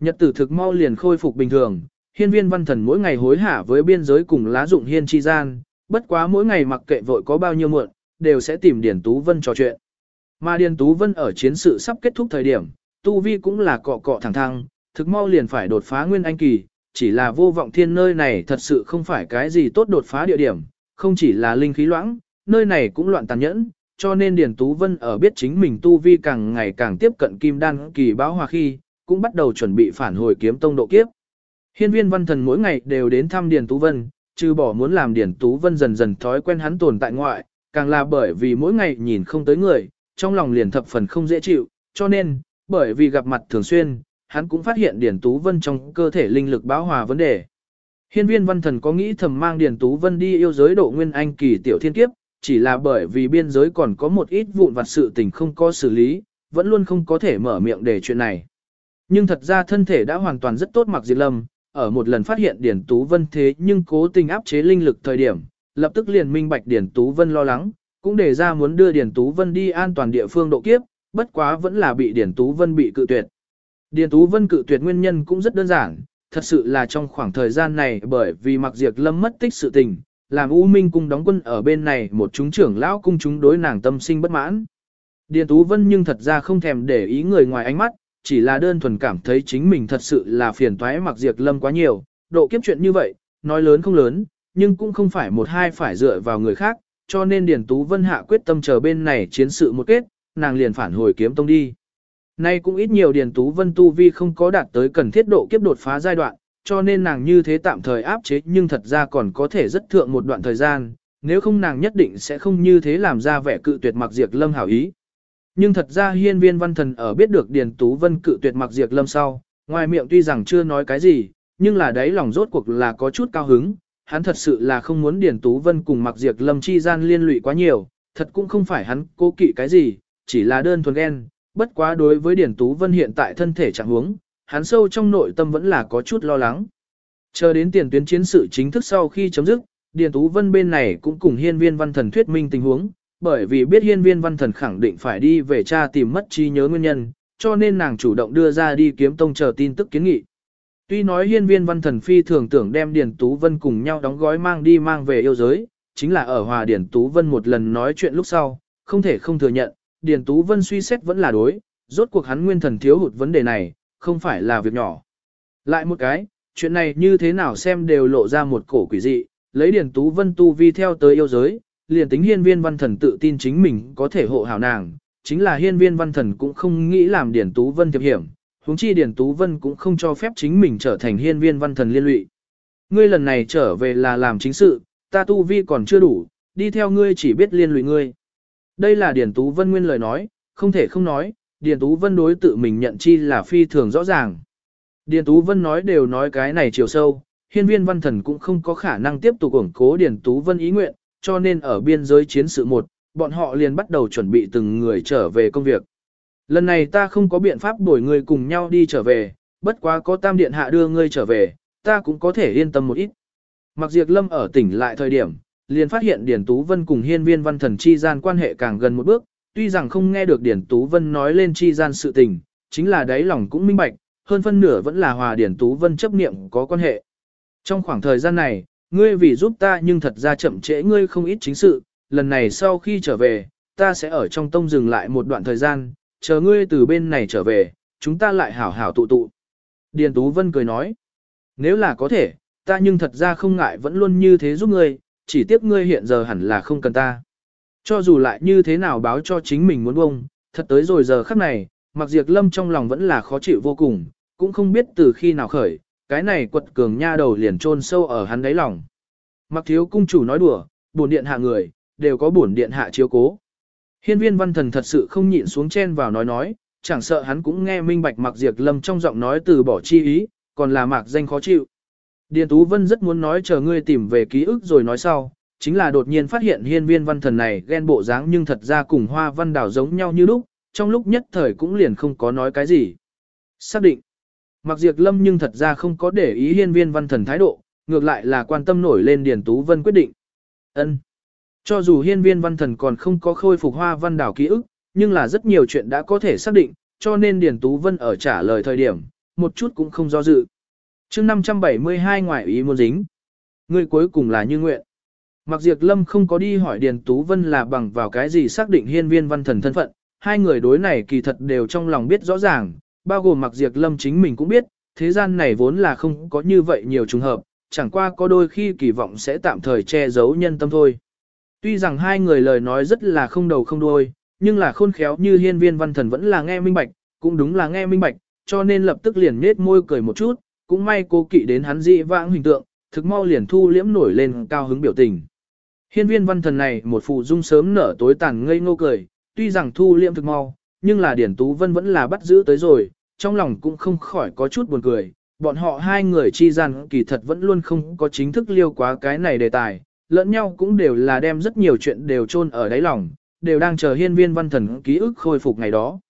Nhật tử thực mau liền khôi phục bình thường, hiên viên văn thần mỗi ngày hối hả với biên giới cùng lá dụng hiên chi gian, bất quá mỗi ngày mặc kệ vội có bao nhiêu muộn, đều sẽ tìm Điền Tú Vân trò chuyện. Mà Điền Tú Vân ở chiến sự sắp kết thúc thời điểm, Tu Vi cũng là cọ cọ thẳng thăng, thực mau liền phải đột phá nguyên anh kỳ, chỉ là vô vọng thiên nơi này thật sự không phải cái gì tốt đột phá địa điểm, không chỉ là linh khí loãng, nơi này cũng loạn tàn nhẫn, cho nên Điền Tú Vân ở biết chính mình Tu Vi càng ngày càng tiếp cận kim đan kỳ báo hòa khi, cũng bắt đầu chuẩn bị phản hồi kiếm tông độ kiếp. Hiên viên văn thần mỗi ngày đều đến thăm Điền Tú Vân, trừ bỏ muốn làm Điền Tú Vân dần dần thói quen hắn tồn tại ngoại, càng là bởi vì mỗi ngày nhìn không tới người, trong lòng liền thập phần không dễ chịu, cho nên, bởi vì gặp mặt thường xuyên, hắn cũng phát hiện Điền Tú Vân trong cơ thể linh lực báo hòa vấn đề. Hiên viên văn thần có nghĩ thầm mang Điền Tú Vân đi yêu giới độ nguyên anh kỳ tiểu thiên kiếp, chỉ là bởi vì biên giới còn có một ít vụn vặt sự tình không có xử lý, vẫn luôn không có thể mở miệng để chuyện này. Nhưng thật ra thân thể đã hoàn toàn rất tốt mặc diệt lâm, ở một lần phát hiện Điền Tú Vân thế nhưng cố tình áp chế linh lực thời điểm, lập tức liền minh bạch Điền Tú Vân lo lắng, cũng đề ra muốn đưa Điền Tú Vân đi an toàn địa phương độ kiếp, bất quá vẫn là bị Điền Tú Vân bị cự tuyệt. Điền Tú Vân cự tuyệt nguyên nhân cũng rất đơn giản, thật sự là trong khoảng thời gian này bởi vì mặc diệt lâm mất tích sự tình, làm U Minh cung đóng quân ở bên này một chúng trưởng lão cung chúng đối nàng tâm sinh bất mãn. Điền Tú Vân nhưng thật ra không thèm để ý người ngoài ánh mắt, chỉ là đơn thuần cảm thấy chính mình thật sự là phiền toái mặc diệt lâm quá nhiều, độ kiếp chuyện như vậy, nói lớn không lớn, nhưng cũng không phải một hai phải dựa vào người khác, cho nên Điền Tú Vân hạ quyết tâm chờ bên này chiến sự một kết, nàng liền phản hồi kiếm tông đi. Nay cũng ít nhiều Điền Tú Vân tu vi không có đạt tới cần thiết độ kiếp đột phá giai đoạn, cho nên nàng như thế tạm thời áp chế nhưng thật ra còn có thể rất thượng một đoạn thời gian, nếu không nàng nhất định sẽ không như thế làm ra vẻ cự tuyệt mặc diệt lâm hảo ý. Nhưng thật ra hiên viên văn thần ở biết được Điền Tú Vân cự tuyệt mặc diệt lâm sau, ngoài miệng tuy rằng chưa nói cái gì, nhưng là đấy lòng rốt cuộc là có chút cao hứng, hắn thật sự là không muốn Điền Tú Vân cùng mặc diệt lâm chi gian liên lụy quá nhiều, thật cũng không phải hắn cố kỵ cái gì, chỉ là đơn thuần ghen, bất quá đối với Điền Tú Vân hiện tại thân thể trạng huống, hắn sâu trong nội tâm vẫn là có chút lo lắng. Chờ đến tiền tuyến chiến sự chính thức sau khi chấm dứt, Điền Tú Vân bên này cũng cùng hiên viên văn thần thuyết minh tình huống, bởi vì biết hiên viên văn thần khẳng định phải đi về cha tìm mất trí nhớ nguyên nhân, cho nên nàng chủ động đưa ra đi kiếm tông chờ tin tức kiến nghị. Tuy nói hiên viên văn thần phi thường tưởng đem Điền Tú Vân cùng nhau đóng gói mang đi mang về yêu giới, chính là ở hòa Điền Tú Vân một lần nói chuyện lúc sau, không thể không thừa nhận, Điền Tú Vân suy xét vẫn là đối, rốt cuộc hắn nguyên thần thiếu hụt vấn đề này, không phải là việc nhỏ. Lại một cái, chuyện này như thế nào xem đều lộ ra một cổ quỷ dị, lấy Điền Tú Vân tu vi theo tới yêu giới, liền tính hiên viên văn thần tự tin chính mình có thể hộ hảo nàng, chính là hiên viên văn thần cũng không nghĩ làm điển Tú Vân thiệp hiểm, huống chi điển Tú Vân cũng không cho phép chính mình trở thành hiên viên văn thần liên lụy. Ngươi lần này trở về là làm chính sự, ta tu vi còn chưa đủ, đi theo ngươi chỉ biết liên lụy ngươi. Đây là điển Tú Vân nguyên lời nói, không thể không nói, điển Tú Vân đối tự mình nhận chi là phi thường rõ ràng. điển Tú Vân nói đều nói cái này chiều sâu, hiên viên văn thần cũng không có khả năng tiếp tục ủng cố điển Tú Vân ý nguyện, cho nên ở biên giới chiến sự một, bọn họ liền bắt đầu chuẩn bị từng người trở về công việc. Lần này ta không có biện pháp đổi người cùng nhau đi trở về, bất quá có tam điện hạ đưa ngươi trở về, ta cũng có thể yên tâm một ít. Mặc diệt lâm ở tỉnh lại thời điểm, liền phát hiện Điền Tú Vân cùng hiên viên văn thần chi gian quan hệ càng gần một bước, tuy rằng không nghe được Điền Tú Vân nói lên chi gian sự tình, chính là đáy lòng cũng minh bạch, hơn phân nửa vẫn là hòa Điền Tú Vân chấp niệm có quan hệ. Trong khoảng thời gian này, ngươi vì giúp ta nhưng thật ra chậm trễ ngươi không ít chính sự, lần này sau khi trở về, ta sẽ ở trong tông dừng lại một đoạn thời gian, chờ ngươi từ bên này trở về, chúng ta lại hảo hảo tụ tụ. Điền Tú Vân cười nói, nếu là có thể, ta nhưng thật ra không ngại vẫn luôn như thế giúp ngươi, chỉ tiếc ngươi hiện giờ hẳn là không cần ta. Cho dù lại như thế nào báo cho chính mình muốn bông, thật tới rồi giờ khắc này, mặc diệt lâm trong lòng vẫn là khó chịu vô cùng, cũng không biết từ khi nào khởi, cái này quật cường nha đầu liền chôn sâu ở hắn đáy lòng. Mặc thiếu cung chủ nói đùa, bổn điện hạ người, đều có bổn điện hạ chiếu cố. Hiên viên văn thần thật sự không nhịn xuống chen vào nói nói, chẳng sợ hắn cũng nghe minh bạch mặc diệt lâm trong giọng nói từ bỏ chi ý, còn là mạc danh khó chịu. Điền Tú Vân rất muốn nói chờ ngươi tìm về ký ức rồi nói sau, chính là đột nhiên phát hiện hiên viên văn thần này ghen bộ dáng nhưng thật ra cùng hoa văn đảo giống nhau như lúc, trong lúc nhất thời cũng liền không có nói cái gì. Xác định, mặc diệt lâm nhưng thật ra không có để ý hiên viên văn thần thái độ, ngược lại là quan tâm nổi lên Điền Tú Vân quyết định. ân Cho dù hiên viên văn thần còn không có khôi phục hoa văn đảo ký ức, nhưng là rất nhiều chuyện đã có thể xác định, cho nên Điền Tú Vân ở trả lời thời điểm, một chút cũng không do dự. chương 572 ngoại ý muốn dính. Người cuối cùng là như nguyện. Mặc diệt lâm không có đi hỏi Điền Tú Vân là bằng vào cái gì xác định hiên viên văn thần thân phận, hai người đối này kỳ thật đều trong lòng biết rõ ràng, bao gồm mặc diệt lâm chính mình cũng biết, thế gian này vốn là không có như vậy nhiều trùng hợp, chẳng qua có đôi khi kỳ vọng sẽ tạm thời che giấu nhân tâm thôi. Tuy rằng hai người lời nói rất là không đầu không đuôi, nhưng là khôn khéo như hiên viên văn thần vẫn là nghe minh bạch, cũng đúng là nghe minh bạch, cho nên lập tức liền nết môi cười một chút, cũng may cô kỵ đến hắn dị vãng hình tượng, thực mau liền thu liễm nổi lên cao hứng biểu tình. Hiên viên văn thần này một phụ dung sớm nở tối tàn ngây ngô cười, tuy rằng thu liễm thực mau, nhưng là Điển Tú Vân vẫn là bắt giữ tới rồi, trong lòng cũng không khỏi có chút buồn cười. Bọn họ hai người chi gian kỳ thật vẫn luôn không có chính thức liêu quá cái này đề tài, lẫn nhau cũng đều là đem rất nhiều chuyện đều chôn ở đáy lòng, đều đang chờ hiên viên văn thần ký ức khôi phục ngày đó.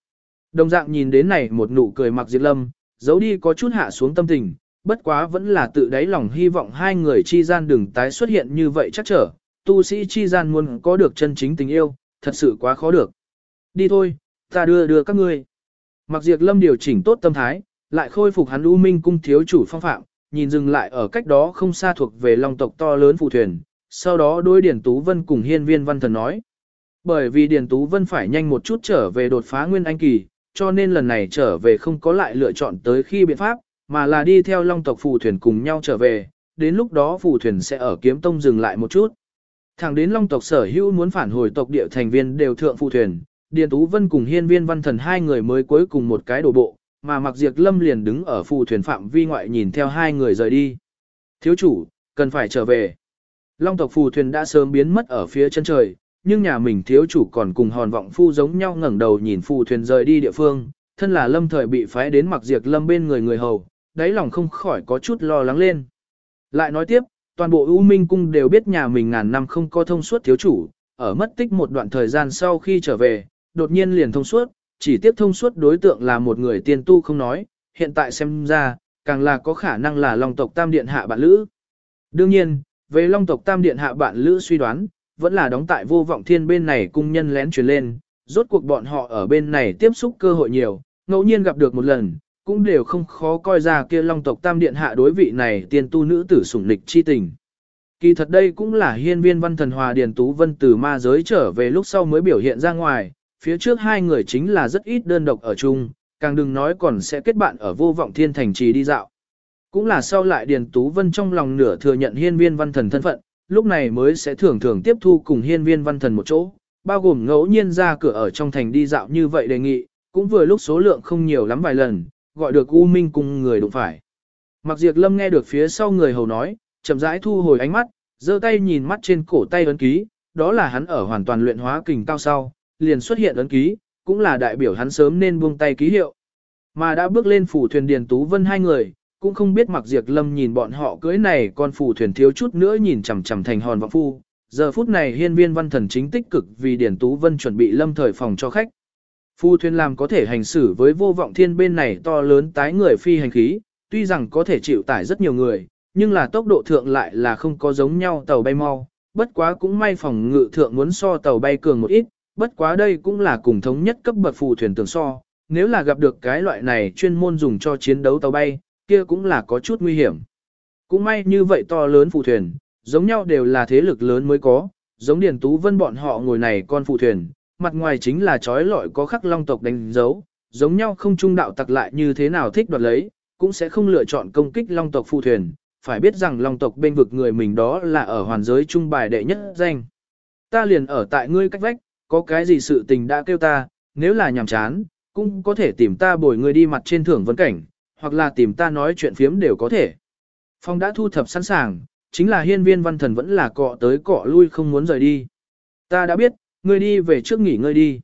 Đồng dạng nhìn đến này một nụ cười mặc diệt lâm, giấu đi có chút hạ xuống tâm tình, bất quá vẫn là tự đáy lòng hy vọng hai người chi gian đừng tái xuất hiện như vậy chắc trở, tu sĩ chi gian muốn có được chân chính tình yêu, thật sự quá khó được. Đi thôi, ta đưa đưa các ngươi. Mặc diệt lâm điều chỉnh tốt tâm thái, lại khôi phục hắn u minh cung thiếu chủ phong phạm, nhìn dừng lại ở cách đó không xa thuộc về long tộc to lớn phù thuyền, sau đó đôi Điển Tú Vân cùng hiên viên văn thần nói. Bởi vì Điền Tú Vân phải nhanh một chút trở về đột phá nguyên anh kỳ, cho nên lần này trở về không có lại lựa chọn tới khi biện pháp, mà là đi theo long tộc phù thuyền cùng nhau trở về, đến lúc đó phù thuyền sẽ ở kiếm tông dừng lại một chút. Thẳng đến long tộc sở hữu muốn phản hồi tộc địa thành viên đều thượng phù thuyền, Điền Tú Vân cùng hiên viên văn thần hai người mới cuối cùng một cái đổ bộ, mà mặc diệt lâm liền đứng ở phù thuyền phạm vi ngoại nhìn theo hai người rời đi. Thiếu chủ, cần phải trở về. Long tộc phù thuyền đã sớm biến mất ở phía chân trời, nhưng nhà mình thiếu chủ còn cùng hòn vọng phu giống nhau ngẩng đầu nhìn phù thuyền rời đi địa phương, thân là lâm thời bị phái đến mặc diệt lâm bên người người hầu, đáy lòng không khỏi có chút lo lắng lên. Lại nói tiếp, toàn bộ U Minh Cung đều biết nhà mình ngàn năm không có thông suốt thiếu chủ, ở mất tích một đoạn thời gian sau khi trở về, đột nhiên liền thông suốt, chỉ tiếp thông suốt đối tượng là một người tiên tu không nói, hiện tại xem ra, càng là có khả năng là Long tộc Tam Điện hạ bạn lữ. Đương nhiên, về Long tộc Tam Điện hạ bạn lữ suy đoán, vẫn là đóng tại vô vọng thiên bên này cung nhân lén truyền lên, rốt cuộc bọn họ ở bên này tiếp xúc cơ hội nhiều, ngẫu nhiên gặp được một lần, cũng đều không khó coi ra kia long tộc tam điện hạ đối vị này tiên tu nữ tử sủng lịch chi tình. Kỳ thật đây cũng là hiên viên văn thần hòa điền tú vân từ ma giới trở về lúc sau mới biểu hiện ra ngoài, phía trước hai người chính là rất ít đơn độc ở chung, càng đừng nói còn sẽ kết bạn ở vô vọng thiên thành trì đi dạo. Cũng là sau lại điền tú vân trong lòng nửa thừa nhận hiên viên văn thần thân phận, lúc này mới sẽ thường thường tiếp thu cùng hiên viên văn thần một chỗ, bao gồm ngẫu nhiên ra cửa ở trong thành đi dạo như vậy đề nghị, cũng vừa lúc số lượng không nhiều lắm vài lần, gọi được U Minh cùng người đụng phải. Mặc diệt lâm nghe được phía sau người hầu nói, chậm rãi thu hồi ánh mắt, giơ tay nhìn mắt trên cổ tay ấn ký, đó là hắn ở hoàn toàn luyện hóa kình cao sau, liền xuất hiện ấn ký, cũng là đại biểu hắn sớm nên buông tay ký hiệu. Mà đã bước lên phủ thuyền Điền Tú Vân hai người, cũng không biết mặc diệt lâm nhìn bọn họ cưới này con phủ thuyền thiếu chút nữa nhìn chằm chằm thành hòn vọng phu. Giờ phút này hiên viên văn thần chính tích cực vì Điền Tú Vân chuẩn bị lâm thời phòng cho khách. Phu thuyền làm có thể hành xử với vô vọng thiên bên này to lớn tái người phi hành khí, tuy rằng có thể chịu tải rất nhiều người, nhưng là tốc độ thượng lại là không có giống nhau tàu bay mau, bất quá cũng may phòng ngự thượng muốn so tàu bay cường một ít, bất quá đây cũng là cùng thống nhất cấp bậc phù thuyền tường so, nếu là gặp được cái loại này chuyên môn dùng cho chiến đấu tàu bay, kia cũng là có chút nguy hiểm. Cũng may như vậy to lớn phù thuyền, giống nhau đều là thế lực lớn mới có, giống Điền Tú Vân bọn họ ngồi này con phù thuyền, mặt ngoài chính là trói lọi có khắc long tộc đánh dấu, giống nhau không trung đạo tặc lại như thế nào thích đoạt lấy, cũng sẽ không lựa chọn công kích long tộc phù thuyền, phải biết rằng long tộc bên vực người mình đó là ở hoàn giới trung bài đệ nhất danh. Ta liền ở tại ngươi cách vách, có cái gì sự tình đã kêu ta, nếu là nhàm chán, cũng có thể tìm ta bồi người đi mặt trên thưởng vấn cảnh, hoặc là tìm ta nói chuyện phiếm đều có thể. Phong đã thu thập sẵn sàng, chính là hiên viên văn thần vẫn là cọ tới cọ lui không muốn rời đi. Ta đã biết, ngươi đi về trước nghỉ ngơi đi.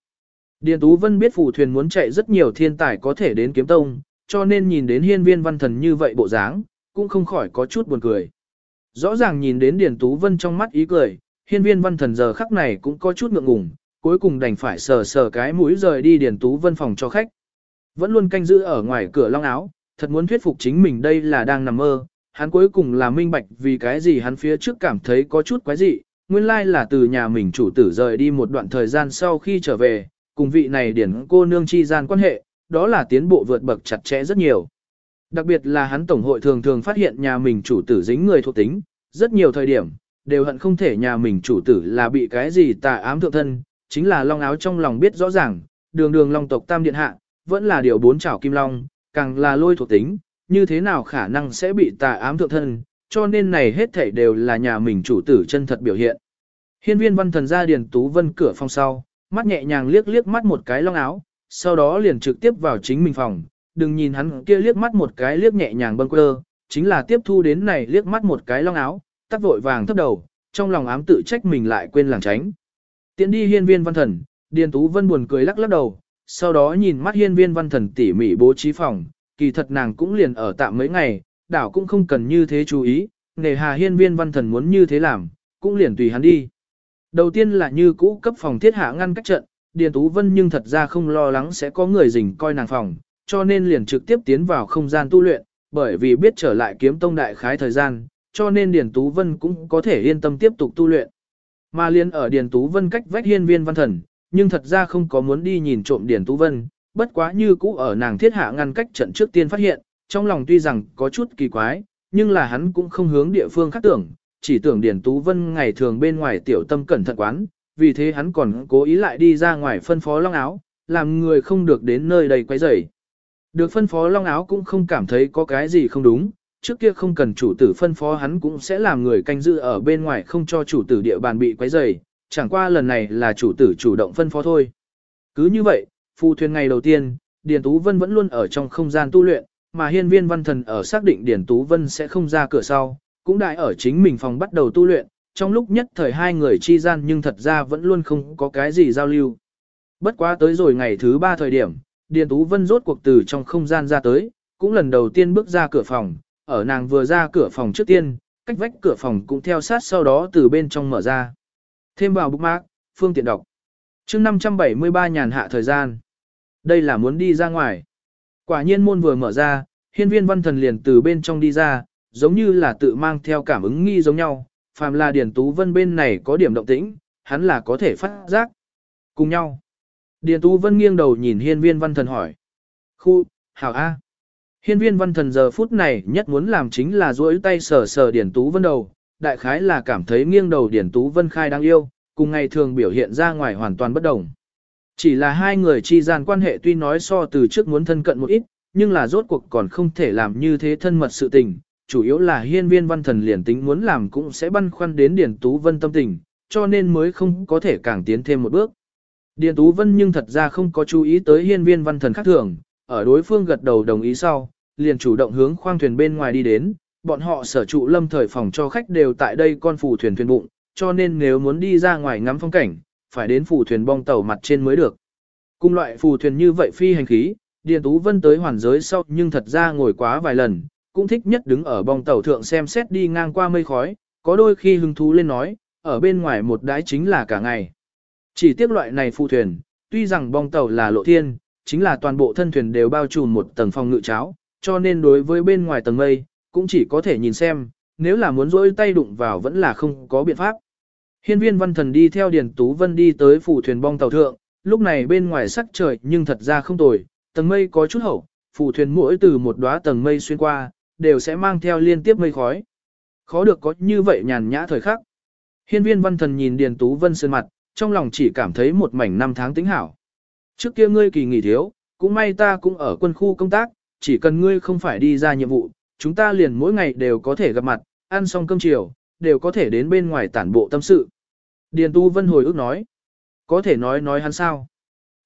Điền Tú Vân biết phù thuyền muốn chạy rất nhiều thiên tài có thể đến kiếm tông, cho nên nhìn đến hiên viên văn thần như vậy bộ dáng, cũng không khỏi có chút buồn cười. Rõ ràng nhìn đến Điền Tú Vân trong mắt ý cười, hiên viên văn thần giờ khắc này cũng có chút ngượng ngùng, cuối cùng đành phải sờ sờ cái mũi rời đi Điền Tú Vân phòng cho khách. Vẫn luôn canh giữ ở ngoài cửa long áo, thật muốn thuyết phục chính mình đây là đang nằm mơ, hắn cuối cùng là minh bạch vì cái gì hắn phía trước cảm thấy có chút quái dị, nguyên lai là từ nhà mình chủ tử rời đi một đoạn thời gian sau khi trở về, cùng vị này điển cô nương chi gian quan hệ, đó là tiến bộ vượt bậc chặt chẽ rất nhiều. Đặc biệt là hắn tổng hội thường thường phát hiện nhà mình chủ tử dính người thuộc tính, rất nhiều thời điểm, đều hận không thể nhà mình chủ tử là bị cái gì tà ám thượng thân, chính là long áo trong lòng biết rõ ràng, đường đường long tộc tam điện hạ, vẫn là điều bốn chảo kim long, càng là lôi thuộc tính, như thế nào khả năng sẽ bị tà ám thượng thân, cho nên này hết thảy đều là nhà mình chủ tử chân thật biểu hiện. Hiên viên văn thần ra điền tú vân cửa phòng sau, mắt nhẹ nhàng liếc liếc mắt một cái long áo, sau đó liền trực tiếp vào chính mình phòng, đừng nhìn hắn kia liếc mắt một cái liếc nhẹ nhàng bâng quơ, chính là tiếp thu đến này liếc mắt một cái long áo, tắt vội vàng thấp đầu, trong lòng ám tự trách mình lại quên làng tránh. Tiến đi hiên viên văn thần, Điền Tú Vân buồn cười lắc lắc đầu, sau đó nhìn mắt hiên viên văn thần tỉ mỉ bố trí phòng, kỳ thật nàng cũng liền ở tạm mấy ngày, đảo cũng không cần như thế chú ý, nề hà hiên viên văn thần muốn như thế làm, cũng liền tùy hắn đi. Đầu tiên là như cũ cấp phòng thiết hạ ngăn cách trận, Điền Tú Vân nhưng thật ra không lo lắng sẽ có người rình coi nàng phòng, cho nên liền trực tiếp tiến vào không gian tu luyện, bởi vì biết trở lại kiếm tông đại khái thời gian, cho nên Điền Tú Vân cũng có thể yên tâm tiếp tục tu luyện. Mà liên ở Điền Tú Vân cách vách hiên viên văn thần, nhưng thật ra không có muốn đi nhìn trộm Điền Tú Vân, bất quá như cũ ở nàng thiết hạ ngăn cách trận trước tiên phát hiện, trong lòng tuy rằng có chút kỳ quái, nhưng là hắn cũng không hướng địa phương khác tưởng, chỉ tưởng Điền Tú Vân ngày thường bên ngoài tiểu tâm cẩn thận quán, vì thế hắn còn cố ý lại đi ra ngoài phân phó long áo, làm người không được đến nơi đây quấy rầy. Được phân phó long áo cũng không cảm thấy có cái gì không đúng, trước kia không cần chủ tử phân phó hắn cũng sẽ làm người canh giữ ở bên ngoài không cho chủ tử địa bàn bị quấy rầy, chẳng qua lần này là chủ tử chủ động phân phó thôi. Cứ như vậy, phu thuyền ngày đầu tiên, Điền Tú Vân vẫn luôn ở trong không gian tu luyện, mà hiên viên văn thần ở xác định Điền Tú Vân sẽ không ra cửa sau, cũng đại ở chính mình phòng bắt đầu tu luyện, trong lúc nhất thời hai người chi gian nhưng thật ra vẫn luôn không có cái gì giao lưu. Bất quá tới rồi ngày thứ ba thời điểm, Điền Tú Vân rốt cuộc từ trong không gian ra tới, cũng lần đầu tiên bước ra cửa phòng, ở nàng vừa ra cửa phòng trước tiên, cách vách cửa phòng cũng theo sát sau đó từ bên trong mở ra. Thêm vào bookmark, phương tiện đọc. chương 573 nhàn hạ thời gian. Đây là muốn đi ra ngoài. Quả nhiên môn vừa mở ra, hiên viên văn thần liền từ bên trong đi ra, giống như là tự mang theo cảm ứng nghi giống nhau, phàm là Điền Tú Vân bên này có điểm động tĩnh, hắn là có thể phát giác. Cùng nhau. Điền Tú Vân nghiêng đầu nhìn hiên viên văn thần hỏi. Khu, hảo A. Hiên viên văn thần giờ phút này nhất muốn làm chính là duỗi tay sờ sờ điển Tú Vân đầu, đại khái là cảm thấy nghiêng đầu điển Tú Vân khai đáng yêu, cùng ngày thường biểu hiện ra ngoài hoàn toàn bất đồng. Chỉ là hai người chi gian quan hệ tuy nói so từ trước muốn thân cận một ít, nhưng là rốt cuộc còn không thể làm như thế thân mật sự tình, chủ yếu là hiên viên văn thần liền tính muốn làm cũng sẽ băn khoăn đến Điền Tú Vân tâm tình, cho nên mới không có thể càng tiến thêm một bước. Điền Tú Vân nhưng thật ra không có chú ý tới hiên viên văn thần khác thường, ở đối phương gật đầu đồng ý sau, liền chủ động hướng khoang thuyền bên ngoài đi đến, bọn họ sở trụ lâm thời phòng cho khách đều tại đây con phù thuyền thuyền bụng, cho nên nếu muốn đi ra ngoài ngắm phong cảnh, phải đến phù thuyền bong tàu mặt trên mới được. Cùng loại phù thuyền như vậy phi hành khí, Điền Tú Vân tới hoàn giới sau nhưng thật ra ngồi quá vài lần, cũng thích nhất đứng ở bong tàu thượng xem xét đi ngang qua mây khói, có đôi khi hứng thú lên nói, ở bên ngoài một đái chính là cả ngày. Chỉ tiếc loại này phù thuyền, tuy rằng bong tàu là lộ thiên, chính là toàn bộ thân thuyền đều bao trùm một tầng phòng ngự cháo, cho nên đối với bên ngoài tầng mây, cũng chỉ có thể nhìn xem, nếu là muốn rỗi tay đụng vào vẫn là không có biện pháp. Hiên viên văn thần đi theo Điền Tú Vân đi tới phủ thuyền bong tàu thượng, lúc này bên ngoài sắc trời nhưng thật ra không tồi, tầng mây có chút hậu, phủ thuyền mỗi từ một đóa tầng mây xuyên qua, đều sẽ mang theo liên tiếp mây khói. Khó được có như vậy nhàn nhã thời khắc. Hiên viên văn thần nhìn Điền Tú Vân sơn mặt, trong lòng chỉ cảm thấy một mảnh năm tháng tính hảo. Trước kia ngươi kỳ nghỉ thiếu, cũng may ta cũng ở quân khu công tác, chỉ cần ngươi không phải đi ra nhiệm vụ, chúng ta liền mỗi ngày đều có thể gặp mặt, ăn xong cơm chiều, đều có thể đến bên ngoài tản bộ tâm sự. Điền Tu Vân hồi ước nói, có thể nói nói hắn sao.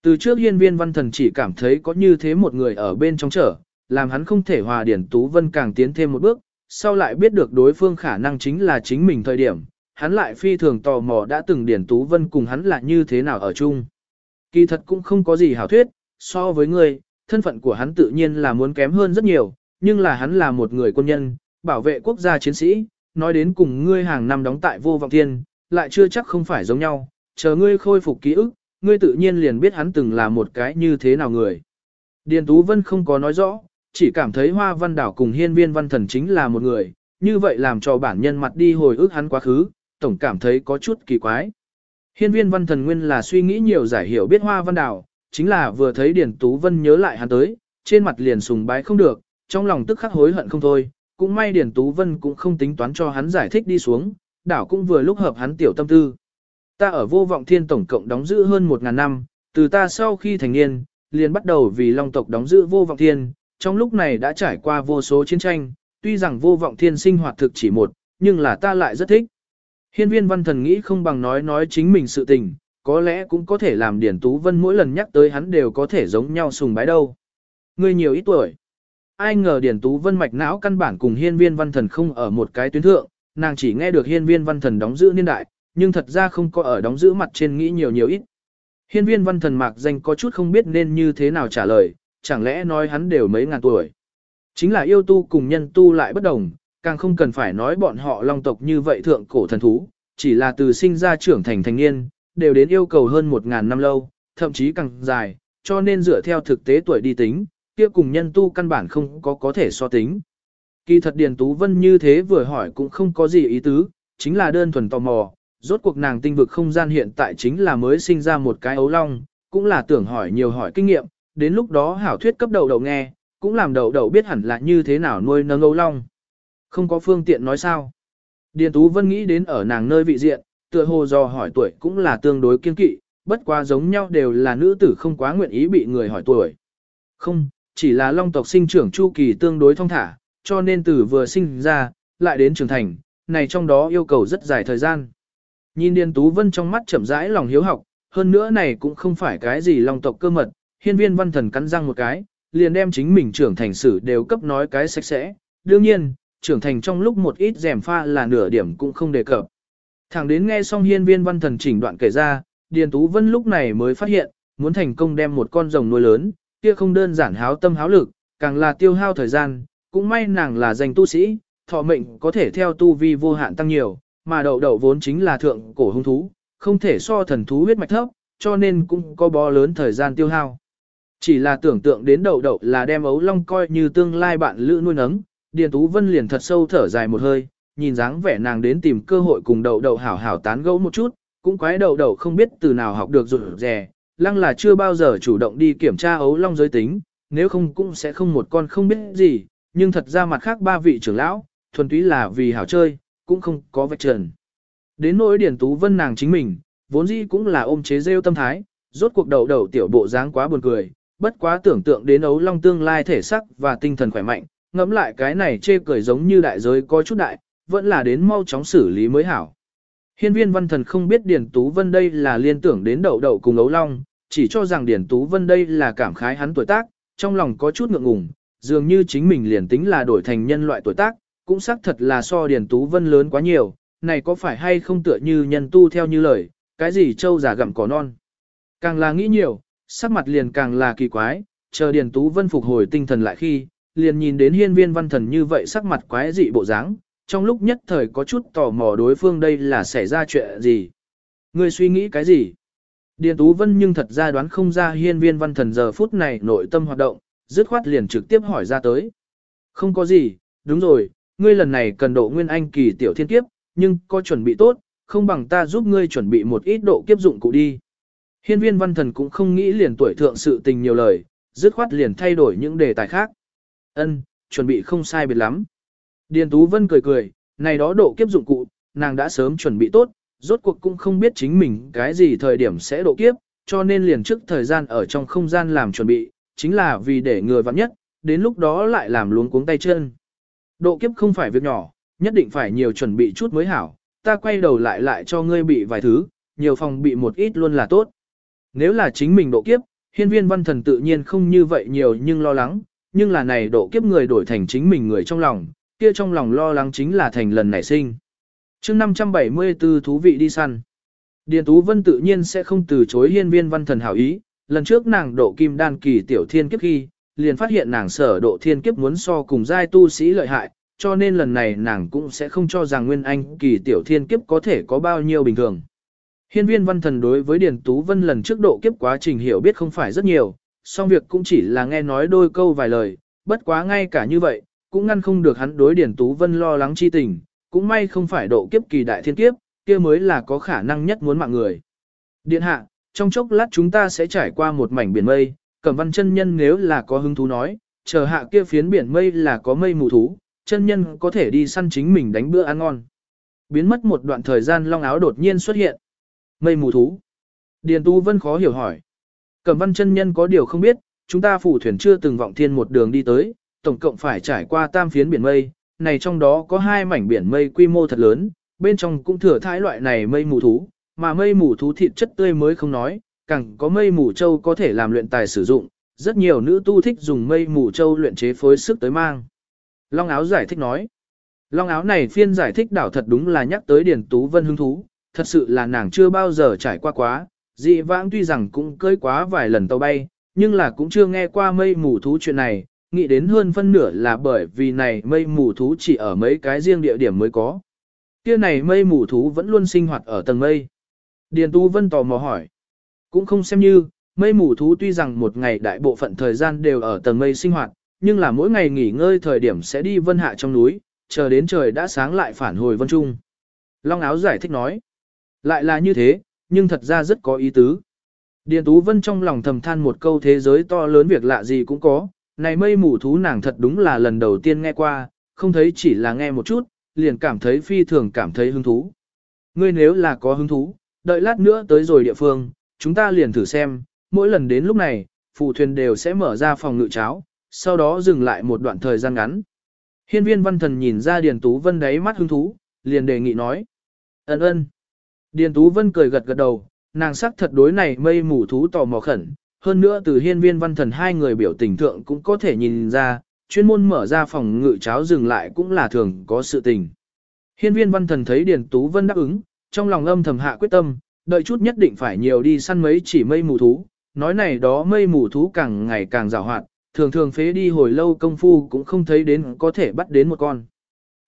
Từ trước hiên viên văn thần chỉ cảm thấy có như thế một người ở bên trong trở, làm hắn không thể hòa Điền Tú Vân càng tiến thêm một bước, sau lại biết được đối phương khả năng chính là chính mình thời điểm, hắn lại phi thường tò mò đã từng Điền Tú Vân cùng hắn là như thế nào ở chung. Kỳ thật cũng không có gì hảo thuyết, so với ngươi, thân phận của hắn tự nhiên là muốn kém hơn rất nhiều, nhưng là hắn là một người quân nhân, bảo vệ quốc gia chiến sĩ, nói đến cùng ngươi hàng năm đóng tại vô vọng thiên, lại chưa chắc không phải giống nhau, chờ ngươi khôi phục ký ức, ngươi tự nhiên liền biết hắn từng là một cái như thế nào người. Điền Tú Vân không có nói rõ, chỉ cảm thấy hoa văn đảo cùng hiên viên văn thần chính là một người, như vậy làm cho bản nhân mặt đi hồi ức hắn quá khứ, tổng cảm thấy có chút kỳ quái. Hiên viên văn thần nguyên là suy nghĩ nhiều giải hiểu biết hoa văn đảo, chính là vừa thấy Điền Tú Vân nhớ lại hắn tới, trên mặt liền sùng bái không được, trong lòng tức khắc hối hận không thôi, cũng may Điền Tú Vân cũng không tính toán cho hắn giải thích đi xuống, đảo cũng vừa lúc hợp hắn tiểu tâm tư. Ta ở vô vọng thiên tổng cộng đóng giữ hơn 1.000 năm, từ ta sau khi thành niên, liền bắt đầu vì long tộc đóng giữ vô vọng thiên, trong lúc này đã trải qua vô số chiến tranh, tuy rằng vô vọng thiên sinh hoạt thực chỉ một, nhưng là ta lại rất thích. Hiên viên văn thần nghĩ không bằng nói nói chính mình sự tình, có lẽ cũng có thể làm Điển Tú Vân mỗi lần nhắc tới hắn đều có thể giống nhau sùng bái đâu. Ngươi nhiều ít tuổi. Ai ngờ Điển Tú Vân mạch não căn bản cùng hiên viên văn thần không ở một cái tuyến thượng, nàng chỉ nghe được hiên viên văn thần đóng giữ niên đại, nhưng thật ra không có ở đóng giữ mặt trên nghĩ nhiều nhiều ít. Hiên viên văn thần mạc danh có chút không biết nên như thế nào trả lời, chẳng lẽ nói hắn đều mấy ngàn tuổi. Chính là yêu tu cùng nhân tu lại bất đồng, càng không cần phải nói bọn họ long tộc như vậy thượng cổ thần thú, chỉ là từ sinh ra trưởng thành thành niên, đều đến yêu cầu hơn một ngàn năm lâu, thậm chí càng dài, cho nên dựa theo thực tế tuổi đi tính, kia cùng nhân tu căn bản không có có thể so tính. Kỳ thật Điền Tú Vân như thế vừa hỏi cũng không có gì ý tứ, chính là đơn thuần tò mò, rốt cuộc nàng tinh vực không gian hiện tại chính là mới sinh ra một cái ấu long, cũng là tưởng hỏi nhiều hỏi kinh nghiệm, đến lúc đó hảo thuyết cấp đầu đầu nghe, cũng làm đầu đầu biết hẳn là như thế nào nuôi nâng ấu long. Không có phương tiện nói sao. Điền Tú Vân nghĩ đến ở nàng nơi vị diện, tựa hồ do hỏi tuổi cũng là tương đối kiên kỵ, bất quá giống nhau đều là nữ tử không quá nguyện ý bị người hỏi tuổi. Không, chỉ là long tộc sinh trưởng chu kỳ tương đối thông thả, cho nên từ vừa sinh ra, lại đến trưởng thành, này trong đó yêu cầu rất dài thời gian. Nhìn Điền Tú Vân trong mắt chậm rãi lòng hiếu học, hơn nữa này cũng không phải cái gì long tộc cơ mật, hiên viên văn thần cắn răng một cái, liền đem chính mình trưởng thành sử đều cấp nói cái sạch sẽ. Đương nhiên, trưởng thành trong lúc một ít rèm pha là nửa điểm cũng không đề cập. Thẳng đến nghe xong hiên viên văn thần chỉnh đoạn kể ra, Điền Tú Vân lúc này mới phát hiện, muốn thành công đem một con rồng nuôi lớn, kia không đơn giản háo tâm háo lực, càng là tiêu hao thời gian, cũng may nàng là danh tu sĩ, thọ mệnh có thể theo tu vi vô hạn tăng nhiều, mà đậu đậu vốn chính là thượng cổ hung thú, không thể so thần thú huyết mạch thấp, cho nên cũng có bó lớn thời gian tiêu hao. Chỉ là tưởng tượng đến đậu đậu là đem ấu long coi như tương lai bạn lữ nuôi nấng, Điền Tú Vân liền thật sâu thở dài một hơi, nhìn dáng vẻ nàng đến tìm cơ hội cùng đậu đậu hảo hảo tán gẫu một chút, cũng quái đậu đậu không biết từ nào học được rụt rè, lăng là chưa bao giờ chủ động đi kiểm tra ấu long giới tính, nếu không cũng sẽ không một con không biết gì, nhưng thật ra mặt khác ba vị trưởng lão, thuần túy là vì hảo chơi, cũng không có vạch trần. Đến nỗi điển Tú Vân nàng chính mình, vốn dĩ cũng là ôm chế rêu tâm thái, rốt cuộc đầu đầu tiểu bộ dáng quá buồn cười, bất quá tưởng tượng đến ấu long tương lai thể sắc và tinh thần khỏe mạnh, ngẫm lại cái này chê cười giống như đại giới có chút đại, vẫn là đến mau chóng xử lý mới hảo. Hiên viên văn thần không biết Điền Tú Vân đây là liên tưởng đến đậu đậu cùng ấu long, chỉ cho rằng Điền Tú Vân đây là cảm khái hắn tuổi tác, trong lòng có chút ngượng ngùng, dường như chính mình liền tính là đổi thành nhân loại tuổi tác, cũng xác thật là so Điền Tú Vân lớn quá nhiều, này có phải hay không tựa như nhân tu theo như lời, cái gì trâu già gặm cỏ non. Càng là nghĩ nhiều, sắc mặt liền càng là kỳ quái, chờ Điền Tú Vân phục hồi tinh thần lại khi, liền nhìn đến hiên viên văn thần như vậy sắc mặt quái dị bộ dáng, trong lúc nhất thời có chút tò mò đối phương đây là xảy ra chuyện gì. Ngươi suy nghĩ cái gì? Điền Tú Vân nhưng thật ra đoán không ra hiên viên văn thần giờ phút này nội tâm hoạt động, dứt khoát liền trực tiếp hỏi ra tới. Không có gì, đúng rồi, ngươi lần này cần độ nguyên anh kỳ tiểu thiên kiếp, nhưng có chuẩn bị tốt, không bằng ta giúp ngươi chuẩn bị một ít độ kiếp dụng cụ đi. Hiên viên văn thần cũng không nghĩ liền tuổi thượng sự tình nhiều lời, dứt khoát liền thay đổi những đề tài khác. Ân, chuẩn bị không sai biệt lắm. Điền Tú Vân cười cười, này đó độ kiếp dụng cụ, nàng đã sớm chuẩn bị tốt, rốt cuộc cũng không biết chính mình cái gì thời điểm sẽ độ kiếp, cho nên liền trước thời gian ở trong không gian làm chuẩn bị, chính là vì để người vặn nhất, đến lúc đó lại làm luống cuống tay chân. Độ kiếp không phải việc nhỏ, nhất định phải nhiều chuẩn bị chút mới hảo, ta quay đầu lại lại cho ngươi bị vài thứ, nhiều phòng bị một ít luôn là tốt. Nếu là chính mình độ kiếp, hiên viên văn thần tự nhiên không như vậy nhiều nhưng lo lắng, nhưng là này độ kiếp người đổi thành chính mình người trong lòng, kia trong lòng lo lắng chính là thành lần nảy sinh. chương 574 thú vị đi săn. Điền Tú Vân tự nhiên sẽ không từ chối hiên viên văn thần hảo ý, lần trước nàng độ kim đan kỳ tiểu thiên kiếp khi, liền phát hiện nàng sở độ thiên kiếp muốn so cùng giai tu sĩ lợi hại, cho nên lần này nàng cũng sẽ không cho rằng Nguyên Anh kỳ tiểu thiên kiếp có thể có bao nhiêu bình thường. Hiên viên văn thần đối với Điền Tú Vân lần trước độ kiếp quá trình hiểu biết không phải rất nhiều, song việc cũng chỉ là nghe nói đôi câu vài lời, bất quá ngay cả như vậy, cũng ngăn không được hắn đối Điền Tú Vân lo lắng chi tình, cũng may không phải độ kiếp kỳ đại thiên kiếp, kia mới là có khả năng nhất muốn mạng người. Điện hạ, trong chốc lát chúng ta sẽ trải qua một mảnh biển mây, cẩm văn chân nhân nếu là có hứng thú nói, chờ hạ kia phiến biển mây là có mây mù thú, chân nhân có thể đi săn chính mình đánh bữa ăn ngon. Biến mất một đoạn thời gian long áo đột nhiên xuất hiện. Mây mù thú. Điền tú Vân khó hiểu hỏi. Cẩm văn chân nhân có điều không biết, chúng ta phủ thuyền chưa từng vọng thiên một đường đi tới, tổng cộng phải trải qua tam phiến biển mây, này trong đó có hai mảnh biển mây quy mô thật lớn, bên trong cũng thừa thái loại này mây mù thú, mà mây mù thú thịt chất tươi mới không nói, càng có mây mù châu có thể làm luyện tài sử dụng, rất nhiều nữ tu thích dùng mây mù châu luyện chế phối sức tới mang. Long áo giải thích nói, Long áo này phiên giải thích đảo thật đúng là nhắc tới Điền Tú Vân hứng thú, thật sự là nàng chưa bao giờ trải qua quá, dị vãng tuy rằng cũng cơi quá vài lần tàu bay, nhưng là cũng chưa nghe qua mây mù thú chuyện này, nghĩ đến hơn phân nửa là bởi vì này mây mù thú chỉ ở mấy cái riêng địa điểm mới có. Kia này mây mù thú vẫn luôn sinh hoạt ở tầng mây. Điền Tu Vân tò mò hỏi. Cũng không xem như, mây mù thú tuy rằng một ngày đại bộ phận thời gian đều ở tầng mây sinh hoạt, nhưng là mỗi ngày nghỉ ngơi thời điểm sẽ đi vân hạ trong núi, chờ đến trời đã sáng lại phản hồi vân trung. Long áo giải thích nói. Lại là như thế, nhưng thật ra rất có ý tứ. Điền Tú Vân trong lòng thầm than một câu thế giới to lớn việc lạ gì cũng có, này mây mù thú nàng thật đúng là lần đầu tiên nghe qua, không thấy chỉ là nghe một chút, liền cảm thấy phi thường cảm thấy hứng thú. Ngươi nếu là có hứng thú, đợi lát nữa tới rồi địa phương, chúng ta liền thử xem, mỗi lần đến lúc này, phụ thuyền đều sẽ mở ra phòng ngự cháo, sau đó dừng lại một đoạn thời gian ngắn. Hiên viên văn thần nhìn ra Điền Tú Vân đáy mắt hứng thú, liền đề nghị nói. Ấn ơn. Điền Tú Vân cười gật gật đầu, nàng sắc thật đối này mây mù thú tò mò khẩn, hơn nữa từ hiên viên văn thần hai người biểu tình thượng cũng có thể nhìn ra, chuyên môn mở ra phòng ngự cháo dừng lại cũng là thường có sự tình. Hiên viên văn thần thấy Điền Tú Vân đáp ứng, trong lòng âm thầm hạ quyết tâm, đợi chút nhất định phải nhiều đi săn mấy chỉ mây mù thú, nói này đó mây mù thú càng ngày càng rào hoạt, thường thường phế đi hồi lâu công phu cũng không thấy đến có thể bắt đến một con.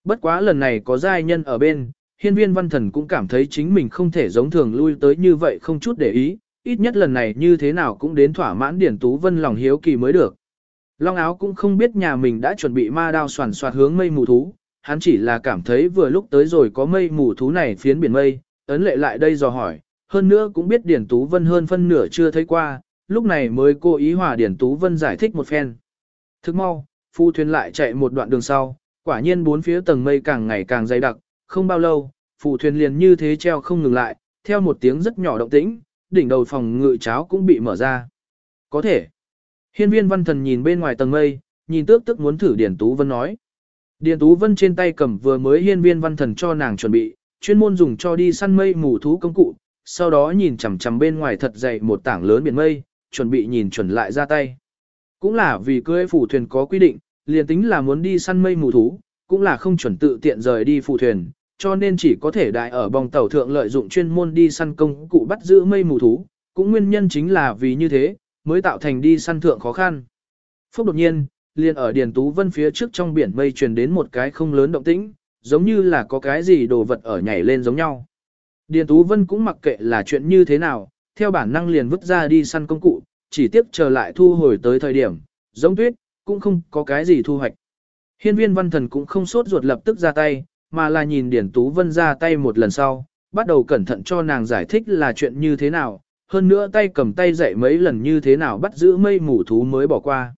Bất quá lần này có giai nhân ở bên, hiên viên văn thần cũng cảm thấy chính mình không thể giống thường lui tới như vậy không chút để ý, ít nhất lần này như thế nào cũng đến thỏa mãn Điển Tú Vân lòng hiếu kỳ mới được. Long áo cũng không biết nhà mình đã chuẩn bị ma đao soàn soạt hướng mây mù thú, hắn chỉ là cảm thấy vừa lúc tới rồi có mây mù thú này phiến biển mây, ấn lệ lại đây dò hỏi, hơn nữa cũng biết Điển Tú Vân hơn phân nửa chưa thấy qua, lúc này mới cố ý hòa Điển Tú Vân giải thích một phen. Thức mau, phu thuyền lại chạy một đoạn đường sau, quả nhiên bốn phía tầng mây càng ngày càng dày đặc, không bao lâu, phù thuyền liền như thế treo không ngừng lại, theo một tiếng rất nhỏ động tĩnh, đỉnh đầu phòng ngự cháo cũng bị mở ra. Có thể. Hiên viên văn thần nhìn bên ngoài tầng mây, nhìn tước tức muốn thử Điền Tú Vân nói. Điền Tú Vân trên tay cầm vừa mới hiên viên văn thần cho nàng chuẩn bị, chuyên môn dùng cho đi săn mây mù thú công cụ, sau đó nhìn chằm chằm bên ngoài thật dày một tảng lớn biển mây, chuẩn bị nhìn chuẩn lại ra tay. Cũng là vì cưới phủ thuyền có quy định, liền tính là muốn đi săn mây mù thú, cũng là không chuẩn tự tiện rời đi phủ thuyền, cho nên chỉ có thể đại ở bong tàu thượng lợi dụng chuyên môn đi săn công cụ bắt giữ mây mù thú, cũng nguyên nhân chính là vì như thế, mới tạo thành đi săn thượng khó khăn. Phúc đột nhiên, liền ở Điền Tú Vân phía trước trong biển mây truyền đến một cái không lớn động tĩnh, giống như là có cái gì đồ vật ở nhảy lên giống nhau. Điền Tú Vân cũng mặc kệ là chuyện như thế nào, theo bản năng liền vứt ra đi săn công cụ, chỉ tiếp chờ lại thu hồi tới thời điểm, giống tuyết, cũng không có cái gì thu hoạch. Hiên viên văn thần cũng không sốt ruột lập tức ra tay, mà là nhìn Điển Tú Vân ra tay một lần sau, bắt đầu cẩn thận cho nàng giải thích là chuyện như thế nào, hơn nữa tay cầm tay dạy mấy lần như thế nào bắt giữ mây mù thú mới bỏ qua.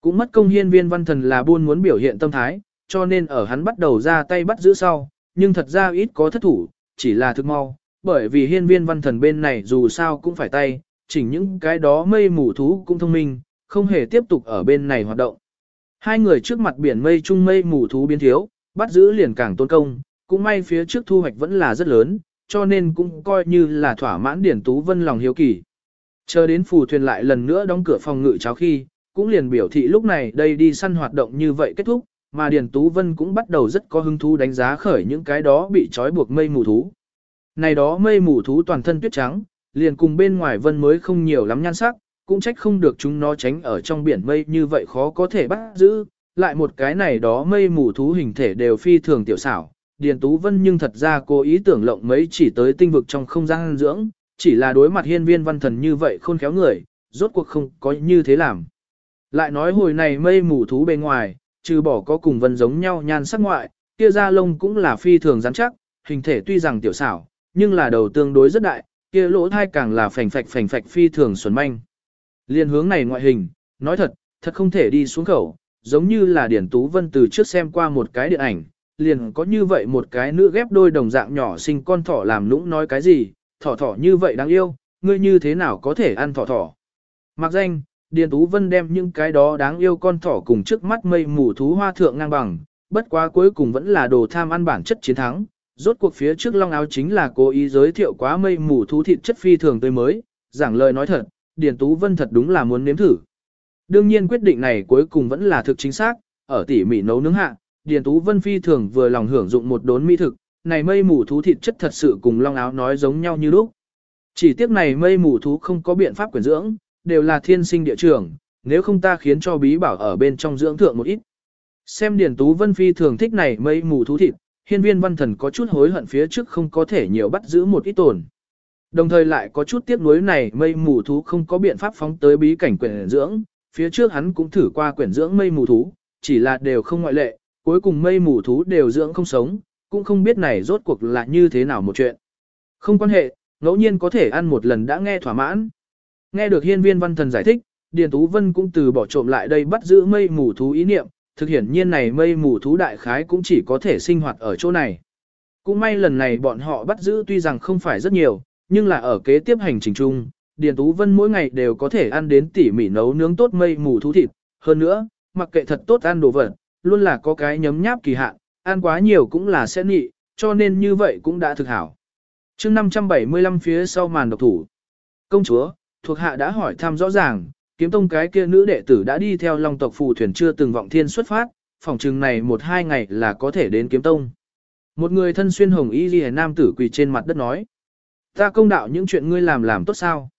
Cũng mất công hiên viên văn thần là buôn muốn biểu hiện tâm thái, cho nên ở hắn bắt đầu ra tay bắt giữ sau, nhưng thật ra ít có thất thủ, chỉ là thức mau, bởi vì hiên viên văn thần bên này dù sao cũng phải tay, chỉnh những cái đó mây mù thú cũng thông minh, không hề tiếp tục ở bên này hoạt động. Hai người trước mặt biển mây trung mây mù thú biến thiếu, bắt giữ liền càng tôn công, cũng may phía trước thu hoạch vẫn là rất lớn, cho nên cũng coi như là thỏa mãn Điển Tú Vân lòng hiếu kỳ. Chờ đến phù thuyền lại lần nữa đóng cửa phòng ngự cháo khi, cũng liền biểu thị lúc này đây đi săn hoạt động như vậy kết thúc, mà Điền Tú Vân cũng bắt đầu rất có hứng thú đánh giá khởi những cái đó bị trói buộc mây mù thú. Này đó mây mù thú toàn thân tuyết trắng, liền cùng bên ngoài vân mới không nhiều lắm nhan sắc, cũng trách không được chúng nó tránh ở trong biển mây như vậy khó có thể bắt giữ, lại một cái này đó mây mù thú hình thể đều phi thường tiểu xảo. Điền Tú Vân nhưng thật ra cố ý tưởng lộng mấy chỉ tới tinh vực trong không gian dưỡng, chỉ là đối mặt hiên viên văn thần như vậy khôn khéo người, rốt cuộc không có như thế làm. Lại nói hồi này mây mù thú bên ngoài, trừ bỏ có cùng vân giống nhau nhan sắc ngoại, kia da lông cũng là phi thường rắn chắc, hình thể tuy rằng tiểu xảo, nhưng là đầu tương đối rất đại, kia lỗ thai càng là phành phạch phành phạch phi thường xuẩn manh. Liên hướng này ngoại hình, nói thật, thật không thể đi xuống khẩu, giống như là Điển Tú Vân từ trước xem qua một cái điện ảnh, liền có như vậy một cái nữ ghép đôi đồng dạng nhỏ sinh con thỏ làm lũng nói cái gì, thỏ thỏ như vậy đáng yêu, ngươi như thế nào có thể ăn thỏ thỏ. Mặc danh, Điền Tú Vân đem những cái đó đáng yêu con thỏ cùng trước mắt mây mù thú hoa thượng ngang bằng, bất quá cuối cùng vẫn là đồ tham ăn bản chất chiến thắng. Rốt cuộc phía trước long áo chính là cố ý giới thiệu quá mây mù thú thịt chất phi thường tươi mới, giảng lời nói thật, Điền Tú Vân thật đúng là muốn nếm thử. Đương nhiên quyết định này cuối cùng vẫn là thực chính xác, ở tỉ mỉ nấu nướng hạ, Điền Tú Vân phi thường vừa lòng hưởng dụng một đốn mỹ thực, này mây mù thú thịt chất thật sự cùng long áo nói giống nhau như lúc. Chỉ tiếc này mây mù thú không có biện pháp quyển dưỡng, đều là thiên sinh địa trưởng, nếu không ta khiến cho bí bảo ở bên trong dưỡng thượng một ít. Xem Điền Tú Vân phi thường thích này mây mù thú thịt, hiên viên văn thần có chút hối hận phía trước không có thể nhiều bắt giữ một ít tồn. Đồng thời lại có chút tiếc nuối này mây mù thú không có biện pháp phóng tới bí cảnh quyển dưỡng, phía trước hắn cũng thử qua quyển dưỡng mây mù thú, chỉ là đều không ngoại lệ, cuối cùng mây mù thú đều dưỡng không sống, cũng không biết này rốt cuộc là như thế nào một chuyện. Không quan hệ, ngẫu nhiên có thể ăn một lần đã nghe thỏa mãn. Nghe được hiên viên văn thần giải thích, Điền Tú Vân cũng từ bỏ trộm lại đây bắt giữ mây mù thú ý niệm, thực hiện nhiên này mây mù thú đại khái cũng chỉ có thể sinh hoạt ở chỗ này. Cũng may lần này bọn họ bắt giữ tuy rằng không phải rất nhiều, nhưng là ở kế tiếp hành trình chung, Điền Tú Vân mỗi ngày đều có thể ăn đến tỉ mỉ nấu nướng tốt mây mù thú thịt, hơn nữa, mặc kệ thật tốt ăn đồ vật, luôn là có cái nhấm nháp kỳ hạn, ăn quá nhiều cũng là sẽ nhị, cho nên như vậy cũng đã thực hảo. chương 575 phía sau màn độc thủ. Công chúa, thuộc hạ đã hỏi thăm rõ ràng, kiếm tông cái kia nữ đệ tử đã đi theo long tộc phù thuyền chưa từng vọng thiên xuất phát, phòng trừng này một hai ngày là có thể đến kiếm tông. Một người thân xuyên hồng y ghi nam tử quỳ trên mặt đất nói. Ta công đạo những chuyện ngươi làm làm tốt sao?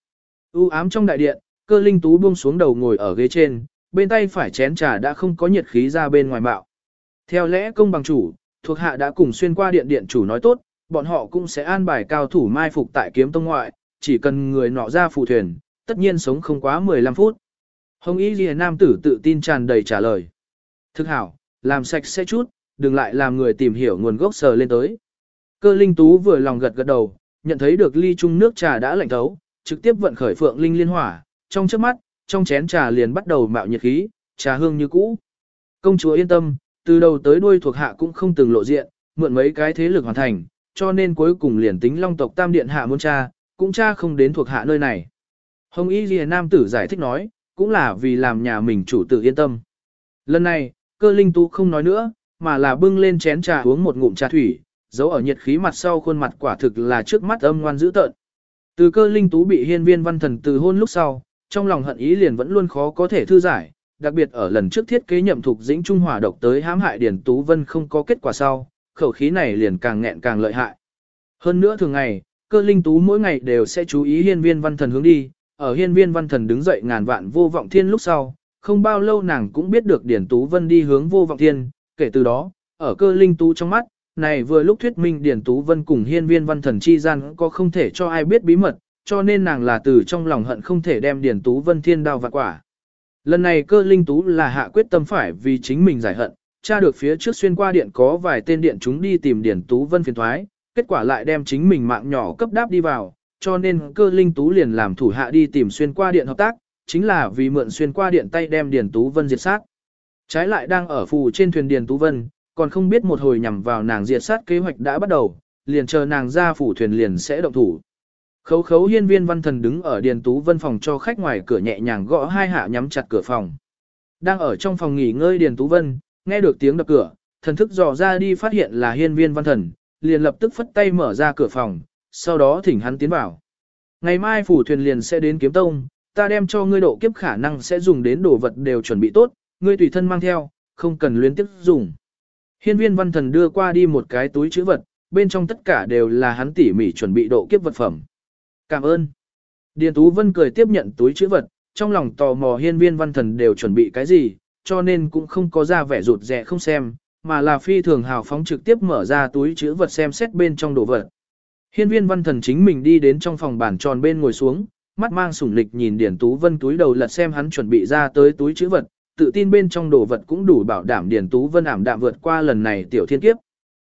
U ám trong đại điện, cơ linh tú buông xuống đầu ngồi ở ghế trên, bên tay phải chén trà đã không có nhiệt khí ra bên ngoài bạo. Theo lẽ công bằng chủ, thuộc hạ đã cùng xuyên qua điện điện chủ nói tốt, bọn họ cũng sẽ an bài cao thủ mai phục tại kiếm tông ngoại, chỉ cần người nọ ra phù thuyền, tất nhiên sống không quá 15 phút. Hồng Y Ghi Nam tử tự tin tràn đầy trả lời. Thức hảo, làm sạch sẽ chút, đừng lại làm người tìm hiểu nguồn gốc sờ lên tới. Cơ linh tú vừa lòng gật gật đầu, nhận thấy được ly chung nước trà đã lạnh thấu, trực tiếp vận khởi phượng linh liên hỏa, trong trước mắt, trong chén trà liền bắt đầu mạo nhiệt khí, trà hương như cũ. Công chúa yên tâm, từ đầu tới đuôi thuộc hạ cũng không từng lộ diện, mượn mấy cái thế lực hoàn thành, cho nên cuối cùng liền tính long tộc tam điện hạ muốn cha, cũng cha không đến thuộc hạ nơi này. Hồng Y Ghi Nam tử giải thích nói, cũng là vì làm nhà mình chủ tử yên tâm. Lần này, cơ linh tú không nói nữa, mà là bưng lên chén trà uống một ngụm trà thủy, giấu ở nhiệt khí mặt sau khuôn mặt quả thực là trước mắt âm ngoan dữ tợn. Từ cơ linh tú bị hiên viên văn thần từ hôn lúc sau, trong lòng hận ý liền vẫn luôn khó có thể thư giải, đặc biệt ở lần trước thiết kế nhậm thục dĩnh trung hòa độc tới hãm hại Điền Tú Vân không có kết quả sau, khẩu khí này liền càng nghẹn càng lợi hại. Hơn nữa thường ngày, cơ linh tú mỗi ngày đều sẽ chú ý hiên viên văn thần hướng đi, ở hiên viên văn thần đứng dậy ngàn vạn vô vọng thiên lúc sau, không bao lâu nàng cũng biết được Điển Tú Vân đi hướng vô vọng thiên, kể từ đó, ở cơ linh tú trong mắt, này vừa lúc thuyết minh Điển Tú Vân cùng hiên viên văn thần chi gian có không thể cho ai biết bí mật, cho nên nàng là từ trong lòng hận không thể đem Điển Tú Vân thiên đao vạn quả. Lần này cơ linh tú là hạ quyết tâm phải vì chính mình giải hận, tra được phía trước xuyên qua điện có vài tên điện chúng đi tìm Điển Tú Vân phiền thoái, kết quả lại đem chính mình mạng nhỏ cấp đáp đi vào, cho nên cơ linh tú liền làm thủ hạ đi tìm xuyên qua điện hợp tác, chính là vì mượn xuyên qua điện tay đem Điền Tú Vân diệt sát. Trái lại đang ở phù trên thuyền Điền Tú Vân, còn không biết một hồi nhằm vào nàng diệt sát kế hoạch đã bắt đầu, liền chờ nàng ra phủ thuyền liền sẽ động thủ. Khấu khấu hiên viên văn thần đứng ở Điền Tú Vân phòng cho khách ngoài cửa nhẹ nhàng gõ hai hạ nhắm chặt cửa phòng. Đang ở trong phòng nghỉ ngơi Điền Tú Vân, nghe được tiếng đập cửa, thần thức dò ra đi phát hiện là hiên viên văn thần, liền lập tức phất tay mở ra cửa phòng, sau đó thỉnh hắn tiến vào. Ngày mai phủ thuyền liền sẽ đến kiếm tông, ta đem cho ngươi độ kiếp khả năng sẽ dùng đến đồ vật đều chuẩn bị tốt, ngươi tùy thân mang theo, không cần luyến tiếp dùng. Hiên viên văn thần đưa qua đi một cái túi chữ vật, bên trong tất cả đều là hắn tỉ mỉ chuẩn bị độ kiếp vật phẩm. Cảm ơn. Điền Tú Vân cười tiếp nhận túi chữ vật, trong lòng tò mò hiên viên văn thần đều chuẩn bị cái gì, cho nên cũng không có ra vẻ rụt rẻ không xem, mà là phi thường hào phóng trực tiếp mở ra túi chữ vật xem xét bên trong đồ vật. Hiên viên văn thần chính mình đi đến trong phòng bản tròn bên ngồi xuống, mắt mang sủng lịch nhìn Điển Tú Vân túi đầu lật xem hắn chuẩn bị ra tới túi chữ vật, tự tin bên trong đồ vật cũng đủ bảo đảm Điền Tú Vân ảm đạm vượt qua lần này tiểu thiên kiếp.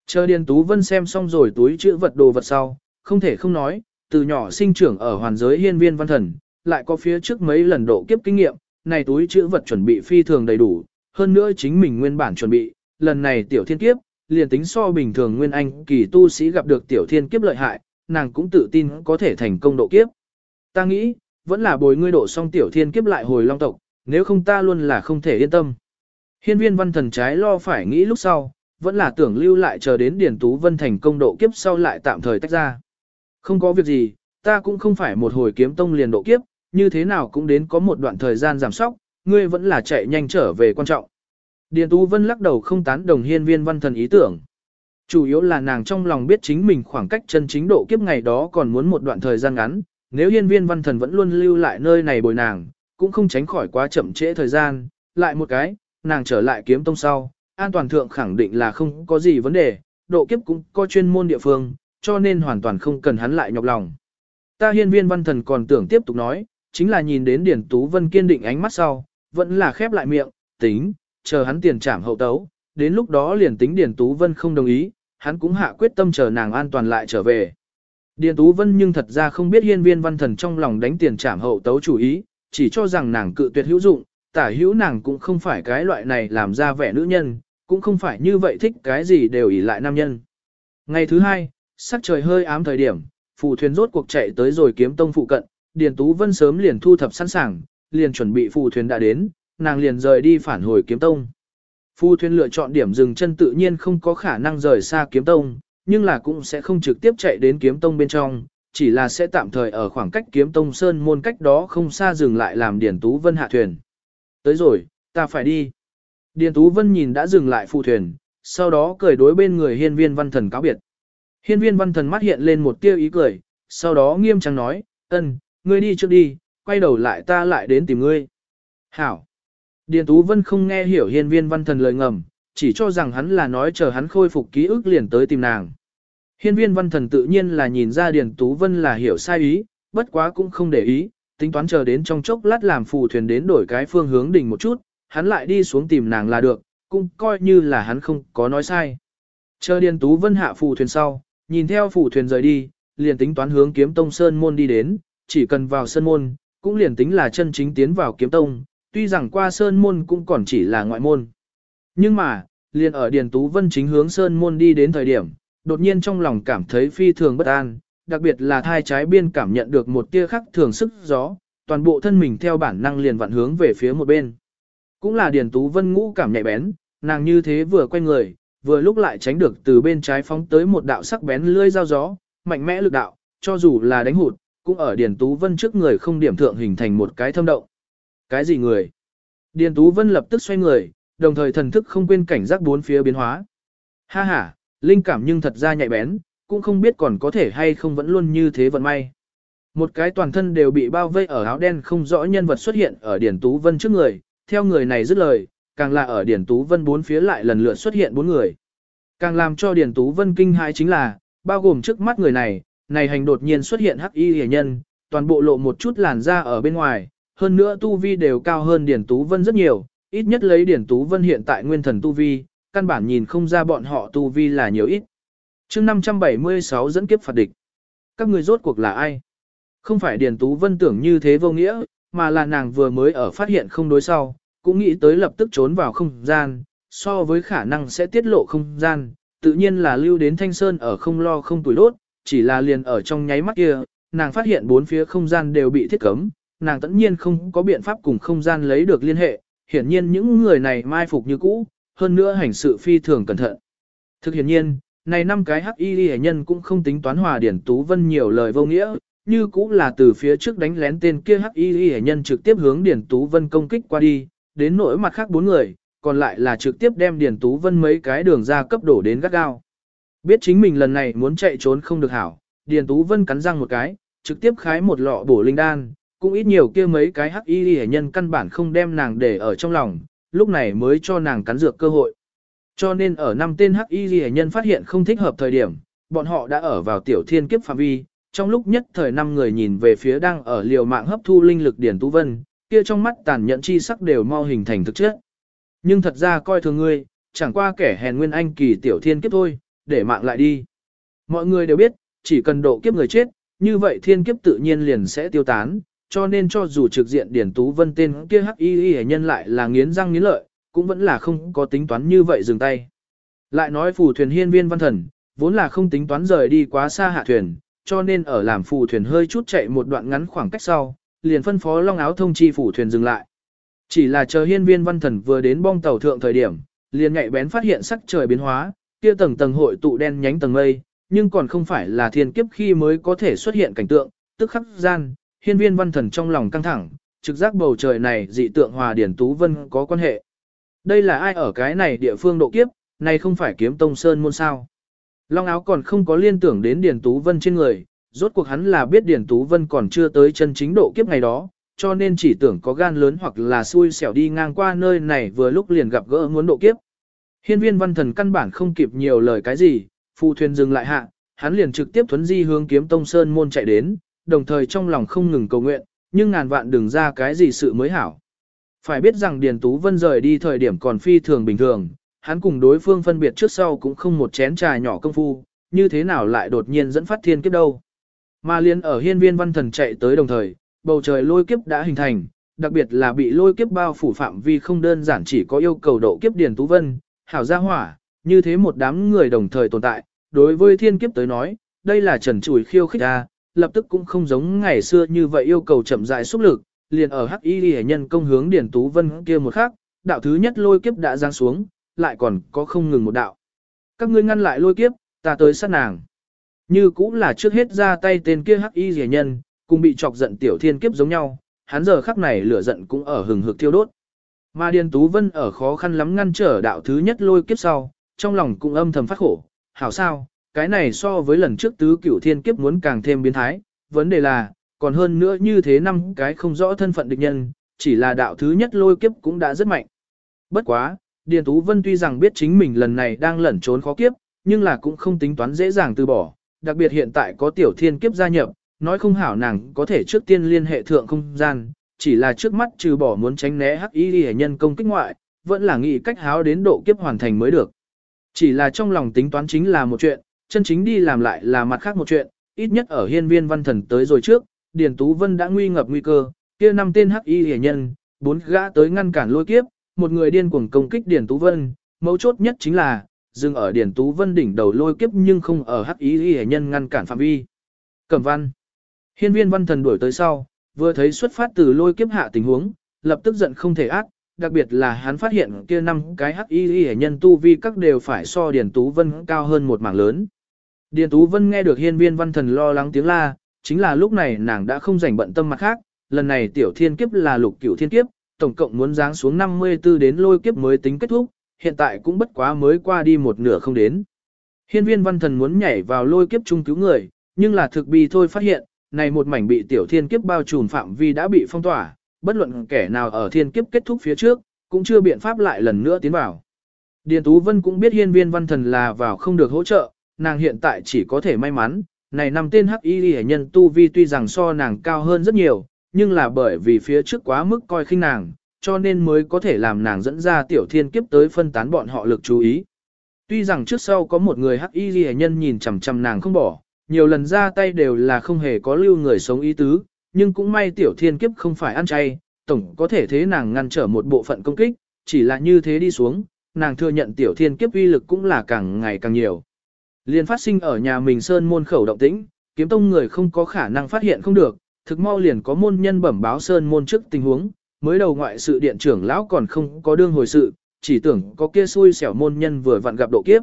Chờ Điền Tú Vân xem xong rồi túi chữ vật đồ vật sau, không thể không nói, từ nhỏ sinh trưởng ở hoàn giới hiên viên văn thần, lại có phía trước mấy lần độ kiếp kinh nghiệm, này túi chữ vật chuẩn bị phi thường đầy đủ, hơn nữa chính mình nguyên bản chuẩn bị, lần này tiểu thiên kiếp, liền tính so bình thường nguyên anh kỳ tu sĩ gặp được tiểu thiên kiếp lợi hại, nàng cũng tự tin có thể thành công độ kiếp. Ta nghĩ, vẫn là bồi ngươi độ xong tiểu thiên kiếp lại hồi long tộc, nếu không ta luôn là không thể yên tâm. Hiên viên văn thần trái lo phải nghĩ lúc sau, vẫn là tưởng lưu lại chờ đến Điển Tú Vân thành công độ kiếp sau lại tạm thời tách ra. Không có việc gì, ta cũng không phải một hồi kiếm tông liền độ kiếp, như thế nào cũng đến có một đoạn thời gian giảm sóc, ngươi vẫn là chạy nhanh trở về quan trọng. Điền Tú Vân lắc đầu không tán đồng hiên viên văn thần ý tưởng. Chủ yếu là nàng trong lòng biết chính mình khoảng cách chân chính độ kiếp ngày đó còn muốn một đoạn thời gian ngắn, nếu hiên viên văn thần vẫn luôn lưu lại nơi này bồi nàng, cũng không tránh khỏi quá chậm trễ thời gian, lại một cái, nàng trở lại kiếm tông sau, an toàn thượng khẳng định là không có gì vấn đề, độ kiếp cũng có chuyên môn địa phương, cho nên hoàn toàn không cần hắn lại nhọc lòng. Ta hiên viên văn thần còn tưởng tiếp tục nói, chính là nhìn đến Điển Tú Vân kiên định ánh mắt sau, vẫn là khép lại miệng, tính, chờ hắn tiền trảm hậu tấu, đến lúc đó liền tính Điền Tú Vân không đồng ý, hắn cũng hạ quyết tâm chờ nàng an toàn lại trở về. Điền Tú Vân nhưng thật ra không biết hiên viên văn thần trong lòng đánh tiền trảm hậu tấu chủ ý, chỉ cho rằng nàng cự tuyệt hữu dụng, tả hữu nàng cũng không phải cái loại này làm ra vẻ nữ nhân, cũng không phải như vậy thích cái gì đều ỷ lại nam nhân. Ngày thứ hai, sắc trời hơi ám thời điểm, phù thuyền rốt cuộc chạy tới rồi kiếm tông phụ cận, Điền Tú Vân sớm liền thu thập sẵn sàng, liền chuẩn bị phù thuyền đã đến, nàng liền rời đi phản hồi kiếm tông. Phu thuyền lựa chọn điểm dừng chân tự nhiên không có khả năng rời xa kiếm tông, nhưng là cũng sẽ không trực tiếp chạy đến kiếm tông bên trong, chỉ là sẽ tạm thời ở khoảng cách kiếm tông sơn môn cách đó không xa dừng lại làm Điền Tú Vân hạ thuyền. Tới rồi, ta phải đi. Điền Tú Vân nhìn đã dừng lại phụ thuyền, sau đó cười đối bên người hiên viên văn thần cáo biệt. Hiên viên văn thần mắt hiện lên một tia ý cười, sau đó nghiêm trang nói, ân, ngươi đi trước đi, quay đầu lại ta lại đến tìm ngươi. Hảo. Điền Tú Vân không nghe hiểu hiên viên văn thần lời ngầm, chỉ cho rằng hắn là nói chờ hắn khôi phục ký ức liền tới tìm nàng. Hiên viên văn thần tự nhiên là nhìn ra Điền Tú Vân là hiểu sai ý, bất quá cũng không để ý, tính toán chờ đến trong chốc lát làm phù thuyền đến đổi cái phương hướng đỉnh một chút, hắn lại đi xuống tìm nàng là được, cũng coi như là hắn không có nói sai. Chờ Điền Tú Vân hạ phù thuyền sau, nhìn theo phù thuyền rời đi, liền tính toán hướng kiếm tông Sơn Môn đi đến, chỉ cần vào Sơn Môn, cũng liền tính là chân chính tiến vào kiếm tông, tuy rằng qua Sơn Môn cũng còn chỉ là ngoại môn. Nhưng mà, liền ở Điền Tú Vân chính hướng Sơn Môn đi đến thời điểm, đột nhiên trong lòng cảm thấy phi thường bất an, đặc biệt là thai trái biên cảm nhận được một tia khắc thường sức gió, toàn bộ thân mình theo bản năng liền vặn hướng về phía một bên. Cũng là Điền Tú Vân ngũ cảm nhạy bén, nàng như thế vừa quay người, vừa lúc lại tránh được từ bên trái phóng tới một đạo sắc bén lưỡi dao gió, mạnh mẽ lực đạo, cho dù là đánh hụt, cũng ở Điền Tú Vân trước người không điểm thượng hình thành một cái thâm động. Cái gì người? Điền Tú Vân lập tức xoay người, đồng thời thần thức không quên cảnh giác bốn phía biến hóa. Ha ha, linh cảm nhưng thật ra nhạy bén, cũng không biết còn có thể hay không vẫn luôn như thế vận may. Một cái toàn thân đều bị bao vây ở áo đen không rõ nhân vật xuất hiện ở điển Tú Vân trước người, theo người này dứt lời, càng là ở điển Tú Vân bốn phía lại lần lượt xuất hiện bốn người. Càng làm cho điển Tú Vân kinh hãi chính là, bao gồm trước mắt người này, này hành đột nhiên xuất hiện hắc y hề nhân, toàn bộ lộ một chút làn da ở bên ngoài, hơn nữa tu vi đều cao hơn điển Tú Vân rất nhiều, ít nhất lấy điển Tú Vân hiện tại nguyên thần tu vi, căn bản nhìn không ra bọn họ tu vi là nhiều ít. chương 576 dẫn kiếp phạt địch. Các người rốt cuộc là ai? Không phải Điền Tú Vân tưởng như thế vô nghĩa, mà là nàng vừa mới ở phát hiện không đối sau, cũng nghĩ tới lập tức trốn vào không gian, so với khả năng sẽ tiết lộ không gian, tự nhiên là lưu đến Thanh Sơn ở không lo không tuổi đốt, chỉ là liền ở trong nháy mắt kia, nàng phát hiện bốn phía không gian đều bị thiết cấm, nàng tất nhiên không có biện pháp cùng không gian lấy được liên hệ, hiển nhiên những người này mai phục như cũ, hơn nữa hành sự phi thường cẩn thận. Thực hiện nhiên, này năm cái hắc y hệ nhân cũng không tính toán hòa điển tú vân nhiều lời vô nghĩa, như cũ là từ phía trước đánh lén tên kia hắc y hệ nhân trực tiếp hướng điển tú vân công kích qua đi, đến nỗi mặt khác bốn người, còn lại là trực tiếp đem điển tú vân mấy cái đường ra cấp đổ đến gắt gao. Biết chính mình lần này muốn chạy trốn không được hảo, điển tú vân cắn răng một cái, trực tiếp khái một lọ bổ linh đan, cũng ít nhiều kia mấy cái hắc y hệ nhân căn bản không đem nàng để ở trong lòng, lúc này mới cho nàng cắn dược cơ hội. Cho nên ở năm tên hắc y hệ nhân phát hiện không thích hợp thời điểm, bọn họ đã ở vào tiểu thiên kiếp phạm vi, trong lúc nhất thời năm người nhìn về phía đang ở liều mạng hấp thu linh lực điển tú vân, kia trong mắt tàn nhẫn chi sắc đều mau hình thành thực chất. Nhưng thật ra coi thường ngươi, chẳng qua kẻ hèn nguyên anh kỳ tiểu thiên kiếp thôi, để mạng lại đi. Mọi người đều biết, chỉ cần độ kiếp người chết, như vậy thiên kiếp tự nhiên liền sẽ tiêu tán, cho nên cho dù trực diện Điển Tú Vân tên kia hắc y y nhân lại là nghiến răng nghiến lợi, cũng vẫn là không có tính toán như vậy dừng tay. Lại nói phù thuyền hiên viên văn thần, vốn là không tính toán rời đi quá xa hạ thuyền, cho nên ở làm phù thuyền hơi chút chạy một đoạn ngắn khoảng cách sau, liền phân phó long áo thông chi phù thuyền dừng lại. Chỉ là chờ hiên viên văn thần vừa đến bong tàu thượng thời điểm, liền nhạy bén phát hiện sắc trời biến hóa, kia tầng tầng hội tụ đen nhánh tầng mây, nhưng còn không phải là thiên kiếp khi mới có thể xuất hiện cảnh tượng, tức khắc gian, hiên viên văn thần trong lòng căng thẳng, trực giác bầu trời này dị tượng hòa điển tú vân có quan hệ. Đây là ai ở cái này địa phương độ kiếp, này không phải kiếm tông sơn môn sao. Long áo còn không có liên tưởng đến Điền Tú Vân trên người, rốt cuộc hắn là biết Điền Tú Vân còn chưa tới chân chính độ kiếp ngày đó, cho nên chỉ tưởng có gan lớn hoặc là xui xẻo đi ngang qua nơi này vừa lúc liền gặp gỡ muốn độ kiếp. Hiên viên văn thần căn bản không kịp nhiều lời cái gì, phù thuyền dừng lại hạ, hắn liền trực tiếp thuấn di hướng kiếm tông sơn môn chạy đến, đồng thời trong lòng không ngừng cầu nguyện, nhưng ngàn vạn đừng ra cái gì sự mới hảo. Phải biết rằng Điền Tú Vân rời đi thời điểm còn phi thường bình thường, hắn cùng đối phương phân biệt trước sau cũng không một chén trà nhỏ công phu, như thế nào lại đột nhiên dẫn phát thiên kiếp đâu. Mà liên ở hiên viên văn thần chạy tới đồng thời, bầu trời lôi kiếp đã hình thành, đặc biệt là bị lôi kiếp bao phủ phạm vi không đơn giản chỉ có yêu cầu độ kiếp Điền Tú Vân, hảo gia hỏa, như thế một đám người đồng thời tồn tại, đối với thiên kiếp tới nói, đây là trần chùi khiêu khích ra, lập tức cũng không giống ngày xưa như vậy yêu cầu chậm rãi xúc lực, liền ở hắc y hệ nhân công hướng Điển Tú Vân kia một khắc, đạo thứ nhất lôi kiếp đã giáng xuống, lại còn có không ngừng một đạo. Các ngươi ngăn lại lôi kiếp, ta tới sát nàng. Như cũng là trước hết ra tay tên kia hắc y hệ nhân, cùng bị chọc giận tiểu thiên kiếp giống nhau, hắn giờ khắc này lửa giận cũng ở hừng hực thiêu đốt. Mà Điền Tú Vân ở khó khăn lắm ngăn trở đạo thứ nhất lôi kiếp sau, trong lòng cũng âm thầm phát khổ, hảo sao, cái này so với lần trước tứ cửu thiên kiếp muốn càng thêm biến thái, vấn đề là, còn hơn nữa như thế năm cái không rõ thân phận địch nhân, chỉ là đạo thứ nhất lôi kiếp cũng đã rất mạnh. Bất quá, Điền Tú Vân tuy rằng biết chính mình lần này đang lẩn trốn khó kiếp, nhưng là cũng không tính toán dễ dàng từ bỏ, đặc biệt hiện tại có tiểu thiên kiếp gia nhập, nói không hảo nàng có thể trước tiên liên hệ thượng không gian, chỉ là trước mắt trừ bỏ muốn tránh né hắc y hệ nhân công kích ngoại, vẫn là nghĩ cách háo đến độ kiếp hoàn thành mới được. Chỉ là trong lòng tính toán chính là một chuyện, chân chính đi làm lại là mặt khác một chuyện, ít nhất ở hiên viên văn thần tới rồi trước, Điền Tú Vân đã nguy ngập nguy cơ, kia năm tên hắc y hề nhân, bốn gã tới ngăn cản lôi kiếp, một người điên cuồng công kích Điền Tú Vân, mấu chốt nhất chính là, dừng ở Điền Tú Vân đỉnh đầu lôi kiếp nhưng không ở hắc y hề nhân ngăn cản phạm vi. Cẩm văn. Hiên viên văn thần đuổi tới sau, vừa thấy xuất phát từ lôi kiếp hạ tình huống, lập tức giận không thể ác, đặc biệt là hắn phát hiện kia năm cái hắc y hề nhân tu vi các đều phải so Điền Tú Vân cao hơn một mảng lớn. Điền Tú Vân nghe được hiên viên văn thần lo lắng tiếng la, chính là lúc này nàng đã không rảnh bận tâm mặt khác, lần này tiểu thiên kiếp là lục cửu thiên kiếp, tổng cộng muốn giáng xuống 54 đến lôi kiếp mới tính kết thúc, hiện tại cũng bất quá mới qua đi một nửa không đến. Hiên viên văn thần muốn nhảy vào lôi kiếp chung cứu người, nhưng là thực bi thôi phát hiện, này một mảnh bị tiểu thiên kiếp bao trùm phạm vi đã bị phong tỏa, bất luận kẻ nào ở thiên kiếp kết thúc phía trước, cũng chưa biện pháp lại lần nữa tiến vào. Điền Tú Vân cũng biết hiên viên văn thần là vào không được hỗ trợ, nàng hiện tại chỉ có thể may mắn, này năm tên hắc y hệ nhân tu vi tuy rằng so nàng cao hơn rất nhiều, nhưng là bởi vì phía trước quá mức coi khinh nàng, cho nên mới có thể làm nàng dẫn ra tiểu thiên kiếp tới phân tán bọn họ lực chú ý. Tuy rằng trước sau có một người hắc y hệ nhân nhìn chằm chằm nàng không bỏ, nhiều lần ra tay đều là không hề có lưu người sống ý tứ, nhưng cũng may tiểu thiên kiếp không phải ăn chay, tổng có thể thế nàng ngăn trở một bộ phận công kích, chỉ là như thế đi xuống, nàng thừa nhận tiểu thiên kiếp uy lực cũng là càng ngày càng nhiều. Liên phát sinh ở nhà mình sơn môn khẩu động tĩnh, kiếm tông người không có khả năng phát hiện không được, thực mau liền có môn nhân bẩm báo sơn môn trước tình huống, mới đầu ngoại sự điện trưởng lão còn không có đương hồi sự, chỉ tưởng có kia xui xẻo môn nhân vừa vặn gặp độ kiếp.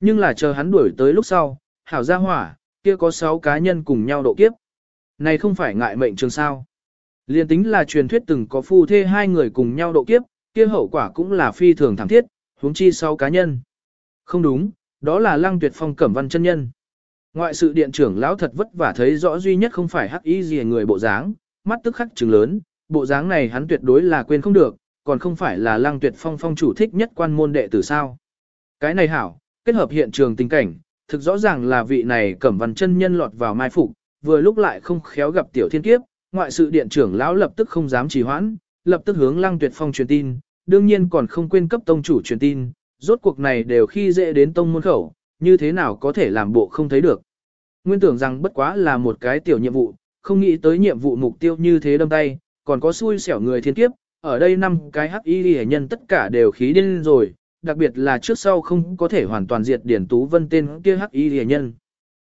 Nhưng là chờ hắn đuổi tới lúc sau, hảo gia hỏa, kia có 6 cá nhân cùng nhau độ kiếp. Này không phải ngại mệnh trường sao. Liên tính là truyền thuyết từng có phu thê hai người cùng nhau độ kiếp, kia hậu quả cũng là phi thường thảm thiết, huống chi 6 cá nhân. Không đúng, đó là lăng tuyệt phong cẩm văn chân nhân. Ngoại sự điện trưởng lão thật vất vả thấy rõ duy nhất không phải hắc y gì người bộ dáng, mắt tức khắc trừng lớn, bộ dáng này hắn tuyệt đối là quên không được, còn không phải là lăng tuyệt phong phong chủ thích nhất quan môn đệ tử sao. Cái này hảo, kết hợp hiện trường tình cảnh, thực rõ ràng là vị này cẩm văn chân nhân lọt vào mai phục, vừa lúc lại không khéo gặp tiểu thiên kiếp, ngoại sự điện trưởng lão lập tức không dám trì hoãn, lập tức hướng lăng tuyệt phong truyền tin, đương nhiên còn không quên cấp tông chủ truyền tin, rốt cuộc này đều khi dễ đến tông môn khẩu, như thế nào có thể làm bộ không thấy được. Nguyên tưởng rằng bất quá là một cái tiểu nhiệm vụ, không nghĩ tới nhiệm vụ mục tiêu như thế đâm tay, còn có xui xẻo người thiên kiếp, ở đây năm cái hắc y hệ nhân tất cả đều khí điên rồi, đặc biệt là trước sau không có thể hoàn toàn diệt Điển Tú Vân tên kia hắc y hệ nhân.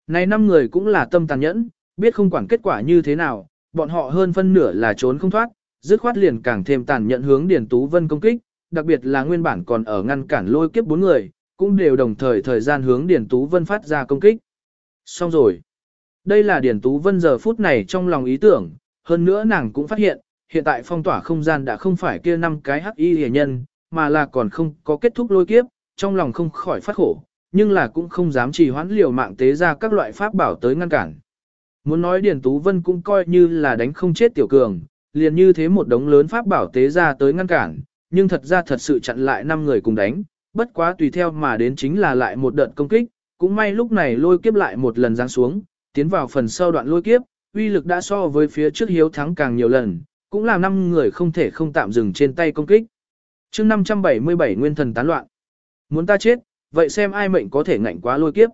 Này năm người cũng là tâm tàn nhẫn, biết không quản kết quả như thế nào, bọn họ hơn phân nửa là trốn không thoát, dứt khoát liền càng thêm tàn nhẫn hướng Điển Tú Vân công kích, đặc biệt là nguyên bản còn ở ngăn cản lôi kiếp bốn người, cũng đều đồng thời thời gian hướng Điền Tú Vân phát ra công kích. Xong rồi. Đây là Điền Tú Vân giờ phút này trong lòng ý tưởng, hơn nữa nàng cũng phát hiện, hiện tại phong tỏa không gian đã không phải kia năm cái hắc y hề nhân, mà là còn không có kết thúc lôi kiếp, trong lòng không khỏi phát khổ, nhưng là cũng không dám trì hoãn liều mạng tế ra các loại pháp bảo tới ngăn cản. Muốn nói Điền Tú Vân cũng coi như là đánh không chết tiểu cường, liền như thế một đống lớn pháp bảo tế ra tới ngăn cản, nhưng thật ra thật sự chặn lại năm người cùng đánh, bất quá tùy theo mà đến chính là lại một đợt công kích, cũng may lúc này lôi kiếp lại một lần giáng xuống, tiến vào phần sau đoạn lôi kiếp, uy lực đã so với phía trước hiếu thắng càng nhiều lần, cũng làm năm người không thể không tạm dừng trên tay công kích. chương 577 nguyên thần tán loạn. Muốn ta chết, vậy xem ai mệnh có thể ngạnh quá lôi kiếp.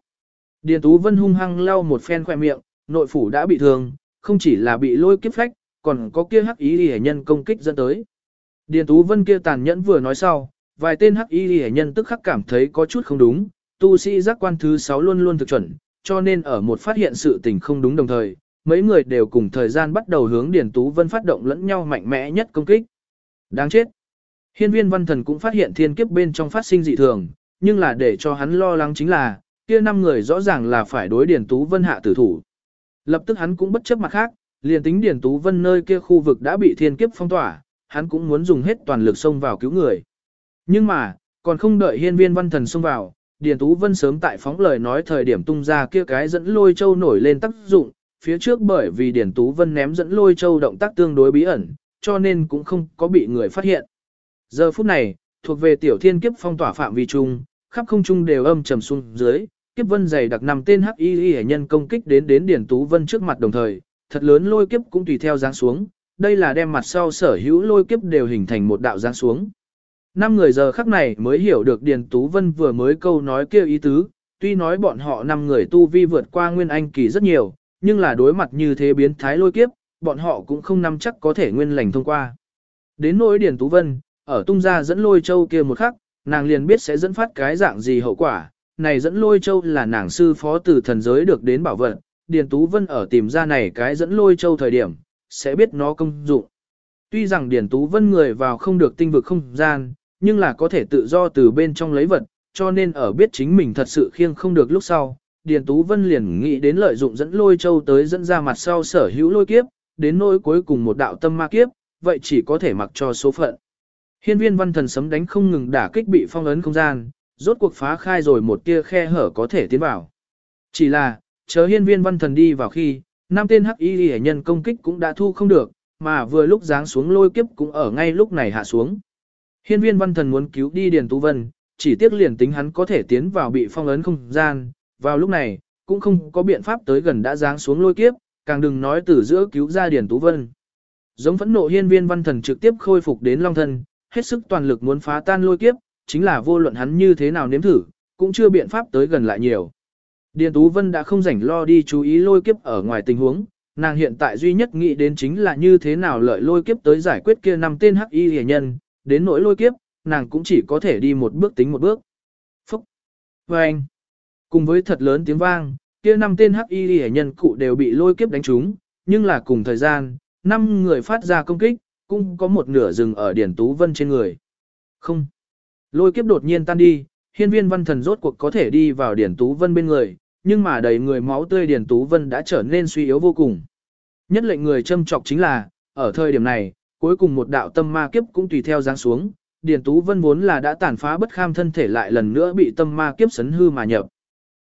Điền Tú Vân hung hăng lau một phen khoe miệng, nội phủ đã bị thương, không chỉ là bị lôi kiếp phách, còn có kia hắc ý hề nhân công kích dẫn tới. Điền Tú Vân kia tàn nhẫn vừa nói sau, vài tên hắc y hệ nhân tức khắc cảm thấy có chút không đúng, tu sĩ giác quan thứ 6 luôn luôn thực chuẩn, cho nên ở một phát hiện sự tình không đúng đồng thời, mấy người đều cùng thời gian bắt đầu hướng Điền Tú Vân phát động lẫn nhau mạnh mẽ nhất công kích. Đáng chết! Hiên viên văn thần cũng phát hiện thiên kiếp bên trong phát sinh dị thường, nhưng là để cho hắn lo lắng chính là, kia năm người rõ ràng là phải đối Điền Tú Vân hạ tử thủ. Lập tức hắn cũng bất chấp mặt khác, liền tính Điền Tú Vân nơi kia khu vực đã bị thiên kiếp phong tỏa, hắn cũng muốn dùng hết toàn lực xông vào cứu người. Nhưng mà, còn không đợi hiên viên văn thần xông vào, Điền Tú Vân sớm tại phóng lời nói thời điểm tung ra kia cái dẫn lôi châu nổi lên tác dụng, phía trước bởi vì Điền Tú Vân ném dẫn lôi châu động tác tương đối bí ẩn, cho nên cũng không có bị người phát hiện. Giờ phút này, thuộc về tiểu thiên kiếp phong tỏa phạm vi trung, khắp không trung đều âm trầm xuống dưới, kiếp vân dày đặc nằm tên hắc y y nhân công kích đến đến Điền Tú Vân trước mặt đồng thời, thật lớn lôi kiếp cũng tùy theo giáng xuống, đây là đem mặt sau sở hữu lôi kiếp đều hình thành một đạo giáng xuống. Năm người giờ khắc này mới hiểu được Điền Tú Vân vừa mới câu nói kia ý tứ, tuy nói bọn họ năm người tu vi vượt qua Nguyên Anh kỳ rất nhiều, nhưng là đối mặt như thế biến thái lôi kiếp, bọn họ cũng không nắm chắc có thể nguyên lành thông qua. Đến nỗi Điền Tú Vân, ở tung ra dẫn lôi châu kia một khắc, nàng liền biết sẽ dẫn phát cái dạng gì hậu quả. Này dẫn lôi châu là nàng sư phó từ thần giới được đến bảo vật, Điền Tú Vân ở tìm ra này cái dẫn lôi châu thời điểm, sẽ biết nó công dụng. Tuy rằng Điền Tú Vân người vào không được tinh vực không gian, nhưng là có thể tự do từ bên trong lấy vật, cho nên ở biết chính mình thật sự khiêng không được lúc sau, Điền Tú Vân liền nghĩ đến lợi dụng dẫn lôi châu tới dẫn ra mặt sau sở hữu lôi kiếp, đến nỗi cuối cùng một đạo tâm ma kiếp, vậy chỉ có thể mặc cho số phận. Hiên viên văn thần sấm đánh không ngừng đả kích bị phong ấn không gian, rốt cuộc phá khai rồi một tia khe hở có thể tiến vào. Chỉ là, chờ hiên viên văn thần đi vào khi, năm tên hắc y hệ nhân công kích cũng đã thu không được, mà vừa lúc giáng xuống lôi kiếp cũng ở ngay lúc này hạ xuống. Hiên viên văn thần muốn cứu đi Điền Tú Vân, chỉ tiếc liền tính hắn có thể tiến vào bị phong ấn không gian, vào lúc này, cũng không có biện pháp tới gần đã giáng xuống lôi kiếp, càng đừng nói từ giữa cứu ra Điền Tú Vân. Giống phẫn nộ hiên viên văn thần trực tiếp khôi phục đến long thân, hết sức toàn lực muốn phá tan lôi kiếp, chính là vô luận hắn như thế nào nếm thử, cũng chưa biện pháp tới gần lại nhiều. Điền Tú Vân đã không rảnh lo đi chú ý lôi kiếp ở ngoài tình huống, nàng hiện tại duy nhất nghĩ đến chính là như thế nào lợi lôi kiếp tới giải quyết kia năm tên hắc y hề nhân, đến nỗi lôi kiếp, nàng cũng chỉ có thể đi một bước tính một bước. Phúc! Và anh! Cùng với thật lớn tiếng vang, kia năm tên hắc y hề nhân cụ đều bị lôi kiếp đánh trúng, nhưng là cùng thời gian, năm người phát ra công kích, cũng có một nửa rừng ở Điền Tú Vân trên người. Không! Lôi kiếp đột nhiên tan đi, hiên viên văn thần rốt cuộc có thể đi vào Điền Tú Vân bên người, nhưng mà đầy người máu tươi Điền Tú Vân đã trở nên suy yếu vô cùng. Nhất lệnh người châm trọc chính là, ở thời điểm này, cuối cùng một đạo tâm ma kiếp cũng tùy theo giáng xuống, Điền Tú Vân vốn là đã tàn phá bất kham thân thể lại lần nữa bị tâm ma kiếp sấn hư mà nhập.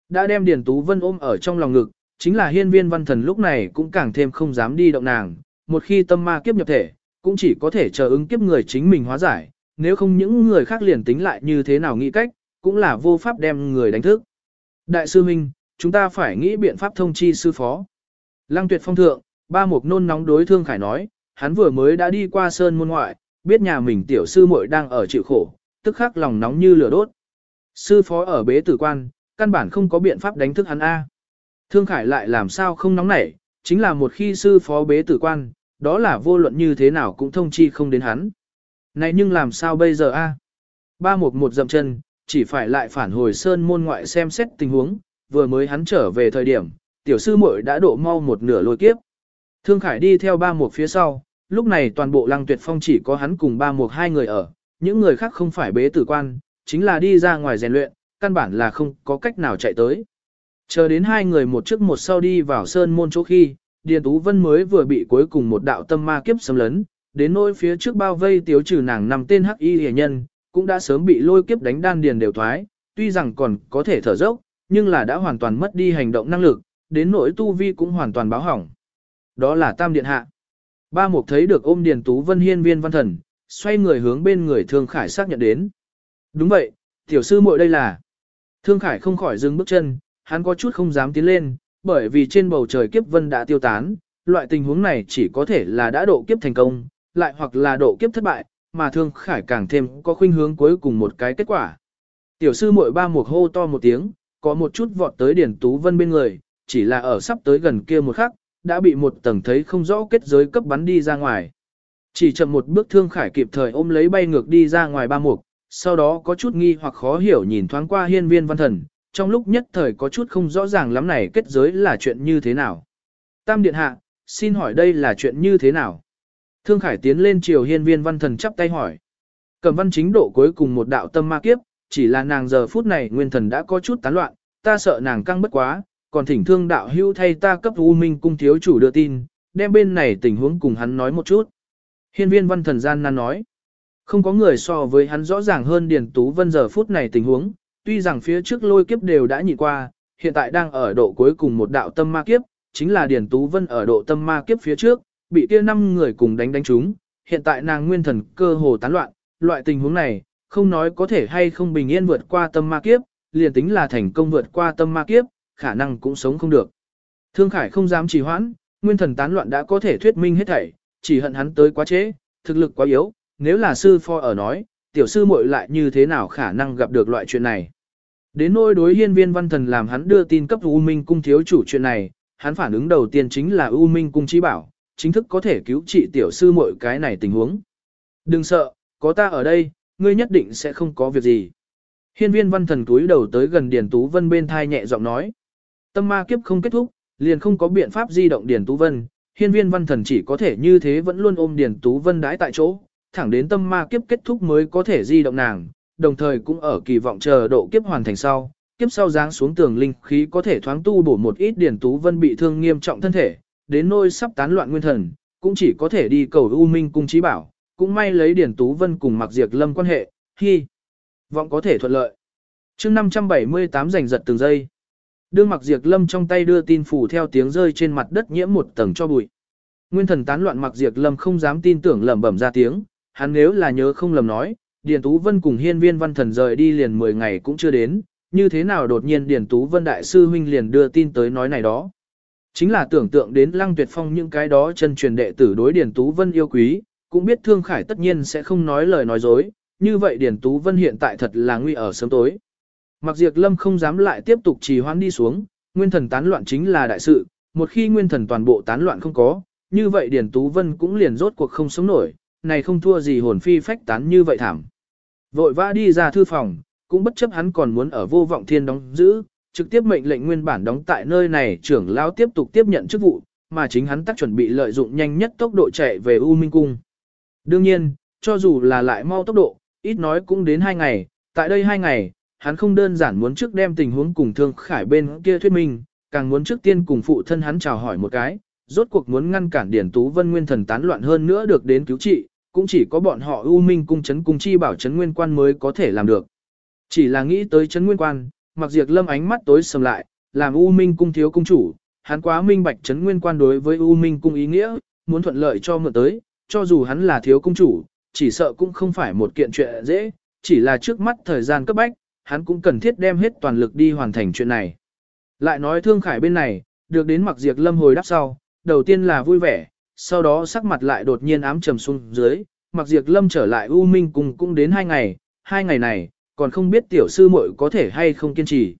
Đã đem Điền Tú Vân ôm ở trong lòng ngực, chính là hiên viên văn thần lúc này cũng càng thêm không dám đi động nàng, một khi tâm ma kiếp nhập thể, cũng chỉ có thể chờ ứng kiếp người chính mình hóa giải, nếu không những người khác liền tính lại như thế nào nghĩ cách, cũng là vô pháp đem người đánh thức. Đại sư Minh, chúng ta phải nghĩ biện pháp thông chi sư phó. Lăng tuyệt phong thượng, ba mục nôn nóng đối thương khải nói, hắn vừa mới đã đi qua sơn môn ngoại, biết nhà mình tiểu sư muội đang ở chịu khổ, tức khắc lòng nóng như lửa đốt. Sư phó ở bế tử quan, căn bản không có biện pháp đánh thức hắn A. Thương khải lại làm sao không nóng nảy, chính là một khi sư phó bế tử quan, đó là vô luận như thế nào cũng thông chi không đến hắn. Này nhưng làm sao bây giờ A? Ba mục một dậm chân, chỉ phải lại phản hồi sơn môn ngoại xem xét tình huống, vừa mới hắn trở về thời điểm, tiểu sư muội đã độ mau một nửa lôi kiếp. Thương Khải đi theo ba mục phía sau, lúc này toàn bộ lăng tuyệt phong chỉ có hắn cùng ba mục hai người ở, những người khác không phải bế tử quan, chính là đi ra ngoài rèn luyện, căn bản là không có cách nào chạy tới. Chờ đến hai người một trước một sau đi vào sơn môn chỗ khi, Điền Tú Vân mới vừa bị cuối cùng một đạo tâm ma kiếp xâm lấn, đến nỗi phía trước bao vây tiếu trừ nàng nằm tên hắc y hề nhân, cũng đã sớm bị lôi kiếp đánh đan điền đều thoái, tuy rằng còn có thể thở dốc, nhưng là đã hoàn toàn mất đi hành động năng lực, đến nỗi tu vi cũng hoàn toàn báo hỏng. Đó là Tam Điện Hạ. Ba Mục thấy được ôm Điền Tú Vân hiên viên văn thần, xoay người hướng bên người Thương Khải xác nhận đến. Đúng vậy, tiểu sư muội đây là. Thương Khải không khỏi dừng bước chân, hắn có chút không dám tiến lên, bởi vì trên bầu trời kiếp vân đã tiêu tán, loại tình huống này chỉ có thể là đã độ kiếp thành công, lại hoặc là độ kiếp thất bại, mà Thương Khải càng thêm có khuynh hướng cuối cùng một cái kết quả. Tiểu sư muội ba mục hô to một tiếng, có một chút vọt tới Điền Tú Vân bên người, chỉ là ở sắp tới gần kia một khắc, đã bị một tầng thấy không rõ kết giới cấp bắn đi ra ngoài. Chỉ chậm một bước thương khải kịp thời ôm lấy bay ngược đi ra ngoài ba mục, sau đó có chút nghi hoặc khó hiểu nhìn thoáng qua hiên viên văn thần, trong lúc nhất thời có chút không rõ ràng lắm này kết giới là chuyện như thế nào. Tam điện hạ, xin hỏi đây là chuyện như thế nào? Thương khải tiến lên chiều hiên viên văn thần chắp tay hỏi. cẩm văn chính độ cuối cùng một đạo tâm ma kiếp, chỉ là nàng giờ phút này nguyên thần đã có chút tán loạn, ta sợ nàng căng bất quá, còn thỉnh thương đạo hưu thay ta cấp U Minh cung thiếu chủ đưa tin, đem bên này tình huống cùng hắn nói một chút. Hiên viên văn thần gian nan nói, không có người so với hắn rõ ràng hơn Điền Tú Vân giờ phút này tình huống, tuy rằng phía trước lôi kiếp đều đã nhịn qua, hiện tại đang ở độ cuối cùng một đạo tâm ma kiếp, chính là Điền Tú Vân ở độ tâm ma kiếp phía trước, bị kia năm người cùng đánh đánh chúng, hiện tại nàng nguyên thần cơ hồ tán loạn, loại tình huống này, không nói có thể hay không bình yên vượt qua tâm ma kiếp, liền tính là thành công vượt qua tâm ma kiếp, khả năng cũng sống không được. Thương Khải không dám trì hoãn, nguyên thần tán loạn đã có thể thuyết minh hết thảy, chỉ hận hắn tới quá trễ, thực lực quá yếu, nếu là sư pho ở nói, tiểu sư muội lại như thế nào khả năng gặp được loại chuyện này. Đến nỗi đối hiên viên văn thần làm hắn đưa tin cấp U Minh cung thiếu chủ chuyện này, hắn phản ứng đầu tiên chính là U Minh cung trí bảo, chính thức có thể cứu trị tiểu sư muội cái này tình huống. Đừng sợ, có ta ở đây, ngươi nhất định sẽ không có việc gì. Hiên viên văn thần túi đầu tới gần Điền Tú Vân bên thai nhẹ giọng nói. Tâm ma kiếp không kết thúc, liền không có biện pháp di động Điền Tú Vân, hiên viên văn thần chỉ có thể như thế vẫn luôn ôm Điền Tú Vân đãi tại chỗ, thẳng đến tâm ma kiếp kết thúc mới có thể di động nàng, đồng thời cũng ở kỳ vọng chờ độ kiếp hoàn thành sau, kiếp sau giáng xuống tường linh khí có thể thoáng tu bổ một ít Điền Tú Vân bị thương nghiêm trọng thân thể, đến nôi sắp tán loạn nguyên thần, cũng chỉ có thể đi cầu U Minh cung trí bảo, cũng may lấy Điền Tú Vân cùng Mặc Diệp Lâm quan hệ, hi vọng có thể thuận lợi. chương 578 giành giật từng giây. Đương mặc Diệp lâm trong tay đưa tin phủ theo tiếng rơi trên mặt đất nhiễm một tầng cho bụi. Nguyên thần tán loạn mặc Diệp lâm không dám tin tưởng lẩm bẩm ra tiếng, hắn nếu là nhớ không lầm nói, Điền Tú Vân cùng hiên viên văn thần rời đi liền 10 ngày cũng chưa đến, như thế nào đột nhiên Điền Tú Vân đại sư huynh liền đưa tin tới nói này đó. Chính là tưởng tượng đến lăng tuyệt phong những cái đó chân truyền đệ tử đối Điền Tú Vân yêu quý, cũng biết Thương Khải tất nhiên sẽ không nói lời nói dối, như vậy Điền Tú Vân hiện tại thật là nguy ở sớm tối. Mặc diệt lâm không dám lại tiếp tục trì hoãn đi xuống, nguyên thần tán loạn chính là đại sự, một khi nguyên thần toàn bộ tán loạn không có, như vậy Điền Tú Vân cũng liền rốt cuộc không sống nổi, này không thua gì hồn phi phách tán như vậy thảm. Vội vã đi ra thư phòng, cũng bất chấp hắn còn muốn ở vô vọng thiên đóng giữ, trực tiếp mệnh lệnh nguyên bản đóng tại nơi này trưởng lão tiếp tục tiếp nhận chức vụ, mà chính hắn tác chuẩn bị lợi dụng nhanh nhất tốc độ chạy về U Minh Cung. Đương nhiên, cho dù là lại mau tốc độ, ít nói cũng đến hai ngày, tại đây hai ngày, hắn không đơn giản muốn trước đem tình huống cùng thương khải bên kia thuyết minh, càng muốn trước tiên cùng phụ thân hắn chào hỏi một cái, rốt cuộc muốn ngăn cản Điển Tú Vân Nguyên thần tán loạn hơn nữa được đến cứu trị, cũng chỉ có bọn họ U Minh cung chấn cung chi bảo chấn nguyên quan mới có thể làm được. Chỉ là nghĩ tới chấn nguyên quan, mặc diệt lâm ánh mắt tối sầm lại, làm U Minh cung thiếu cung chủ, hắn quá minh bạch chấn nguyên quan đối với U Minh cung ý nghĩa, muốn thuận lợi cho mượn tới, cho dù hắn là thiếu cung chủ, chỉ sợ cũng không phải một kiện chuyện dễ, chỉ là trước mắt thời gian cấp bách, hắn cũng cần thiết đem hết toàn lực đi hoàn thành chuyện này. Lại nói thương khải bên này, được đến mặc diệt lâm hồi đáp sau, đầu tiên là vui vẻ, sau đó sắc mặt lại đột nhiên ám trầm xuống dưới, mặc diệt lâm trở lại U Minh cùng cũng đến hai ngày, hai ngày này, còn không biết tiểu sư muội có thể hay không kiên trì.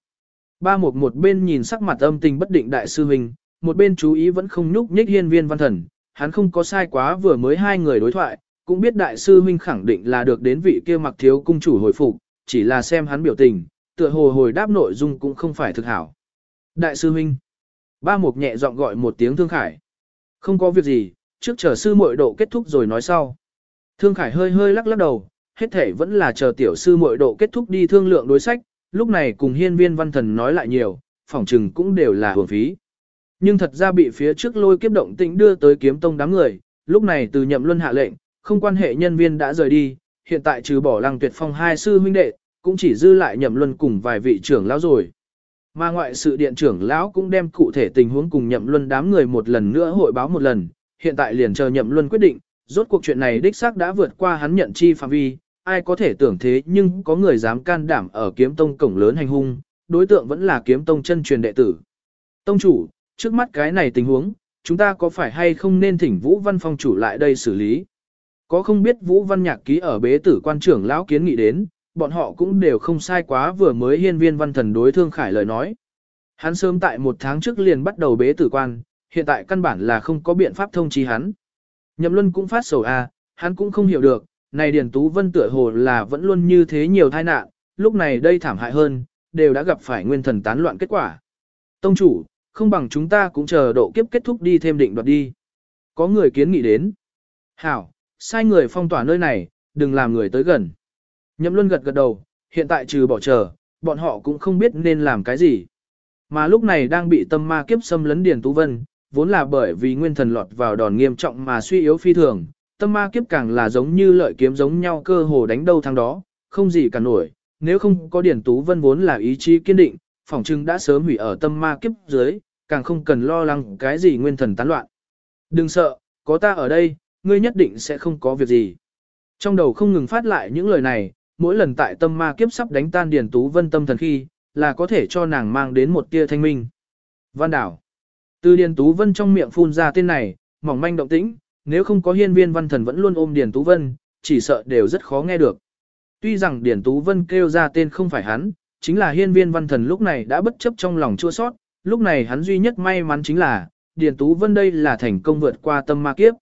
Ba một một bên nhìn sắc mặt âm tình bất định đại sư huynh, một bên chú ý vẫn không nhúc nhích hiên viên văn thần, hắn không có sai quá vừa mới hai người đối thoại, cũng biết đại sư huynh khẳng định là được đến vị kia mặc thiếu cung chủ hồi phục, chỉ là xem hắn biểu tình, tựa hồ hồi đáp nội dung cũng không phải thực hảo. Đại sư huynh, ba mục nhẹ giọng gọi một tiếng thương khải. Không có việc gì, trước chờ sư muội độ kết thúc rồi nói sau. Thương khải hơi hơi lắc lắc đầu, hết thể vẫn là chờ tiểu sư muội độ kết thúc đi thương lượng đối sách, lúc này cùng hiên viên văn thần nói lại nhiều, phỏng trừng cũng đều là hưởng phí. Nhưng thật ra bị phía trước lôi kiếp động tĩnh đưa tới kiếm tông đám người, lúc này từ nhậm luân hạ lệnh, không quan hệ nhân viên đã rời đi, hiện tại trừ bỏ lăng tuyệt phong hai sư huynh đệ, cũng chỉ dư lại nhậm luân cùng vài vị trưởng lão rồi. Mà ngoại sự điện trưởng lão cũng đem cụ thể tình huống cùng nhậm luân đám người một lần nữa hội báo một lần, hiện tại liền chờ nhậm luân quyết định, rốt cuộc chuyện này đích xác đã vượt qua hắn nhận chi phạm vi, ai có thể tưởng thế nhưng có người dám can đảm ở kiếm tông cổng lớn hành hung, đối tượng vẫn là kiếm tông chân truyền đệ tử. Tông chủ, trước mắt cái này tình huống, chúng ta có phải hay không nên thỉnh Vũ Văn Phong chủ lại đây xử lý? Có không biết Vũ Văn Nhạc ký ở bế tử quan trưởng lão kiến nghị đến, bọn họ cũng đều không sai quá vừa mới hiên viên văn thần đối thương khải lời nói. Hắn sớm tại một tháng trước liền bắt đầu bế tử quan, hiện tại căn bản là không có biện pháp thông chi hắn. Nhậm Luân cũng phát sầu a, à, hắn cũng không hiểu được, này Điền Tú Vân tựa hồ là vẫn luôn như thế nhiều tai nạn, lúc này đây thảm hại hơn, đều đã gặp phải nguyên thần tán loạn kết quả. Tông chủ, không bằng chúng ta cũng chờ độ kiếp kết thúc đi thêm định đoạt đi. Có người kiến nghị đến. Hảo, sai người phong tỏa nơi này, đừng làm người tới gần. Nhậm Luân gật gật đầu, hiện tại trừ bỏ chờ, bọn họ cũng không biết nên làm cái gì. Mà lúc này đang bị tâm ma kiếp xâm lấn Điền Tú Vân, vốn là bởi vì nguyên thần lọt vào đòn nghiêm trọng mà suy yếu phi thường, tâm ma kiếp càng là giống như lợi kiếm giống nhau cơ hồ đánh đâu thắng đó, không gì cả nổi, nếu không có Điền Tú Vân vốn là ý chí kiên định, phỏng chừng đã sớm hủy ở tâm ma kiếp dưới, càng không cần lo lắng cái gì nguyên thần tán loạn. Đừng sợ, có ta ở đây, ngươi nhất định sẽ không có việc gì. Trong đầu không ngừng phát lại những lời này, mỗi lần tại tâm ma kiếp sắp đánh tan Điền Tú Vân tâm thần khi, là có thể cho nàng mang đến một tia thanh minh. Văn đảo. Từ Điền Tú Vân trong miệng phun ra tên này, mỏng manh động tĩnh, nếu không có hiên viên văn thần vẫn luôn ôm Điền Tú Vân, chỉ sợ đều rất khó nghe được. Tuy rằng Điền Tú Vân kêu ra tên không phải hắn, chính là hiên viên văn thần lúc này đã bất chấp trong lòng chua sót, lúc này hắn duy nhất may mắn chính là, Điền Tú Vân đây là thành công vượt qua tâm ma kiếp.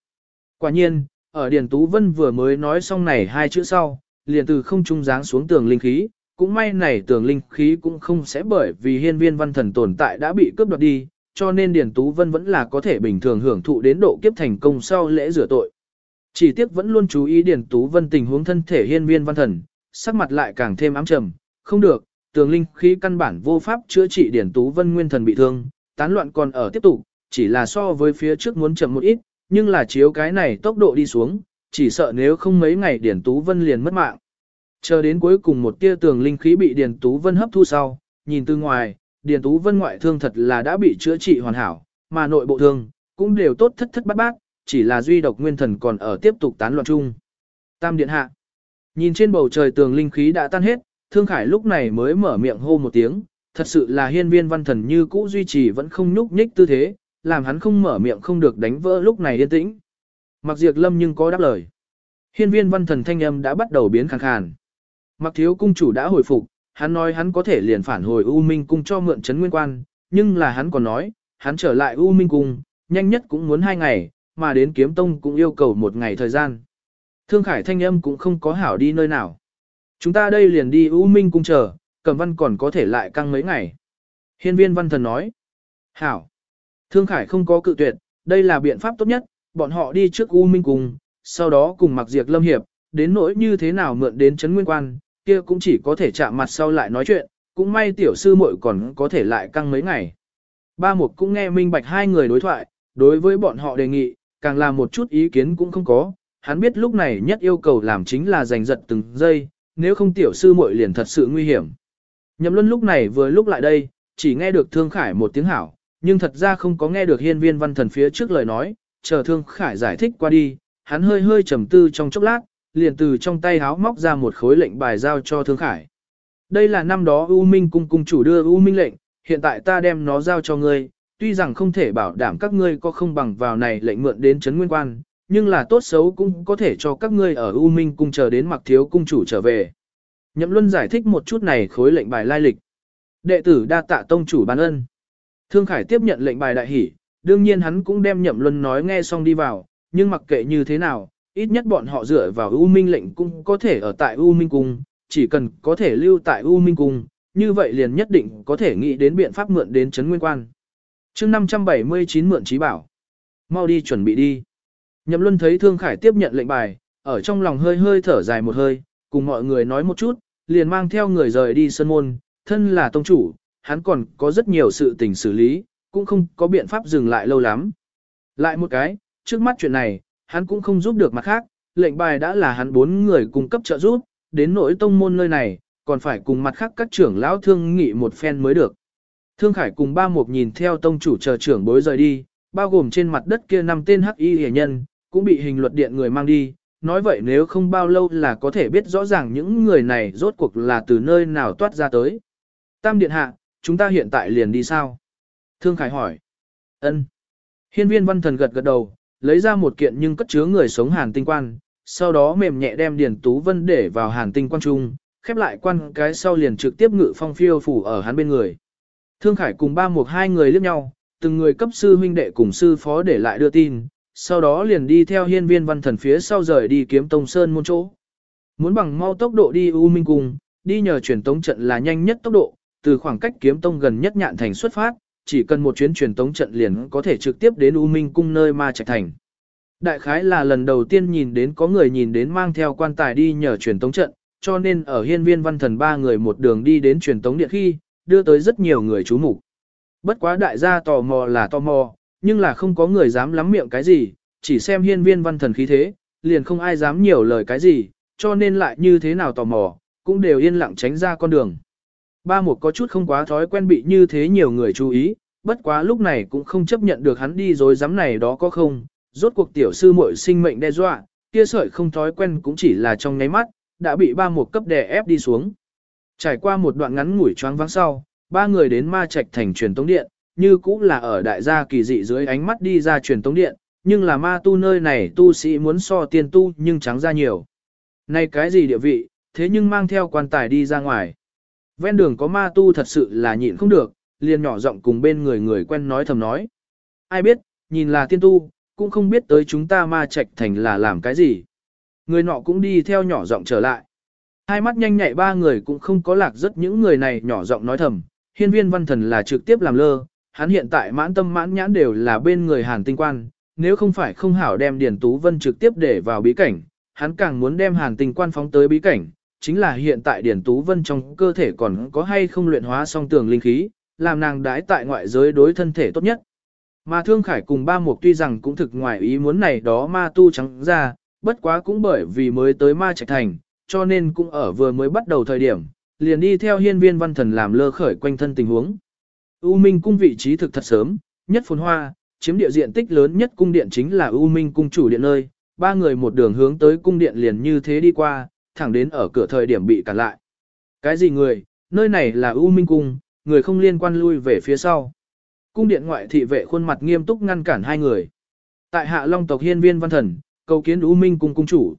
Quả nhiên, ở Điền Tú Vân vừa mới nói xong này hai chữ sau, liền từ không trung giáng xuống tường linh khí, cũng may này tường linh khí cũng không sẽ bởi vì hiên viên văn thần tồn tại đã bị cướp đoạt đi, cho nên Điền Tú Vân vẫn là có thể bình thường hưởng thụ đến độ kiếp thành công sau lễ rửa tội. Chỉ tiếc vẫn luôn chú ý Điền Tú Vân tình huống thân thể hiên viên văn thần, sắc mặt lại càng thêm ám trầm, không được, tường linh khí căn bản vô pháp chữa trị điển Tú Vân nguyên thần bị thương, tán loạn còn ở tiếp tục, chỉ là so với phía trước muốn chậm một ít, nhưng là chiếu cái này tốc độ đi xuống, chỉ sợ nếu không mấy ngày điển Tú Vân liền mất mạng. Chờ đến cuối cùng một tia tường linh khí bị Điền Tú Vân hấp thu sau, nhìn từ ngoài, Điền Tú Vân ngoại thương thật là đã bị chữa trị hoàn hảo, mà nội bộ thương cũng đều tốt thất thất bát bát, chỉ là duy độc nguyên thần còn ở tiếp tục tán loạn chung. Tam điện hạ. Nhìn trên bầu trời tường linh khí đã tan hết, Thương Khải lúc này mới mở miệng hô một tiếng, thật sự là hiên viên văn thần như cũ duy trì vẫn không nhúc nhích tư thế, làm hắn không mở miệng không được đánh vỡ lúc này yên tĩnh. Mặc diệt lâm nhưng có đáp lời. Hiên viên văn thần thanh âm đã bắt đầu biến khàn khàn. Mặc thiếu cung chủ đã hồi phục, hắn nói hắn có thể liền phản hồi U Minh cung cho mượn chấn nguyên quan, nhưng là hắn còn nói, hắn trở lại U Minh cung, nhanh nhất cũng muốn hai ngày, mà đến kiếm tông cũng yêu cầu một ngày thời gian. Thương Khải thanh âm cũng không có hảo đi nơi nào. Chúng ta đây liền đi U Minh cung chờ, Cẩm Văn còn có thể lại căng mấy ngày. Hiên viên văn thần nói. Hảo. Thương Khải không có cự tuyệt, đây là biện pháp tốt nhất, bọn họ đi trước U Minh cung, sau đó cùng mặc diệt lâm hiệp, đến nỗi như thế nào mượn đến chấn nguyên quan, kia cũng chỉ có thể chạm mặt sau lại nói chuyện, cũng may tiểu sư muội còn có thể lại căng mấy ngày. Ba Mục cũng nghe minh bạch hai người đối thoại, đối với bọn họ đề nghị, càng là một chút ý kiến cũng không có, hắn biết lúc này nhất yêu cầu làm chính là giành giật từng giây, nếu không tiểu sư muội liền thật sự nguy hiểm. Nhậm Luân lúc này vừa lúc lại đây, chỉ nghe được Thương Khải một tiếng hảo, nhưng thật ra không có nghe được hiên viên văn thần phía trước lời nói, chờ Thương Khải giải thích qua đi, hắn hơi hơi trầm tư trong chốc lát, liền từ trong tay háo móc ra một khối lệnh bài giao cho Thương Khải. Đây là năm đó U Minh cung cung chủ đưa U Minh lệnh, hiện tại ta đem nó giao cho ngươi, tuy rằng không thể bảo đảm các ngươi có không bằng vào này lệnh mượn đến chấn nguyên quan, nhưng là tốt xấu cũng có thể cho các ngươi ở U Minh cung chờ đến mặc thiếu cung chủ trở về. Nhậm Luân giải thích một chút này khối lệnh bài lai lịch. Đệ tử đa tạ tông chủ ban ân. Thương Khải tiếp nhận lệnh bài đại hỷ, đương nhiên hắn cũng đem Nhậm Luân nói nghe xong đi vào, nhưng mặc kệ như thế nào, ít nhất bọn họ dựa vào U Minh lệnh cung có thể ở tại U Minh cung, chỉ cần có thể lưu tại U Minh cung, như vậy liền nhất định có thể nghĩ đến biện pháp mượn đến Trấn nguyên quan. chương 579 mượn trí bảo. Mau đi chuẩn bị đi. Nhậm Luân thấy Thương Khải tiếp nhận lệnh bài, ở trong lòng hơi hơi thở dài một hơi, cùng mọi người nói một chút, liền mang theo người rời đi sân môn, thân là tông chủ, hắn còn có rất nhiều sự tình xử lý, cũng không có biện pháp dừng lại lâu lắm. Lại một cái, trước mắt chuyện này, hắn cũng không giúp được mặt khác, lệnh bài đã là hắn bốn người cung cấp trợ giúp, đến nỗi tông môn nơi này, còn phải cùng mặt khác các trưởng lão thương nghị một phen mới được. Thương Khải cùng ba mục nhìn theo tông chủ chờ trưởng bối rời đi, bao gồm trên mặt đất kia năm tên hắc y hề nhân, cũng bị hình luật điện người mang đi. Nói vậy nếu không bao lâu là có thể biết rõ ràng những người này rốt cuộc là từ nơi nào toát ra tới. Tam điện hạ, chúng ta hiện tại liền đi sao? Thương Khải hỏi. Ân. Hiên viên văn thần gật gật đầu, lấy ra một kiện nhưng cất chứa người sống hàn tinh quan, sau đó mềm nhẹ đem Điền Tú Vân để vào hàn tinh quan trung, khép lại quan cái sau liền trực tiếp ngự phong phiêu phủ ở hắn bên người. Thương Khải cùng ba một hai người liếc nhau, từng người cấp sư huynh đệ cùng sư phó để lại đưa tin, sau đó liền đi theo hiên viên văn thần phía sau rời đi kiếm tông sơn môn chỗ. Muốn bằng mau tốc độ đi U Minh Cung, đi nhờ truyền tống trận là nhanh nhất tốc độ, từ khoảng cách kiếm tông gần nhất nhạn thành xuất phát, chỉ cần một chuyến truyền tống trận liền có thể trực tiếp đến U Minh cung nơi ma trạch thành. Đại khái là lần đầu tiên nhìn đến có người nhìn đến mang theo quan tài đi nhờ truyền tống trận, cho nên ở hiên viên văn thần ba người một đường đi đến truyền tống điện khi, đưa tới rất nhiều người chú mục. Bất quá đại gia tò mò là tò mò, nhưng là không có người dám lắm miệng cái gì, chỉ xem hiên viên văn thần khí thế, liền không ai dám nhiều lời cái gì, cho nên lại như thế nào tò mò, cũng đều yên lặng tránh ra con đường. Ba một có chút không quá thói quen bị như thế nhiều người chú ý, bất quá lúc này cũng không chấp nhận được hắn đi rồi dám này đó có không, rốt cuộc tiểu sư muội sinh mệnh đe dọa, kia sợi không thói quen cũng chỉ là trong nháy mắt, đã bị ba một cấp đè ép đi xuống. Trải qua một đoạn ngắn ngủi choáng vắng sau, ba người đến ma trạch thành truyền tống điện, như cũng là ở đại gia kỳ dị dưới ánh mắt đi ra truyền tống điện, nhưng là ma tu nơi này tu sĩ muốn so tiên tu nhưng trắng ra nhiều. Này cái gì địa vị, thế nhưng mang theo quan tài đi ra ngoài. Ven đường có ma tu thật sự là nhịn không được, liền nhỏ giọng cùng bên người người quen nói thầm nói. Ai biết, nhìn là tiên tu, cũng không biết tới chúng ta ma trạch thành là làm cái gì. Người nọ cũng đi theo nhỏ giọng trở lại. Hai mắt nhanh nhạy ba người cũng không có lạc rất những người này nhỏ giọng nói thầm. Hiên viên văn thần là trực tiếp làm lơ, hắn hiện tại mãn tâm mãn nhãn đều là bên người hàn tinh quan. Nếu không phải không hảo đem Điền Tú Vân trực tiếp để vào bí cảnh, hắn càng muốn đem hàn tinh quan phóng tới bí cảnh, chính là hiện tại Điền Tú Vân trong cơ thể còn có hay không luyện hóa song tường linh khí, làm nàng đái tại ngoại giới đối thân thể tốt nhất. Mà Thương Khải cùng ba mục tuy rằng cũng thực ngoài ý muốn này đó ma tu trắng ra, bất quá cũng bởi vì mới tới ma trạch thành, cho nên cũng ở vừa mới bắt đầu thời điểm, liền đi theo hiên viên văn thần làm lơ khởi quanh thân tình huống. U Minh cung vị trí thực thật sớm, nhất phồn hoa, chiếm địa diện tích lớn nhất cung điện chính là U Minh cung chủ điện nơi, ba người một đường hướng tới cung điện liền như thế đi qua, thẳng đến ở cửa thời điểm bị cản lại. Cái gì người, nơi này là U Minh cung, người không liên quan lui về phía sau. Cung điện ngoại thị vệ khuôn mặt nghiêm túc ngăn cản hai người. Tại hạ long tộc hiên viên văn thần, cầu kiến U Minh cung cung chủ.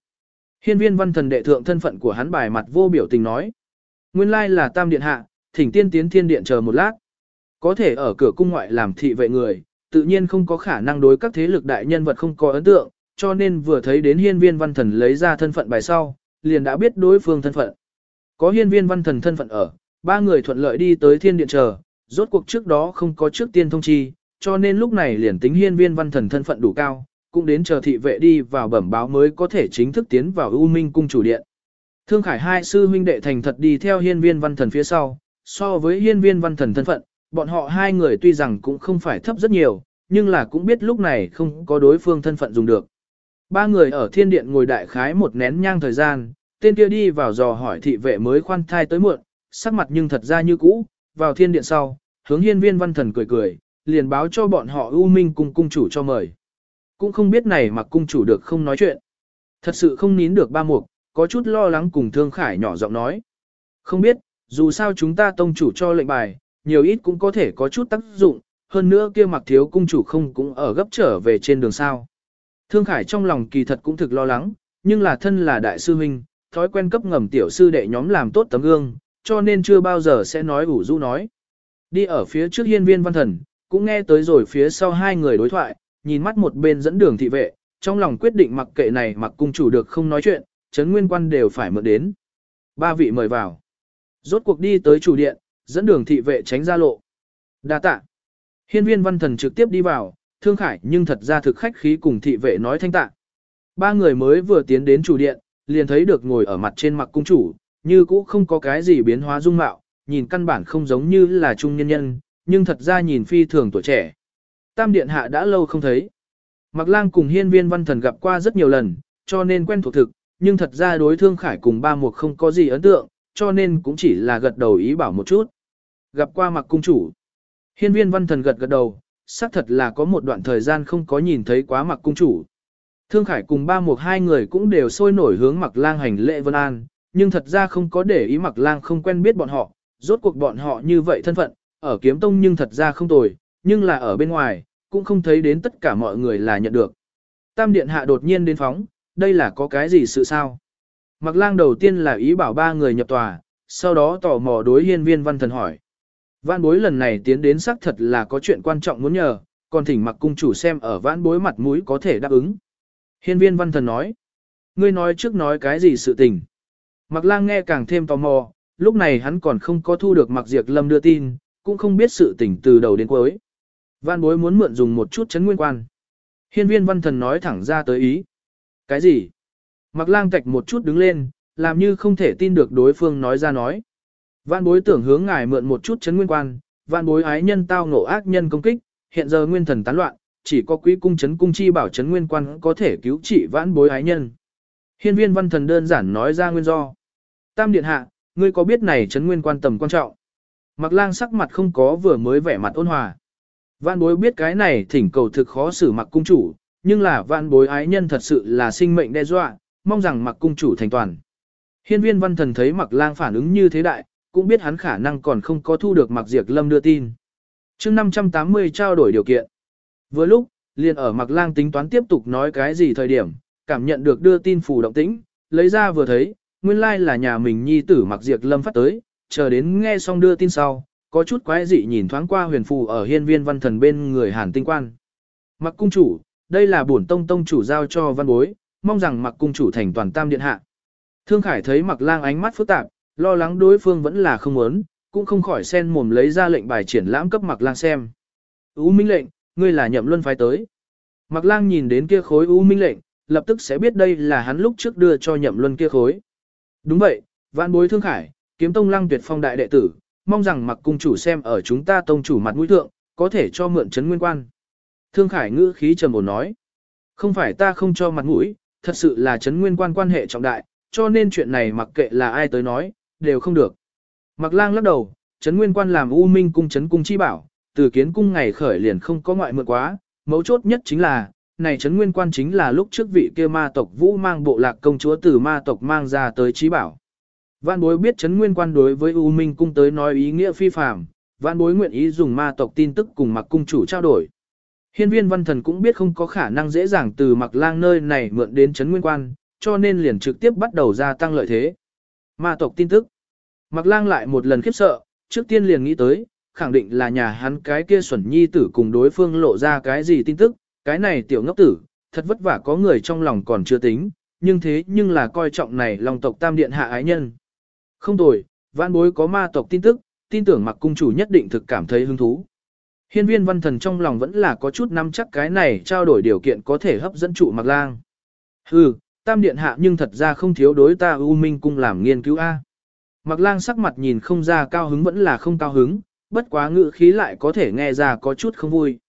Hiên viên văn thần đệ thượng thân phận của hắn bài mặt vô biểu tình nói. Nguyên lai là tam điện hạ, thỉnh tiên tiến thiên điện chờ một lát. Có thể ở cửa cung ngoại làm thị vệ người, tự nhiên không có khả năng đối các thế lực đại nhân vật không có ấn tượng, cho nên vừa thấy đến hiên viên văn thần lấy ra thân phận bài sau, liền đã biết đối phương thân phận. Có hiên viên văn thần thân phận ở, ba người thuận lợi đi tới thiên điện chờ, rốt cuộc trước đó không có trước tiên thông chi, cho nên lúc này liền tính hiên viên văn thần thân phận đủ cao, cũng đến chờ thị vệ đi vào bẩm báo mới có thể chính thức tiến vào U Minh cung chủ điện. Thương Khải hai sư huynh đệ thành thật đi theo hiên viên văn thần phía sau, so với hiên viên văn thần thân phận, bọn họ hai người tuy rằng cũng không phải thấp rất nhiều, nhưng là cũng biết lúc này không có đối phương thân phận dùng được. Ba người ở thiên điện ngồi đại khái một nén nhang thời gian, tên kia đi vào dò hỏi thị vệ mới khoan thai tới muộn, sắc mặt nhưng thật ra như cũ, vào thiên điện sau, hướng hiên viên văn thần cười cười, liền báo cho bọn họ ưu minh cùng cung chủ cho mời. Cũng không biết này mà cung chủ được không nói chuyện. Thật sự không nín được ba mục, có chút lo lắng cùng thương khải nhỏ giọng nói. Không biết, dù sao chúng ta tông chủ cho lệnh bài, nhiều ít cũng có thể có chút tác dụng, hơn nữa kia mặc thiếu cung chủ không cũng ở gấp trở về trên đường sao. Thương Khải trong lòng kỳ thật cũng thực lo lắng, nhưng là thân là đại sư huynh, thói quen cấp ngầm tiểu sư đệ nhóm làm tốt tấm gương, cho nên chưa bao giờ sẽ nói ủ rũ nói. Đi ở phía trước hiên viên văn thần, cũng nghe tới rồi phía sau hai người đối thoại, nhìn mắt một bên dẫn đường thị vệ, trong lòng quyết định mặc kệ này mặc cung chủ được không nói chuyện, chấn nguyên quan đều phải mượn đến. Ba vị mời vào. Rốt cuộc đi tới chủ điện, dẫn đường thị vệ tránh ra lộ. Đa tạ. Hiên viên văn thần trực tiếp đi vào, thương khải nhưng thật ra thực khách khí cùng thị vệ nói thanh tạ. Ba người mới vừa tiến đến chủ điện, liền thấy được ngồi ở mặt trên mặt cung chủ, như cũ không có cái gì biến hóa dung mạo, nhìn căn bản không giống như là trung nhân nhân, nhưng thật ra nhìn phi thường tuổi trẻ. Tam điện hạ đã lâu không thấy. Mặc lang cùng hiên viên văn thần gặp qua rất nhiều lần, cho nên quen thuộc thực, nhưng thật ra đối thương khải cùng ba mục không có gì ấn tượng, cho nên cũng chỉ là gật đầu ý bảo một chút. Gặp qua mặc cung chủ. Hiên viên văn thần gật gật đầu, xác thật là có một đoạn thời gian không có nhìn thấy quá mặc cung chủ. Thương Khải cùng ba một hai người cũng đều sôi nổi hướng mặc lang hành lễ vân an, nhưng thật ra không có để ý mặc lang không quen biết bọn họ, rốt cuộc bọn họ như vậy thân phận, ở kiếm tông nhưng thật ra không tồi, nhưng là ở bên ngoài, cũng không thấy đến tất cả mọi người là nhận được. Tam điện hạ đột nhiên đến phóng, đây là có cái gì sự sao? Mặc lang đầu tiên là ý bảo ba người nhập tòa, sau đó tò mò đối hiên viên văn thần hỏi. Vãn bối lần này tiến đến xác thật là có chuyện quan trọng muốn nhờ, còn thỉnh mặc cung chủ xem ở vãn bối mặt mũi có thể đáp ứng. Hiên viên văn thần nói. Ngươi nói trước nói cái gì sự tình. Mặc lang nghe càng thêm tò mò, lúc này hắn còn không có thu được mặc diệt lâm đưa tin, cũng không biết sự tình từ đầu đến cuối. Vãn bối muốn mượn dùng một chút chấn nguyên quan. Hiên viên văn thần nói thẳng ra tới ý. Cái gì? Mặc lang tạch một chút đứng lên, làm như không thể tin được đối phương nói ra nói. Vạn bối tưởng hướng ngài mượn một chút chấn nguyên quan, vạn bối ái nhân tao ngộ ác nhân công kích, hiện giờ nguyên thần tán loạn, chỉ có quý cung chấn cung chi bảo chấn nguyên quan có thể cứu trị vạn bối ái nhân. Hiên viên văn thần đơn giản nói ra nguyên do. Tam điện hạ, ngươi có biết này chấn nguyên quan tầm quan trọng? Mặc lang sắc mặt không có vừa mới vẻ mặt ôn hòa. Vạn bối biết cái này thỉnh cầu thực khó xử mặc cung chủ, nhưng là vạn bối ái nhân thật sự là sinh mệnh đe dọa, mong rằng mặc cung chủ thành toàn. Hiên viên văn thần thấy mặc lang phản ứng như thế đại, cũng biết hắn khả năng còn không có thu được Mạc Diệp Lâm đưa tin. chương 580 trao đổi điều kiện. Vừa lúc, liền ở Mạc Lang tính toán tiếp tục nói cái gì thời điểm, cảm nhận được đưa tin phủ động tĩnh, lấy ra vừa thấy, nguyên lai like là nhà mình nhi tử Mạc Diệp Lâm phát tới, chờ đến nghe xong đưa tin sau, có chút quái dị nhìn thoáng qua huyền phù ở hiên viên văn thần bên người Hàn Tinh Quan. Mặc cung chủ, đây là bổn tông tông chủ giao cho văn bối, mong rằng mặc cung chủ thành toàn tam điện hạ. Thương Khải thấy Mặc Lang ánh mắt phức tạp, lo lắng đối phương vẫn là không muốn, cũng không khỏi sen mồm lấy ra lệnh bài triển lãm cấp Mạc Lang xem. U Minh lệnh, ngươi là nhậm luân phái tới. Mạc Lang nhìn đến kia khối U Minh lệnh, lập tức sẽ biết đây là hắn lúc trước đưa cho nhậm luân kia khối. Đúng vậy, vạn bối thương khải, kiếm tông lăng tuyệt phong đại đệ tử, mong rằng Mạc cung chủ xem ở chúng ta tông chủ mặt mũi thượng, có thể cho mượn chấn nguyên quan. Thương khải ngữ khí trầm ổn nói. Không phải ta không cho mặt mũi, thật sự là chấn nguyên quan quan hệ trọng đại, cho nên chuyện này mặc kệ là ai tới nói, đều không được. Mặc lang lắc đầu, Trấn Nguyên Quan làm U Minh cung Trấn Cung chi bảo, từ kiến cung ngày khởi liền không có ngoại mượn quá, mấu chốt nhất chính là, này trấn nguyên quan chính là lúc trước vị kia ma tộc vũ mang bộ lạc công chúa từ ma tộc mang ra tới trí bảo. Vạn bối biết trấn nguyên quan đối với U Minh cung tới nói ý nghĩa phi phàm, vạn bối nguyện ý dùng ma tộc tin tức cùng mặc cung chủ trao đổi. Hiên viên văn thần cũng biết không có khả năng dễ dàng từ mặc lang nơi này mượn đến trấn nguyên quan, cho nên liền trực tiếp bắt đầu gia tăng lợi thế. Ma tộc tin tức. Mặc lang lại một lần khiếp sợ, trước tiên liền nghĩ tới, khẳng định là nhà hắn cái kia xuẩn nhi tử cùng đối phương lộ ra cái gì tin tức, cái này tiểu ngốc tử, thật vất vả có người trong lòng còn chưa tính, nhưng thế nhưng là coi trọng này lòng tộc tam điện hạ ái nhân. Không tồi, vãn bối có ma tộc tin tức, tin tưởng mặc cung chủ nhất định thực cảm thấy hứng thú. Hiên viên văn thần trong lòng vẫn là có chút nắm chắc cái này trao đổi điều kiện có thể hấp dẫn trụ mặc lang. Hừ, tam điện hạ nhưng thật ra không thiếu đối ta U Minh cung làm nghiên cứu A. Mặc lang sắc mặt nhìn không ra cao hứng vẫn là không cao hứng, bất quá ngự khí lại có thể nghe ra có chút không vui.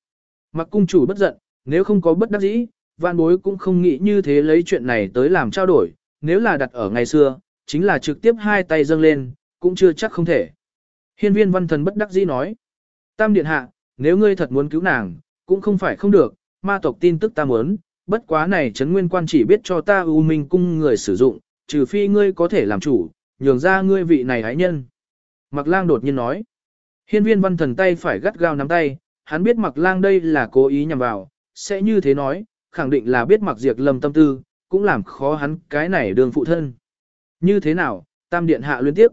Mặc cung chủ bất giận, nếu không có bất đắc dĩ, vạn bối cũng không nghĩ như thế lấy chuyện này tới làm trao đổi, nếu là đặt ở ngày xưa, chính là trực tiếp hai tay dâng lên, cũng chưa chắc không thể. Hiên viên văn thần bất đắc dĩ nói, Tam điện hạ, nếu ngươi thật muốn cứu nàng, cũng không phải không được, ma tộc tin tức ta muốn, bất quá này Trấn nguyên quan chỉ biết cho ta ưu minh cung người sử dụng, trừ phi ngươi có thể làm chủ, nhường ra ngươi vị này hái nhân. Mặc lang đột nhiên nói, hiên viên văn thần tay phải gắt gao nắm tay, hắn biết mặc lang đây là cố ý nhằm vào, sẽ như thế nói, khẳng định là biết mặc diệt lầm tâm tư, cũng làm khó hắn cái này đường phụ thân. Như thế nào, tam điện hạ liên tiếp.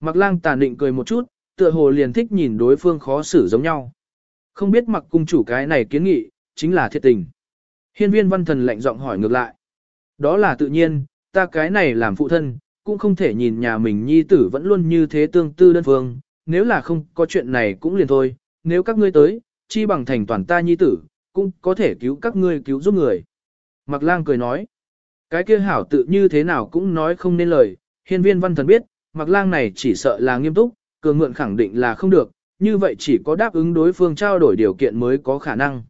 Mặc lang tàn định cười một chút, tựa hồ liền thích nhìn đối phương khó xử giống nhau. Không biết mặc cung chủ cái này kiến nghị, chính là thiệt tình. Hiên viên văn thần lạnh giọng hỏi ngược lại. Đó là tự nhiên, ta cái này làm phụ thân, cũng không thể nhìn nhà mình nhi tử vẫn luôn như thế tương tư đơn phương, nếu là không có chuyện này cũng liền thôi, nếu các ngươi tới, chi bằng thành toàn ta nhi tử, cũng có thể cứu các ngươi cứu giúp người. Mặc lang cười nói, cái kia hảo tự như thế nào cũng nói không nên lời, hiên viên văn thần biết, mặc lang này chỉ sợ là nghiêm túc, cường mượn khẳng định là không được, như vậy chỉ có đáp ứng đối phương trao đổi điều kiện mới có khả năng.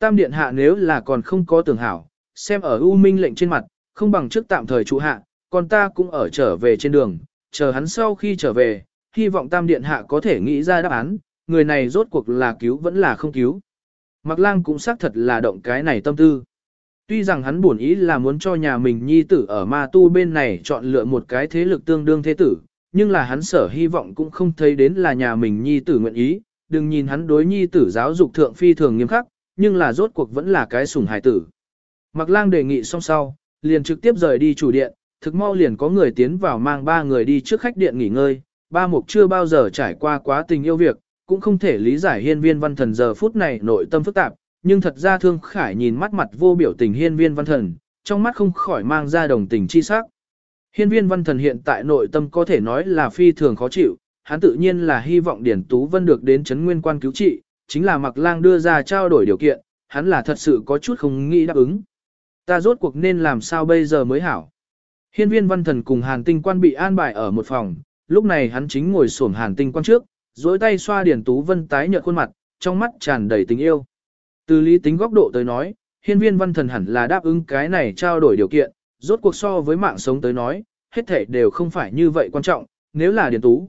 Tam điện hạ nếu là còn không có tưởng hảo, xem ở U Minh lệnh trên mặt, không bằng trước tạm thời trụ hạ, còn ta cũng ở trở về trên đường, chờ hắn sau khi trở về, hy vọng tam điện hạ có thể nghĩ ra đáp án, người này rốt cuộc là cứu vẫn là không cứu. Mạc lang cũng xác thật là động cái này tâm tư. Tuy rằng hắn buồn ý là muốn cho nhà mình nhi tử ở ma tu bên này chọn lựa một cái thế lực tương đương thế tử, nhưng là hắn sở hy vọng cũng không thấy đến là nhà mình nhi tử nguyện ý, đừng nhìn hắn đối nhi tử giáo dục thượng phi thường nghiêm khắc, nhưng là rốt cuộc vẫn là cái sủng hài tử. Mạc lang đề nghị xong sau, liền trực tiếp rời đi chủ điện, thực mau liền có người tiến vào mang ba người đi trước khách điện nghỉ ngơi, ba mục chưa bao giờ trải qua quá tình yêu việc, cũng không thể lý giải hiên viên văn thần giờ phút này nội tâm phức tạp, nhưng thật ra thương khải nhìn mắt mặt vô biểu tình hiên viên văn thần, trong mắt không khỏi mang ra đồng tình chi sắc. Hiên viên văn thần hiện tại nội tâm có thể nói là phi thường khó chịu, hắn tự nhiên là hy vọng Điển Tú Vân được đến chấn nguyên quan cứu trị, chính là mặc lang đưa ra trao đổi điều kiện, hắn là thật sự có chút không nghĩ đáp ứng. Ta rốt cuộc nên làm sao bây giờ mới hảo. Hiên viên văn thần cùng hàn tinh quan bị an bài ở một phòng, lúc này hắn chính ngồi xổm hàn tinh quan trước, dối tay xoa Điển Tú Vân tái nhợt khuôn mặt, trong mắt tràn đầy tình yêu. Từ lý tính góc độ tới nói, hiên viên văn thần hẳn là đáp ứng cái này trao đổi điều kiện, rốt cuộc so với mạng sống tới nói, hết thể đều không phải như vậy quan trọng, nếu là điển Tú,